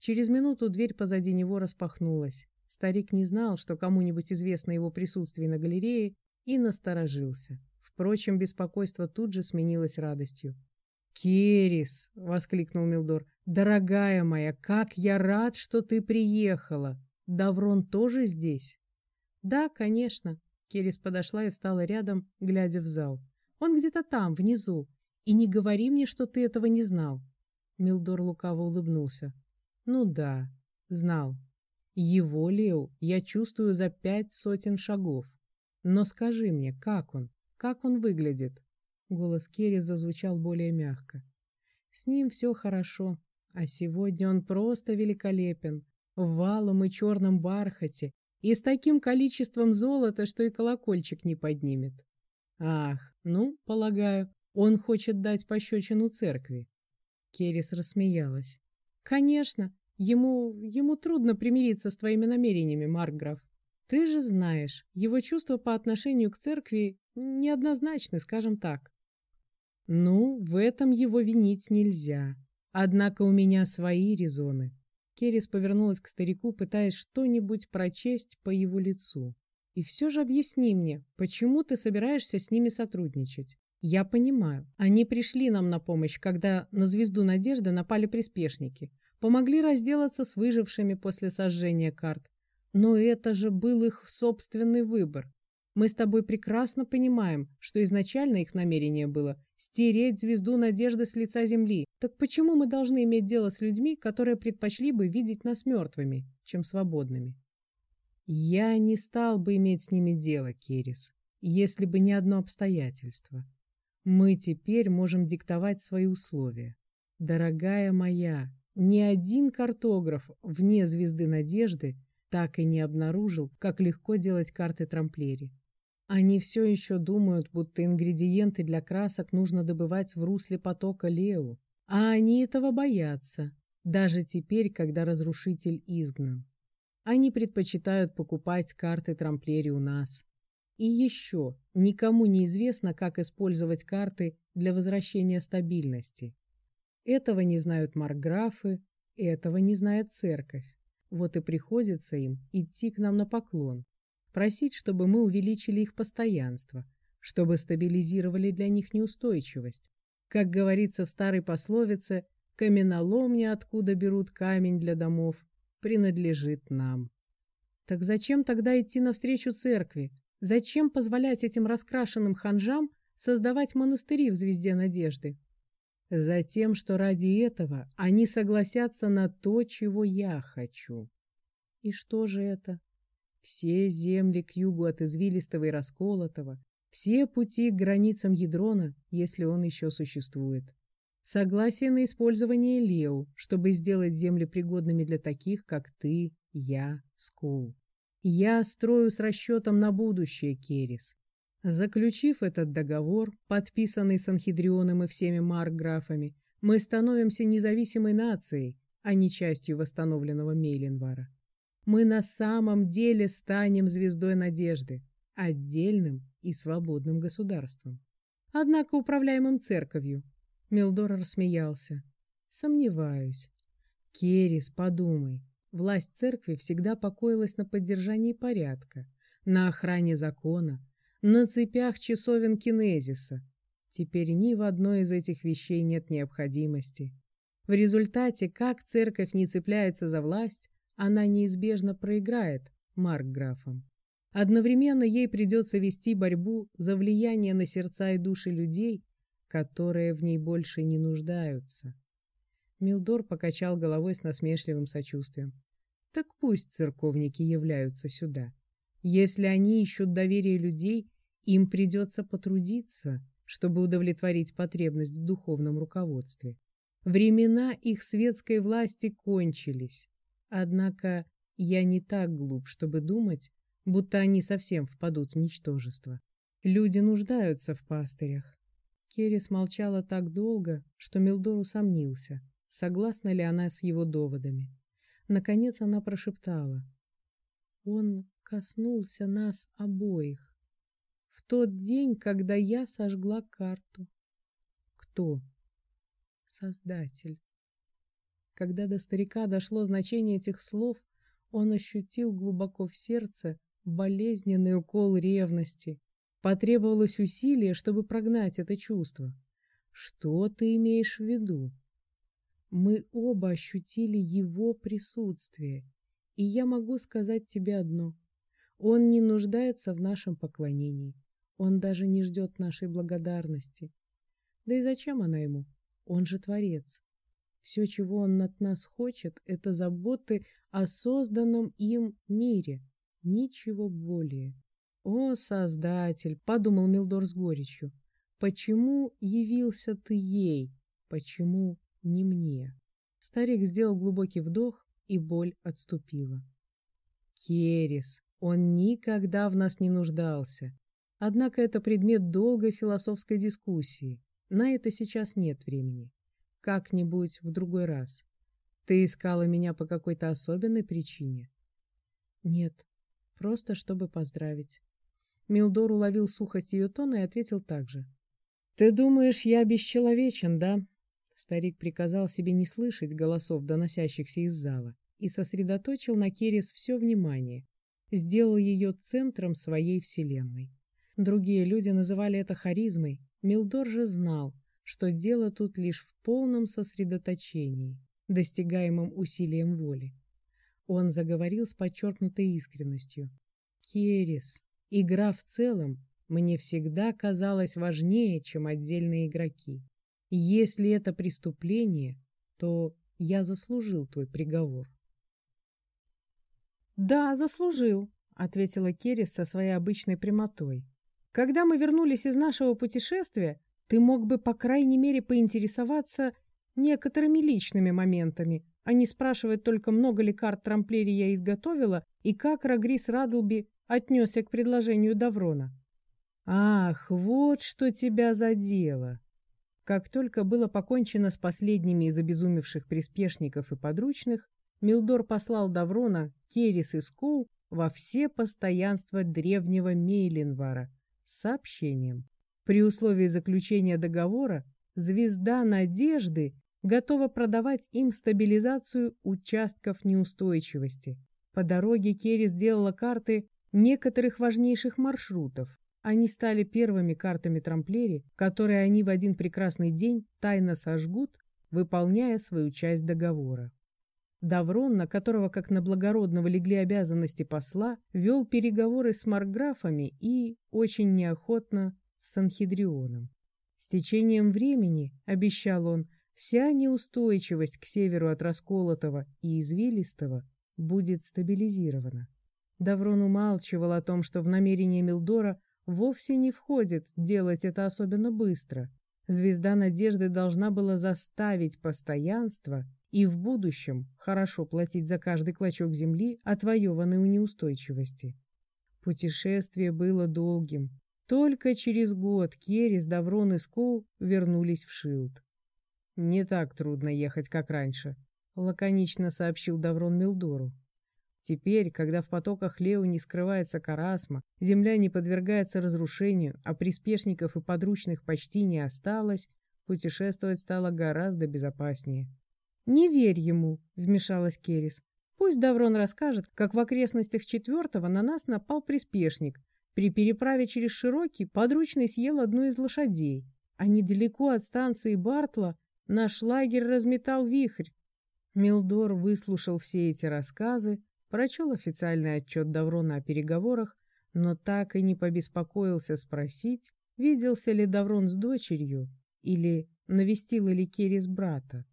Через минуту дверь позади него распахнулась. Старик не знал, что кому-нибудь известно его присутствие на галерее, и насторожился. Впрочем, беспокойство тут же сменилось радостью. «Керис!» — воскликнул Милдор. «Дорогая моя, как я рад, что ты приехала! Даврон тоже здесь? Да, конечно. Керис подошла и встала рядом, глядя в зал. Он где-то там, внизу. И не говори мне, что ты этого не знал. Милдор лукаво улыбнулся. Ну да, знал. Его, Лео, я чувствую за пять сотен шагов. Но скажи мне, как он? Как он выглядит? Голос Керри зазвучал более мягко. С ним все хорошо, а сегодня он просто великолепен в валом и черном бархате и с таким количеством золота, что и колокольчик не поднимет. Ах, ну, полагаю, он хочет дать пощечину церкви. Керис рассмеялась. Конечно, ему, ему трудно примириться с твоими намерениями, Маркграф. Ты же знаешь, его чувства по отношению к церкви неоднозначны, скажем так. Ну, в этом его винить нельзя. Однако у меня свои резоны. Керрис повернулась к старику, пытаясь что-нибудь прочесть по его лицу. «И все же объясни мне, почему ты собираешься с ними сотрудничать? Я понимаю, они пришли нам на помощь, когда на звезду Надежды напали приспешники. помогли разделаться с выжившими после сожжения карт. Но это же был их собственный выбор. Мы с тобой прекрасно понимаем, что изначально их намерение было стереть звезду надежды с лица земли. Так почему мы должны иметь дело с людьми, которые предпочли бы видеть нас мертвыми, чем свободными? Я не стал бы иметь с ними дело, Керис, если бы не одно обстоятельство. Мы теперь можем диктовать свои условия. Дорогая моя, ни один картограф вне звезды надежды так и не обнаружил, как легко делать карты трамплери. Они все еще думают, будто ингредиенты для красок нужно добывать в русле потока Лео. А они этого боятся, даже теперь, когда разрушитель изгнан. Они предпочитают покупать карты трамплери у нас. И еще, никому не известно, как использовать карты для возвращения стабильности. Этого не знают марграфы, этого не знает церковь. Вот и приходится им идти к нам на поклон просить, чтобы мы увеличили их постоянство, чтобы стабилизировали для них неустойчивость. Как говорится в старой пословице, каменоломня, откуда берут камень для домов, принадлежит нам. Так зачем тогда идти навстречу церкви? Зачем позволять этим раскрашенным ханжам создавать монастыри в звезде надежды? Затем, что ради этого они согласятся на то, чего я хочу. И что же это? Все земли к югу от извилистого и расколотого, все пути к границам ядрона, если он еще существует. Согласие на использование Лео, чтобы сделать земли пригодными для таких, как ты, я, Скоу. Я строю с расчетом на будущее, Керис. Заключив этот договор, подписанный Санхедрионом и всеми маркграфами, мы становимся независимой нацией, а не частью восстановленного Мейленвара мы на самом деле станем звездой надежды, отдельным и свободным государством. Однако управляемым церковью. Милдор рассмеялся. Сомневаюсь. Керис, подумай. Власть церкви всегда покоилась на поддержании порядка, на охране закона, на цепях часовен кинезиса. Теперь ни в одной из этих вещей нет необходимости. В результате, как церковь не цепляется за власть, она неизбежно проиграет Маркграфам. Одновременно ей придется вести борьбу за влияние на сердца и души людей, которые в ней больше не нуждаются. Милдор покачал головой с насмешливым сочувствием. Так пусть церковники являются сюда. Если они ищут доверие людей, им придется потрудиться, чтобы удовлетворить потребность в духовном руководстве. Времена их светской власти кончились. Однако я не так глуп, чтобы думать, будто они совсем впадут в ничтожество. Люди нуждаются в пастырях. Керрис молчала так долго, что Милдор усомнился, согласна ли она с его доводами. Наконец она прошептала. Он коснулся нас обоих. В тот день, когда я сожгла карту. Кто? Создатель. Когда до старика дошло значение этих слов, он ощутил глубоко в сердце болезненный укол ревности. Потребовалось усилие, чтобы прогнать это чувство. Что ты имеешь в виду? Мы оба ощутили его присутствие, и я могу сказать тебе одно. Он не нуждается в нашем поклонении. Он даже не ждет нашей благодарности. Да и зачем она ему? Он же Творец. Все, чего он от нас хочет, это заботы о созданном им мире. Ничего более. «О, Создатель!» — подумал Милдор с горечью. «Почему явился ты ей? Почему не мне?» Старик сделал глубокий вдох, и боль отступила. «Керис! Он никогда в нас не нуждался. Однако это предмет долгой философской дискуссии. На это сейчас нет времени. Как-нибудь в другой раз. Ты искала меня по какой-то особенной причине? Нет, просто чтобы поздравить. Милдор уловил сухость ее тона и ответил так же. Ты думаешь, я бесчеловечен, да? Старик приказал себе не слышать голосов, доносящихся из зала, и сосредоточил на Керес все внимание, сделал ее центром своей вселенной. Другие люди называли это харизмой, Милдор же знал, что дело тут лишь в полном сосредоточении. достигаемым усилием воли. Он заговорил с подчеркнутой искренностью. «Керес, игра в целом мне всегда казалась важнее, чем отдельные игроки. Если это преступление, то я заслужил твой приговор». «Да, заслужил», — ответила Керес со своей обычной прямотой. «Когда мы вернулись из нашего путешествия, ты мог бы, по крайней мере, поинтересоваться некоторыми личными моментами, а не спрашивать только, много ли карт трамплери я изготовила и как Рагрис Радлби отнесся к предложению Даврона. «Ах, вот что тебя задело!» Как только было покончено с последними из обезумевших приспешников и подручных, Милдор послал Даврона, Керис и Скоу во все постоянства древнего Мейлинвара с сообщением. При условии заключения договора звезда надежды готова продавать им стабилизацию участков неустойчивости. По дороге Керри сделала карты некоторых важнейших маршрутов. Они стали первыми картами трамплери, которые они в один прекрасный день тайно сожгут, выполняя свою часть договора. Даврон, на которого, как на благородного, легли обязанности посла, вел переговоры с марграфами и, очень неохотно, с Санхедрионом. С течением времени, обещал он, Вся неустойчивость к северу от расколотого и извилистого будет стабилизирована. Даврон умалчивал о том, что в намерение Милдора вовсе не входит делать это особенно быстро. Звезда надежды должна была заставить постоянство и в будущем хорошо платить за каждый клочок земли, отвоеванный у неустойчивости. Путешествие было долгим. Только через год Керрис, Даврон и Скоу вернулись в Шилд. «Не так трудно ехать, как раньше», — лаконично сообщил Даврон Милдору. Теперь, когда в потоках Лео не скрывается карасма, земля не подвергается разрушению, а приспешников и подручных почти не осталось, путешествовать стало гораздо безопаснее. «Не верь ему», — вмешалась Керис. «Пусть Даврон расскажет, как в окрестностях четвертого на нас напал приспешник. При переправе через Широкий подручный съел одну из лошадей, а недалеко от станции Бартла Наш лагерь разметал вихрь. Милдор выслушал все эти рассказы, прочел официальный отчет Даврона о переговорах, но так и не побеспокоился спросить, виделся ли Даврон с дочерью или навестил ли Керис брата.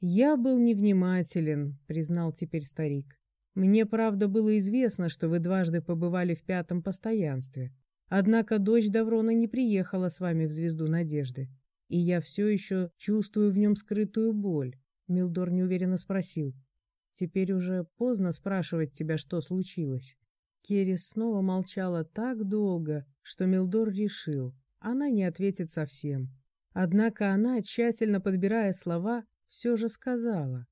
«Я был невнимателен», — признал теперь старик. «Мне, правда, было известно, что вы дважды побывали в пятом постоянстве. Однако дочь Даврона не приехала с вами в «Звезду надежды» и я все еще чувствую в нем скрытую боль. Милдор неуверенно спросил. Теперь уже поздно спрашивать тебя, что случилось. Керрис снова молчала так долго, что Милдор решил, она не ответит совсем. Однако она, тщательно подбирая слова, все же сказала.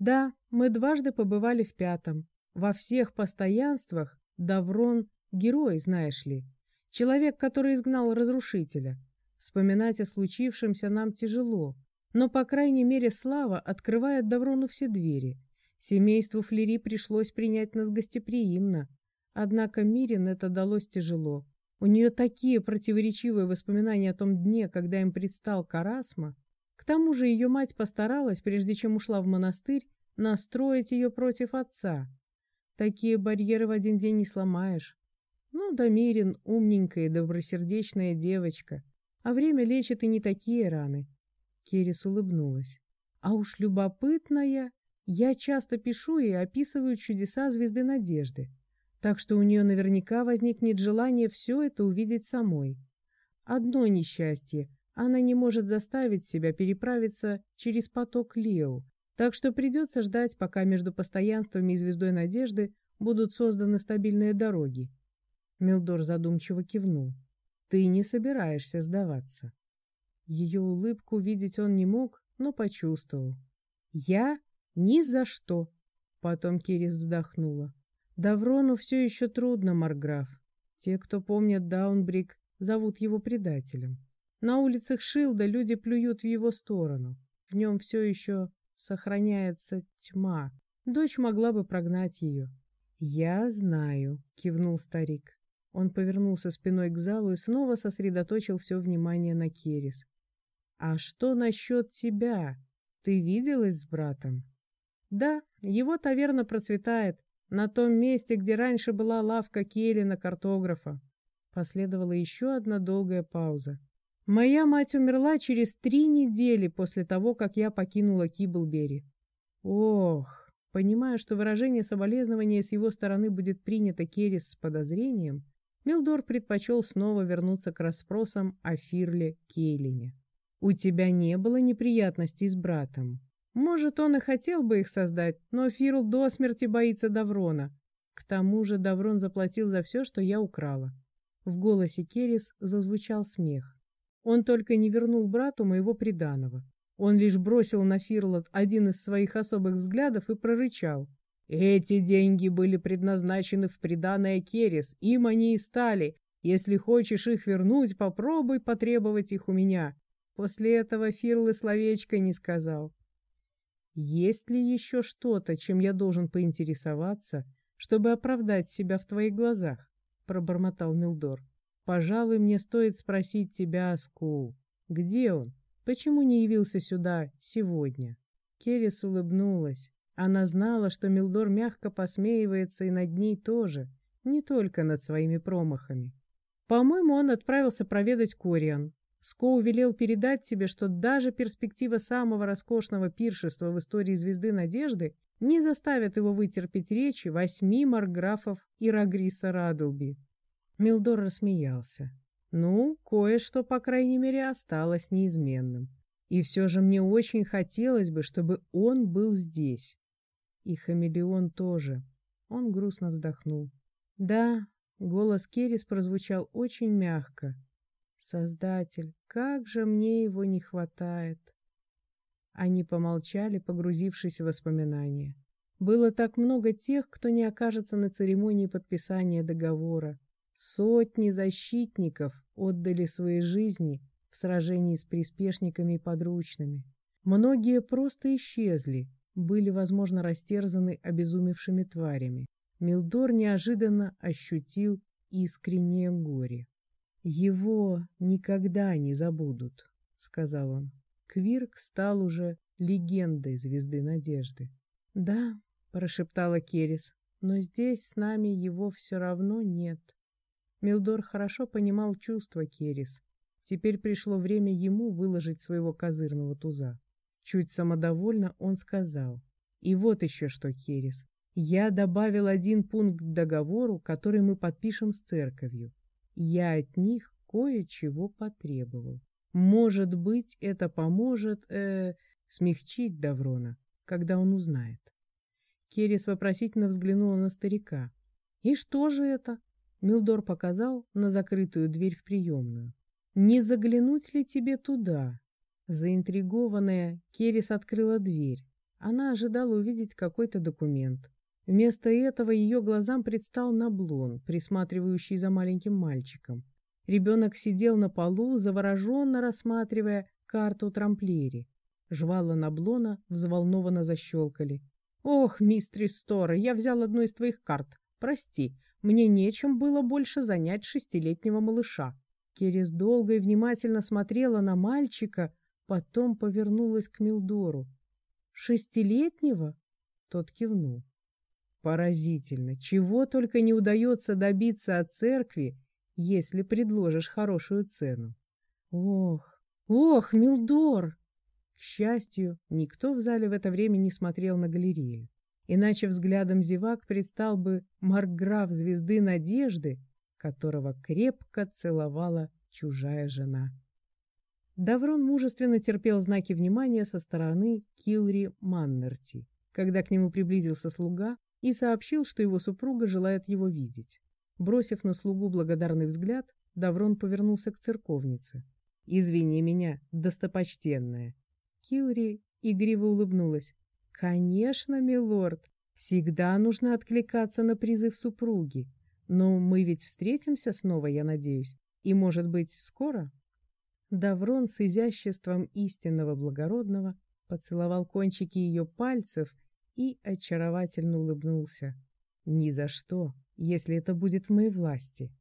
«Да, мы дважды побывали в пятом. Во всех постоянствах Даврон — герой, знаешь ли. Человек, который изгнал разрушителя. Вспоминать о случившемся нам тяжело, но, по крайней мере, Слава открывает Даврону все двери. Семейству Флери пришлось принять нас гостеприимно. Однако Мирин это далось тяжело. У нее такие противоречивые воспоминания о том дне, когда им предстал Карасма. К тому же ее мать постаралась, прежде чем ушла в монастырь, настроить ее против отца. Такие барьеры в один день не сломаешь. Ну да Мирин умненькая и добросердечная девочка. А время лечит и не такие раны. Керис улыбнулась. А уж любопытная. Я часто пишу и описываю чудеса звезды надежды. Так что у нее наверняка возникнет желание все это увидеть самой. Одно несчастье. Она не может заставить себя переправиться через поток Лео, так что придется ждать, пока между постоянствами и звездой надежды будут созданы стабильные дороги. Милдор задумчиво кивнул. Ты не собираешься сдаваться. Ее улыбку видеть он не мог, но почувствовал. Я ни за что. Потом Кирис вздохнула. Даврону все еще трудно, Марграф. Те, кто помнят Даунбрик, зовут его предателем. На улицах Шилда люди плюют в его сторону. В нем все еще сохраняется тьма. Дочь могла бы прогнать ее. «Я знаю», — кивнул старик. Он повернулся спиной к залу и снова сосредоточил все внимание на Керис. «А что насчет тебя? Ты виделась с братом? Да, его таверна процветает. На том месте, где раньше была лавка Келлина, картографа. Последовала еще одна долгая пауза. Моя мать умерла через три недели после того, как я покинула Киблбери. Ох, понимая, что выражение соболезнования с его стороны будет принято Керис с подозрением, Милдор предпочел снова вернуться к расспросам о Фирле Кейлине. «У тебя не было неприятностей с братом?» Может, он и хотел бы их создать, но Фирл до смерти боится Даврона. К тому же Даврон заплатил за все, что я украла. В голосе Керис зазвучал смех. Он только не вернул брату моего приданого. Он лишь бросил на Фирлот один из своих особых взглядов и прорычал. «Эти деньги были предназначены в приданое Керис, ими они и стали. Если хочешь их вернуть, попробуй потребовать их у меня». После этого Фирл и словечко не сказал. Есть ли еще что-то, чем я должен поинтересоваться, чтобы оправдать себя в твоих глазах? Пробормотал Милдор. Пожалуй, мне стоит спросить тебя, Скул. Где он? Почему не явился сюда сегодня? Керрис улыбнулась. Она знала, что Милдор мягко посмеивается и над ней тоже, не только над своими промахами. По-моему, он отправился проведать Кориан. Скоу велел передать тебе, что даже перспектива самого роскошного пиршества в истории Звезды Надежды не заставит его вытерпеть речи восьми марграфов и Рагриса Радлби. Милдор рассмеялся. Ну, кое-что, по крайней мере, осталось неизменным. И все же мне очень хотелось бы, чтобы он был здесь. И хамелеон тоже. Он грустно вздохнул. Да, голос Керрис прозвучал очень мягко, Создатель, как же мне его не хватает. Они помолчали, погрузившись в воспоминания. Было так много тех, кто не окажется на церемонии подписания договора. Сотни защитников отдали свои жизни в сражении с приспешниками и подручными. Многие просто исчезли, были, возможно, растерзаны обезумевшими тварями. Милдор неожиданно ощутил искреннее горе. «Его никогда не забудут», — сказал он. Квирк стал уже легендой звезды надежды. «Да», — прошептала Керис, — «но здесь с нами его все равно нет». Милдор хорошо понимал чувства Керис. Теперь пришло время ему выложить своего козырного туза. Чуть самодовольно он сказал. «И вот еще что, Керис. Я добавил один пункт к договору, который мы подпишем с церковью. Я от них кое-чего потребовал. Может быть, это поможет э, смягчить Даврона, когда он узнает. Керрис вопросительно взглянула на старика. «И что же это?» Милдор показал на закрытую дверь в приемную. «Не заглянуть ли тебе туда?» Заинтригованная, Керрис открыла дверь. Она ожидала увидеть какой-то документ. Вместо этого ее глазам предстал Наблон, присматривающий за маленьким мальчиком. Ребенок сидел на полу, завороженно рассматривая карту трамплери. Жвала Наблона взволнованно защелкали. «Ох, мистрис Стора, я взял одну из твоих карт. Прости, мне нечем было больше занять шестилетнего малыша». Керес долго и внимательно смотрела на мальчика, потом повернулась к Милдору. «Шестилетнего?» Тот кивнул. Поразительно, чего только не удается добиться от церкви, если предложишь хорошую цену. Ох, ох, Милдор! К счастью, никто в зале в это время не смотрел на галерею. Иначе взглядом зевак предстал бы маркграф звезды надежды, которого крепко целовала чужая жена. Даврон мужественно терпел знаки внимания со стороны Килри Маннерти. Когда к нему приблизился слуга, и сообщил, что его супруга желает его видеть. Бросив на слугу благодарный взгляд, Даврон повернулся к церковнице. «Извини меня, достопочтенная». Килри игриво улыбнулась. «Конечно, милорд, всегда нужно откликаться на призыв супруги. Но мы ведь встретимся снова, я надеюсь, и, может быть, скоро?» Даврон с изяществом истинного благородного поцеловал кончики ее пальцев и очаровательно улыбнулся. «Ни за что, если это будет в моей власти».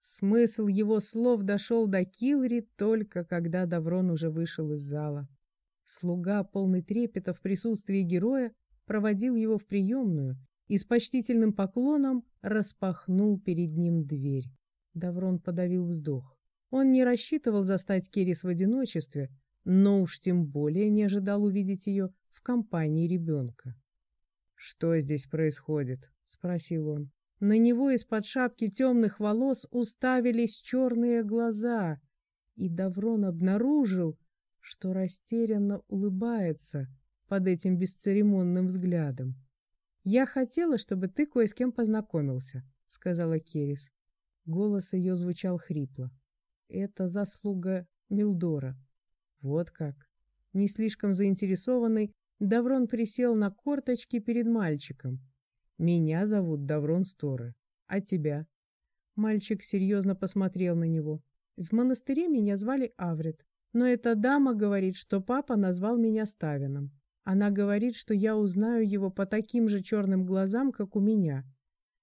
Смысл его слов дошел до Килри только когда Даврон уже вышел из зала. Слуга, полный трепета в присутствии героя, проводил его в приемную и с почтительным поклоном распахнул перед ним дверь. Даврон подавил вздох. Он не рассчитывал застать Керис в одиночестве, но уж тем более не ожидал увидеть ее в компании ребенка. «Что здесь происходит?» — спросил он. На него из-под шапки темных волос уставились черные глаза, и Даврон обнаружил, что растерянно улыбается под этим бесцеремонным взглядом. «Я хотела, чтобы ты кое с кем познакомился», — сказала Керис. Голос ее звучал хрипло. «Это заслуга Милдора». Вот как. Не слишком заинтересованный, Даврон присел на корточки перед мальчиком. «Меня зовут Даврон Сторы. А тебя?» Мальчик серьезно посмотрел на него. «В монастыре меня звали Аврит. Но эта дама говорит, что папа назвал меня Ставином. Она говорит, что я узнаю его по таким же черным глазам, как у меня.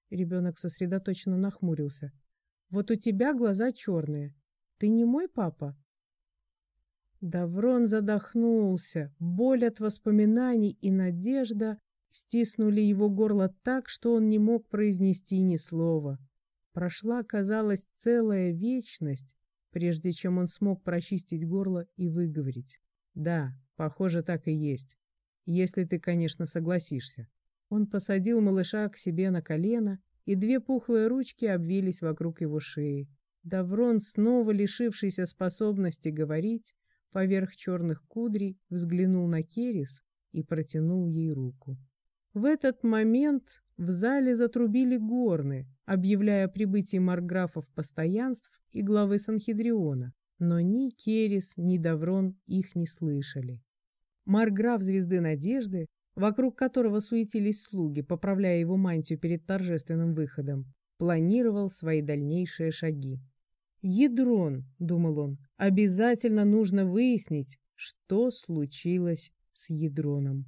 Ребенок сосредоточенно нахмурился. Вот у тебя глаза черные. Ты не мой папа? Даврон задохнулся. Боль от воспоминаний и надежда стиснули его горло так, что он не мог произнести ни слова. Прошла, казалось, целая вечность, прежде чем он смог прочистить горло и выговорить. «Да, похоже, так и есть. Если ты, конечно, согласишься». Он посадил малыша к себе на колено, и две пухлые ручки обвились вокруг его шеи. Даврон, снова лишившийся способности говорить, поверх черных кудрей взглянул на Керис и протянул ей руку. В этот момент в зале затрубили горны, объявляя о прибытии марграфов постоянств и главы Санхедриона, но ни Керис, ни Даврон их не слышали. Марграф Звезды Надежды, вокруг которого суетились слуги, поправляя его мантию перед торжественным выходом, планировал свои дальнейшие шаги. «Ядрон», — думал он, — «обязательно нужно выяснить, что случилось с ядроном».